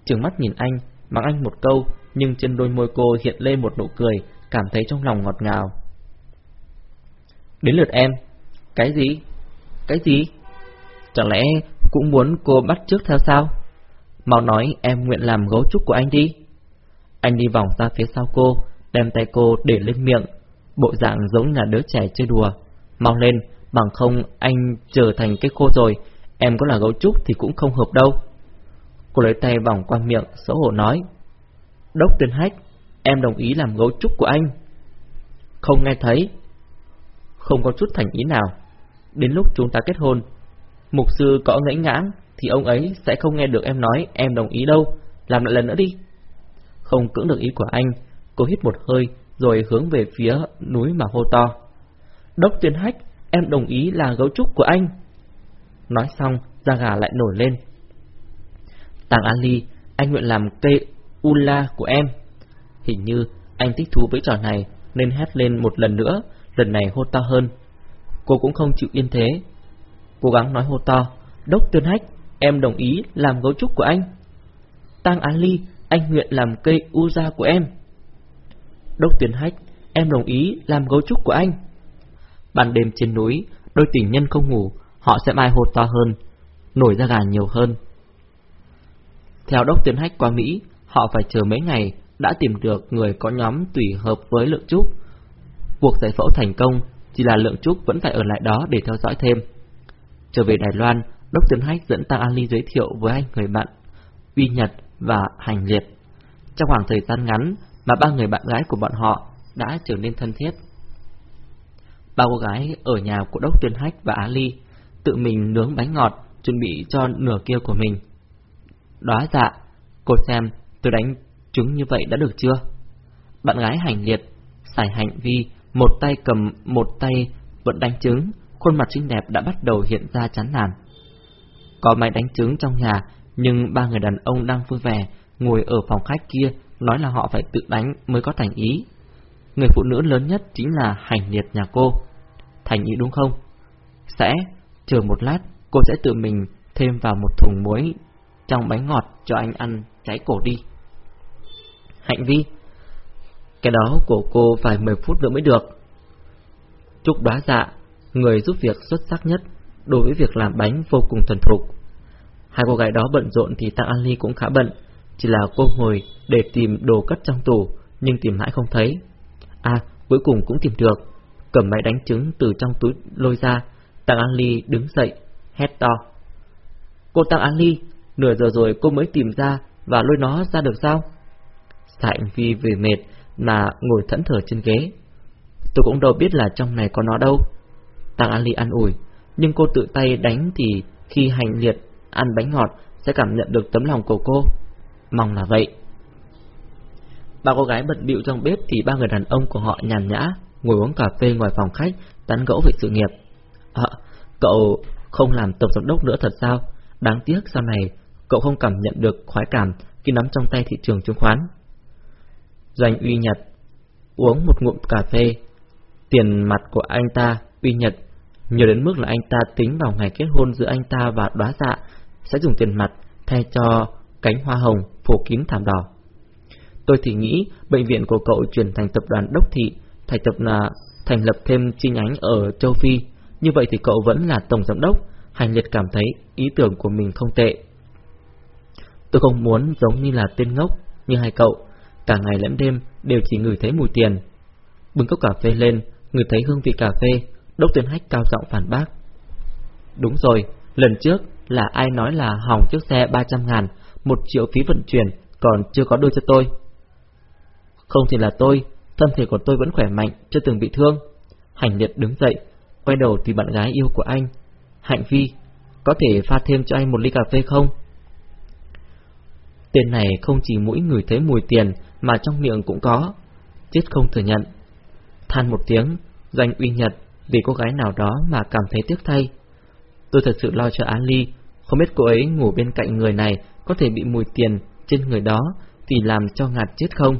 Trừng mắt nhìn anh, mắng anh một câu, nhưng trên đôi môi cô hiện lên một nụ cười, cảm thấy trong lòng ngọt ngào. Đến lượt em. Cái gì? Cái gì? Chẳng lẽ cũng muốn cô bắt trước theo sao? Mau nói em nguyện làm gấu trúc của anh đi. Anh đi vòng ra phía sau cô, đem tay cô để lên miệng, bộ dạng giống là đứa trẻ chơi đùa. Mau lên, bằng không anh trở thành cái khô rồi, em có là gấu trúc thì cũng không hợp đâu. Cô lấy tay vòng qua miệng, xấu hổ nói. Đốc tuyên hách, em đồng ý làm gấu trúc của anh. Không nghe thấy. Không có chút thành ý nào. Đến lúc chúng ta kết hôn, mục sư có ngẫy ngãng thì ông ấy sẽ không nghe được em nói em đồng ý đâu. Làm lại lần nữa đi. Không cưỡng được ý của anh, cô hít một hơi rồi hướng về phía núi mà hô to. Đốc tuyên hách, em đồng ý là gấu trúc của anh. Nói xong, da gà lại nổi lên. Tàng Ali, anh nguyện làm cây Ula của em. Hình như anh thích thú với trò này nên hét lên một lần nữa, lần này hô to hơn. Cô cũng không chịu yên thế. Cố gắng nói hô to, Đốc tuyên hách, em đồng ý làm gấu trúc của anh. Tang Ly, anh nguyện làm cây Uza của em. Đốc tuyên hách, em đồng ý làm gấu trúc của anh. Ban đêm trên núi, đôi tình nhân không ngủ, họ sẽ mai hô to hơn, nổi ra gà nhiều hơn. Theo đốc tuyên hách qua Mỹ, họ phải chờ mấy ngày đã tìm được người có nhóm tùy hợp với lượng trúc. Cuộc giải phẫu thành công, chỉ là lượng trúc vẫn phải ở lại đó để theo dõi thêm. Trở về Đài Loan, đốc tiến hách dẫn Tăng Ali giới thiệu với hai người bạn, Uy Nhật và Hành Liệt. Trong khoảng thời gian ngắn mà ba người bạn gái của bọn họ đã trở nên thân thiết. Ba cô gái ở nhà của Đốc Tuyên Hách và Á Ly tự mình nướng bánh ngọt chuẩn bị cho nửa kia của mình. Đó dạ, cô xem tôi đánh trứng như vậy đã được chưa? Bạn gái hành liệt, xài hành vi, một tay cầm một tay vẫn đánh trứng, khuôn mặt xinh đẹp đã bắt đầu hiện ra chán nản. Có máy đánh trứng trong nhà, nhưng ba người đàn ông đang vui vẻ, ngồi ở phòng khách kia, nói là họ phải tự đánh mới có thành ý. Người phụ nữ lớn nhất chính là hành liệt nhà cô. Thành ý đúng không? Sẽ, Chờ một lát, cô sẽ tự mình thêm vào một thùng muối trong bánh ngọt cho anh ăn cháy cổ đi. Hạnh Vi, cái đó của cô phải 10 phút nữa mới được. Trúc đoá dạ, người giúp việc xuất sắc nhất đối với việc làm bánh vô cùng thuần thục. Hai cô gái đó bận rộn thì Tăng An Ly cũng khá bận, chỉ là cô ngồi để tìm đồ cất trong tủ, nhưng tìm mãi không thấy. À, cuối cùng cũng tìm được, cầm máy đánh trứng từ trong túi lôi ra, Tăng An Ly đứng dậy, hét to. Cô Tăng An Ly, nửa giờ rồi cô mới tìm ra và lôi nó ra được sao? Sạnh vì về mệt mà ngồi thẫn thờ trên ghế. Tôi cũng đâu biết là trong này có nó đâu. Tăng An Ly ăn ủi, nhưng cô tự tay đánh thì khi hành liệt ăn bánh ngọt sẽ cảm nhận được tấm lòng của cô. Mong là vậy. Ba cô gái bận bịu trong bếp thì ba người đàn ông của họ nhàn nhã, ngồi uống cà phê ngoài phòng khách, tán gẫu về sự nghiệp. À, cậu không làm tổng giám đốc nữa thật sao? Đáng tiếc sau này cậu không cảm nhận được khoái cảm khi nắm trong tay thị trường chứng khoán. Doanh uy nhật, Uống một ngụm cà phê. Tiền mặt của anh ta, uy nhật, Nhiều đến mức là anh ta tính vào ngày kết hôn giữa anh ta và đóa dạ Sẽ dùng tiền mặt thay cho cánh hoa hồng phủ kín thảm đỏ. Tôi thì nghĩ bệnh viện của cậu chuyển thành tập đoàn đốc thị, Thành tập là thành lập thêm chi nhánh ở châu Phi. Như vậy thì cậu vẫn là tổng giám đốc, Hành liệt cảm thấy ý tưởng của mình không tệ. Tôi không muốn giống như là tên ngốc như hai cậu cả ngày lẫn đêm đều chỉ ngửi thấy mùi tiền. Bưng cốc cà phê lên, ngửi thấy hương vị cà phê, đốc tuyên hách cao giọng phản bác. Đúng rồi, lần trước là ai nói là hỏng chiếc xe 300 ngàn, một triệu phí vận chuyển, còn chưa có đưa cho tôi. Không thì là tôi, thân thể của tôi vẫn khỏe mạnh, chưa từng bị thương. Hành liệt đứng dậy, quay đầu thì bạn gái yêu của anh. Hạnh Phi, có thể pha thêm cho anh một ly cà phê không? Tên này không chỉ mũi người thấy mùi tiền mà trong miệng cũng có. Chết không thừa nhận. Than một tiếng, danh uy nhật vì cô gái nào đó mà cảm thấy tiếc thay. Tôi thật sự lo cho An Ly, không biết cô ấy ngủ bên cạnh người này có thể bị mùi tiền trên người đó thì làm cho ngạt chết không.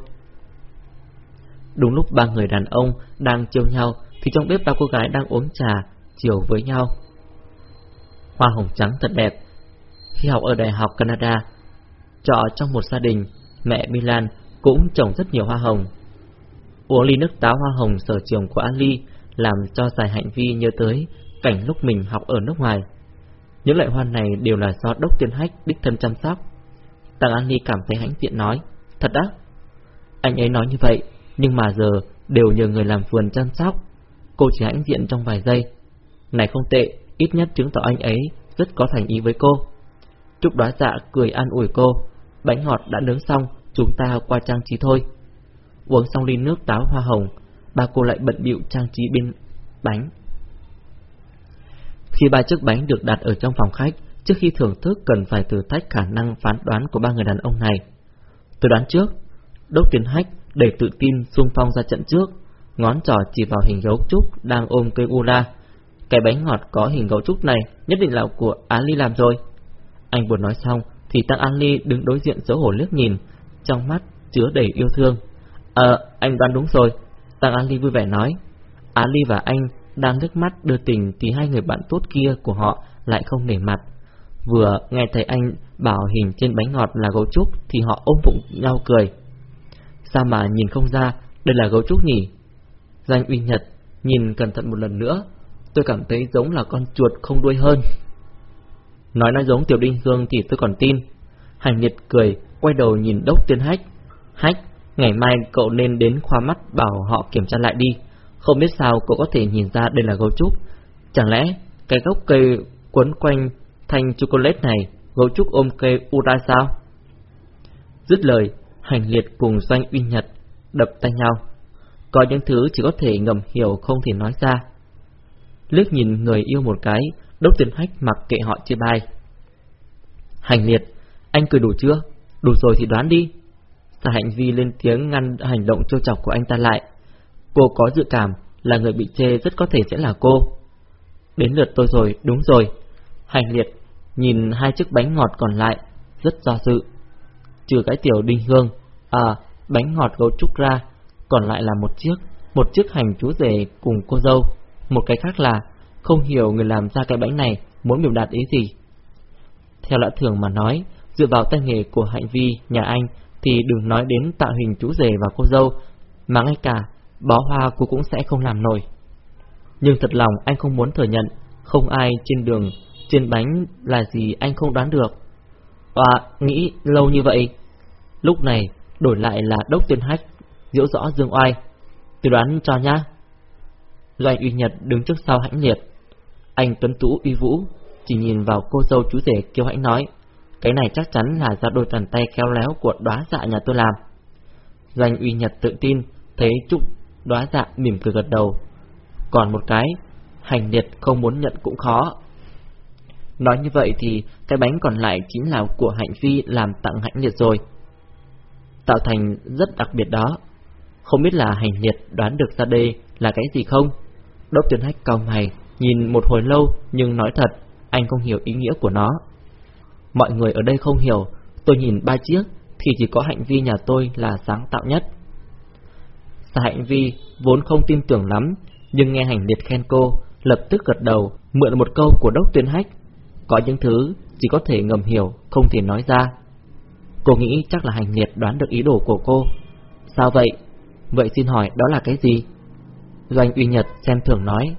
Đúng lúc ba người đàn ông đang chiêu nhau thì trong bếp ba cô gái đang uống trà chiều với nhau. Hoa hồng trắng thật đẹp. Khi học ở Đại học Canada, trọ trong một gia đình, mẹ Milan cũng trồng rất nhiều hoa hồng. Uống ly nước táo hoa hồng sở trường của Ali làm cho giải hạnh vi nhớ tới cảnh lúc mình học ở nước ngoài. Những loại hoa này đều là do đốc tiên hách đích thân chăm sóc. Tàng Ali cảm thấy hãnh diện nói, thật á? Anh ấy nói như vậy, nhưng mà giờ đều nhờ người làm vườn chăm sóc. Cô chỉ hãnh diện trong vài giây. Này không tệ, ít nhất chứng tỏ anh ấy rất có thành ý với cô. Trúc đoá dạ cười an ủi cô, bánh ngọt đã nướng xong, chúng ta qua trang trí thôi. Uống xong ly nước táo hoa hồng, ba cô lại bận bịu trang trí bên bánh. Khi ba chiếc bánh được đặt ở trong phòng khách, trước khi thưởng thức cần phải thử thách khả năng phán đoán của ba người đàn ông này. Tôi đoán trước, Đốc Tiến Hách để tự tin xung phong ra trận trước, ngón trỏ chỉ vào hình gấu trúc đang ôm cây ula. Cái bánh ngọt có hình gấu trúc này nhất định là của Á Ly làm rồi. Anh vừa nói xong thì Tăng An Ly đứng đối diện xấu hổ liếc nhìn, trong mắt chứa đầy yêu thương. Ờ, anh đoán đúng rồi. Tăng An Ly vui vẻ nói. Á Ly và anh đang nước mắt đưa tình thì hai người bạn tốt kia của họ lại không nể mặt. Vừa nghe thấy anh bảo hình trên bánh ngọt là gấu trúc thì họ ôm bụng nhau cười. Sao mà nhìn không ra đây là gấu trúc nhỉ? Danh uy nhật, nhìn cẩn thận một lần nữa, tôi cảm thấy giống là con chuột không đuôi hơn. Nói nó giống Tiểu Đinh Hương thì tôi còn tin. Hành Nhật cười, quay đầu nhìn Đốc Tiên Hách. Hách, ngày mai cậu nên đến khoa mắt bảo họ kiểm tra lại đi. Không biết sao cậu có thể nhìn ra đây là gấu trúc. Chẳng lẽ cái gốc cây quấn quanh thanh chocolate này gấu trúc ôm cây ura sao? Dứt lời, hành liệt cùng doanh uy nhật đập tay nhau. Có những thứ chỉ có thể ngầm hiểu không thể nói ra. Lướt nhìn người yêu một cái, Đốc Tiền Hách mặc kệ họ chia bài. Hành liệt, anh cười đủ chưa? Đủ rồi thì đoán đi. Sa Hạnh Vi lên tiếng ngăn hành động trêu chọc của anh ta lại. Cô có dự cảm là người bị chê rất có thể sẽ là cô. Đến lượt tôi rồi, đúng rồi. Hành liệt, nhìn hai chiếc bánh ngọt còn lại, rất do dự. Trừ cái tiểu đinh hương, à, bánh ngọt gấu trúc ra, còn lại là một chiếc, một chiếc hành chú rể cùng cô dâu. Một cái khác là không hiểu người làm ra cái bánh này muốn biểu đạt ý gì. Theo lã thường mà nói, dựa vào tay nghề của hạnh vi nhà anh thì đừng nói đến tạo hình chú rể và cô dâu, mà ngay cả bó hoa cô cũng sẽ không làm nổi. Nhưng thật lòng anh không muốn thừa nhận, không ai trên đường, trên bánh là gì anh không đoán được. Và nghĩ lâu như vậy, lúc này đổi lại là đốc tuyên hách, diễu rõ dương oai. Tôi đoán cho nhá. Doanh uy nhật đứng trước sau hãnh liệt. Anh tuấn tú uy vũ, chỉ nhìn vào cô dâu chú rể kêu hãnh nói. Cái này chắc chắn là do đôi bàn tay khéo léo của đóa dạ nhà tôi làm. Doanh uy nhật tự tin, thấy Trúc đóa dạ mỉm cười gật đầu. Còn một cái, hành liệt không muốn nhận cũng khó. Nói như vậy thì cái bánh còn lại chính là của hạnh phi làm tặng hạnh liệt rồi. Tạo thành rất đặc biệt đó. Không biết là hành liệt đoán được ra đây là cái gì không? Đốc tuyển hách cao mày, nhìn một hồi lâu nhưng nói thật, anh không hiểu ý nghĩa của nó. Mọi người ở đây không hiểu, tôi nhìn ba chiếc thì chỉ có hạnh vi nhà tôi là sáng tạo nhất. Sa hạnh vi vốn không tin tưởng lắm, nhưng nghe hành liệt khen cô, lập tức gật đầu, mượn một câu của đốc tuyên hách. Có những thứ chỉ có thể ngầm hiểu, không thể nói ra. Cô nghĩ chắc là hành liệt đoán được ý đồ của cô. Sao vậy? Vậy xin hỏi đó là cái gì? Doanh uy nhật xem thường nói.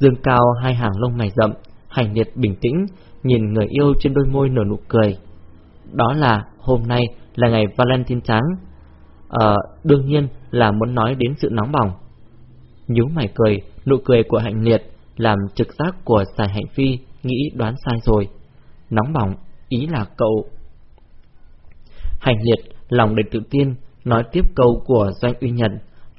Dương cao hai hàng lông mày rậm, hành liệt bình tĩnh, nhìn người yêu trên đôi môi nở nụ cười. Đó là hôm nay là ngày Valentine trắng. Ờ, đương nhiên là muốn nói đến sự nóng bỏng. Nhú mày cười, nụ cười của hạnh liệt làm trực giác của sài hạnh phi nghĩ đoán sai rồi. Nóng bỏng, ý là cậu. Hành liệt, lòng đầy tự tin, nói tiếp câu của Doanh Uy Nhận.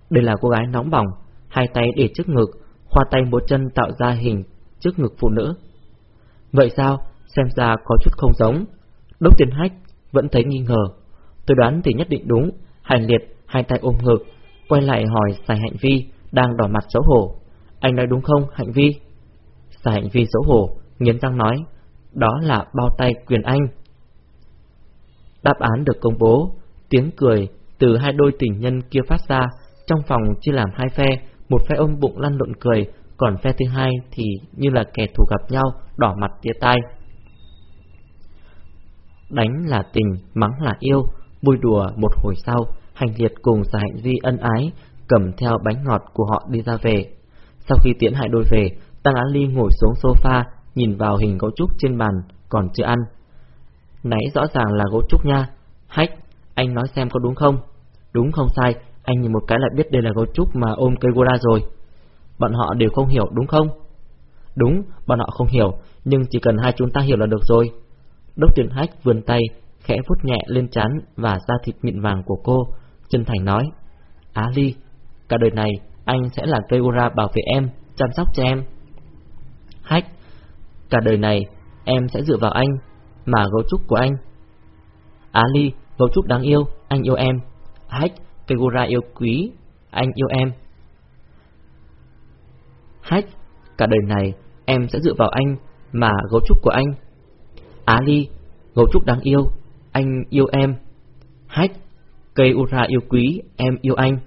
Đây là cô gái nóng bỏng, hai tay để trước ngực, khoa tay một chân tạo ra hình trước ngực phụ nữ. Vậy sao? Xem ra có chút không giống. Đốc tiền hách vẫn thấy nghi ngờ. Tôi đoán thì nhất định đúng. Hành liệt, hai tay ôm ngực, quay lại hỏi xài hạnh vi, đang đỏ mặt xấu hổ. Anh nói đúng không, hạnh vi? Xài hạnh vi xấu hổ, nghiến răng nói, đó là bao tay quyền anh. Đáp án được công bố, tiếng cười từ hai đôi tình nhân kia phát ra, trong phòng chia làm hai phe, một phe ôm bụng lăn lộn cười, còn phe thứ hai thì như là kẻ thù gặp nhau, đỏ mặt tia tai. Đánh là tình, mắng là yêu, vui đùa một hồi sau, hành liệt cùng xà hạnh duy ân ái, cầm theo bánh ngọt của họ đi ra về. Sau khi tiễn hại đôi về, Tăng Á Ly ngồi xuống sofa, nhìn vào hình gấu trúc trên bàn, còn chưa ăn. Nãy rõ ràng là gấu trúc nha. Hách, anh nói xem có đúng không? Đúng không sai, anh nhìn một cái lại biết đây là gấu trúc mà ôm cây gula rồi. Bọn họ đều không hiểu đúng không? Đúng, bọn họ không hiểu, nhưng chỉ cần hai chúng ta hiểu là được rồi. Đốc tuyển hách vươn tay, khẽ vuốt nhẹ lên trán và da thịt mịn vàng của cô, chân thành nói. Á Ly, cả đời này anh sẽ là cây gula bảo vệ em, chăm sóc cho em. Hách, cả đời này em sẽ dựa vào anh, mà gấu trúc của anh. Á Ly, gấu trúc đáng yêu, anh yêu em. Hách, Kegura yêu quý, anh yêu em. Hách, cả đời này em sẽ dựa vào anh mà gấu trúc của anh. Á Ly, gấu trúc đáng yêu, anh yêu em. Hách, cây Ura yêu quý, em yêu anh.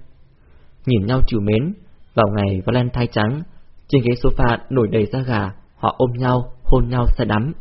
Nhìn nhau chiều mến, vào ngày Valentine trắng, trên ghế sofa nổi đầy da gà, họ ôm nhau, hôn nhau say đắm.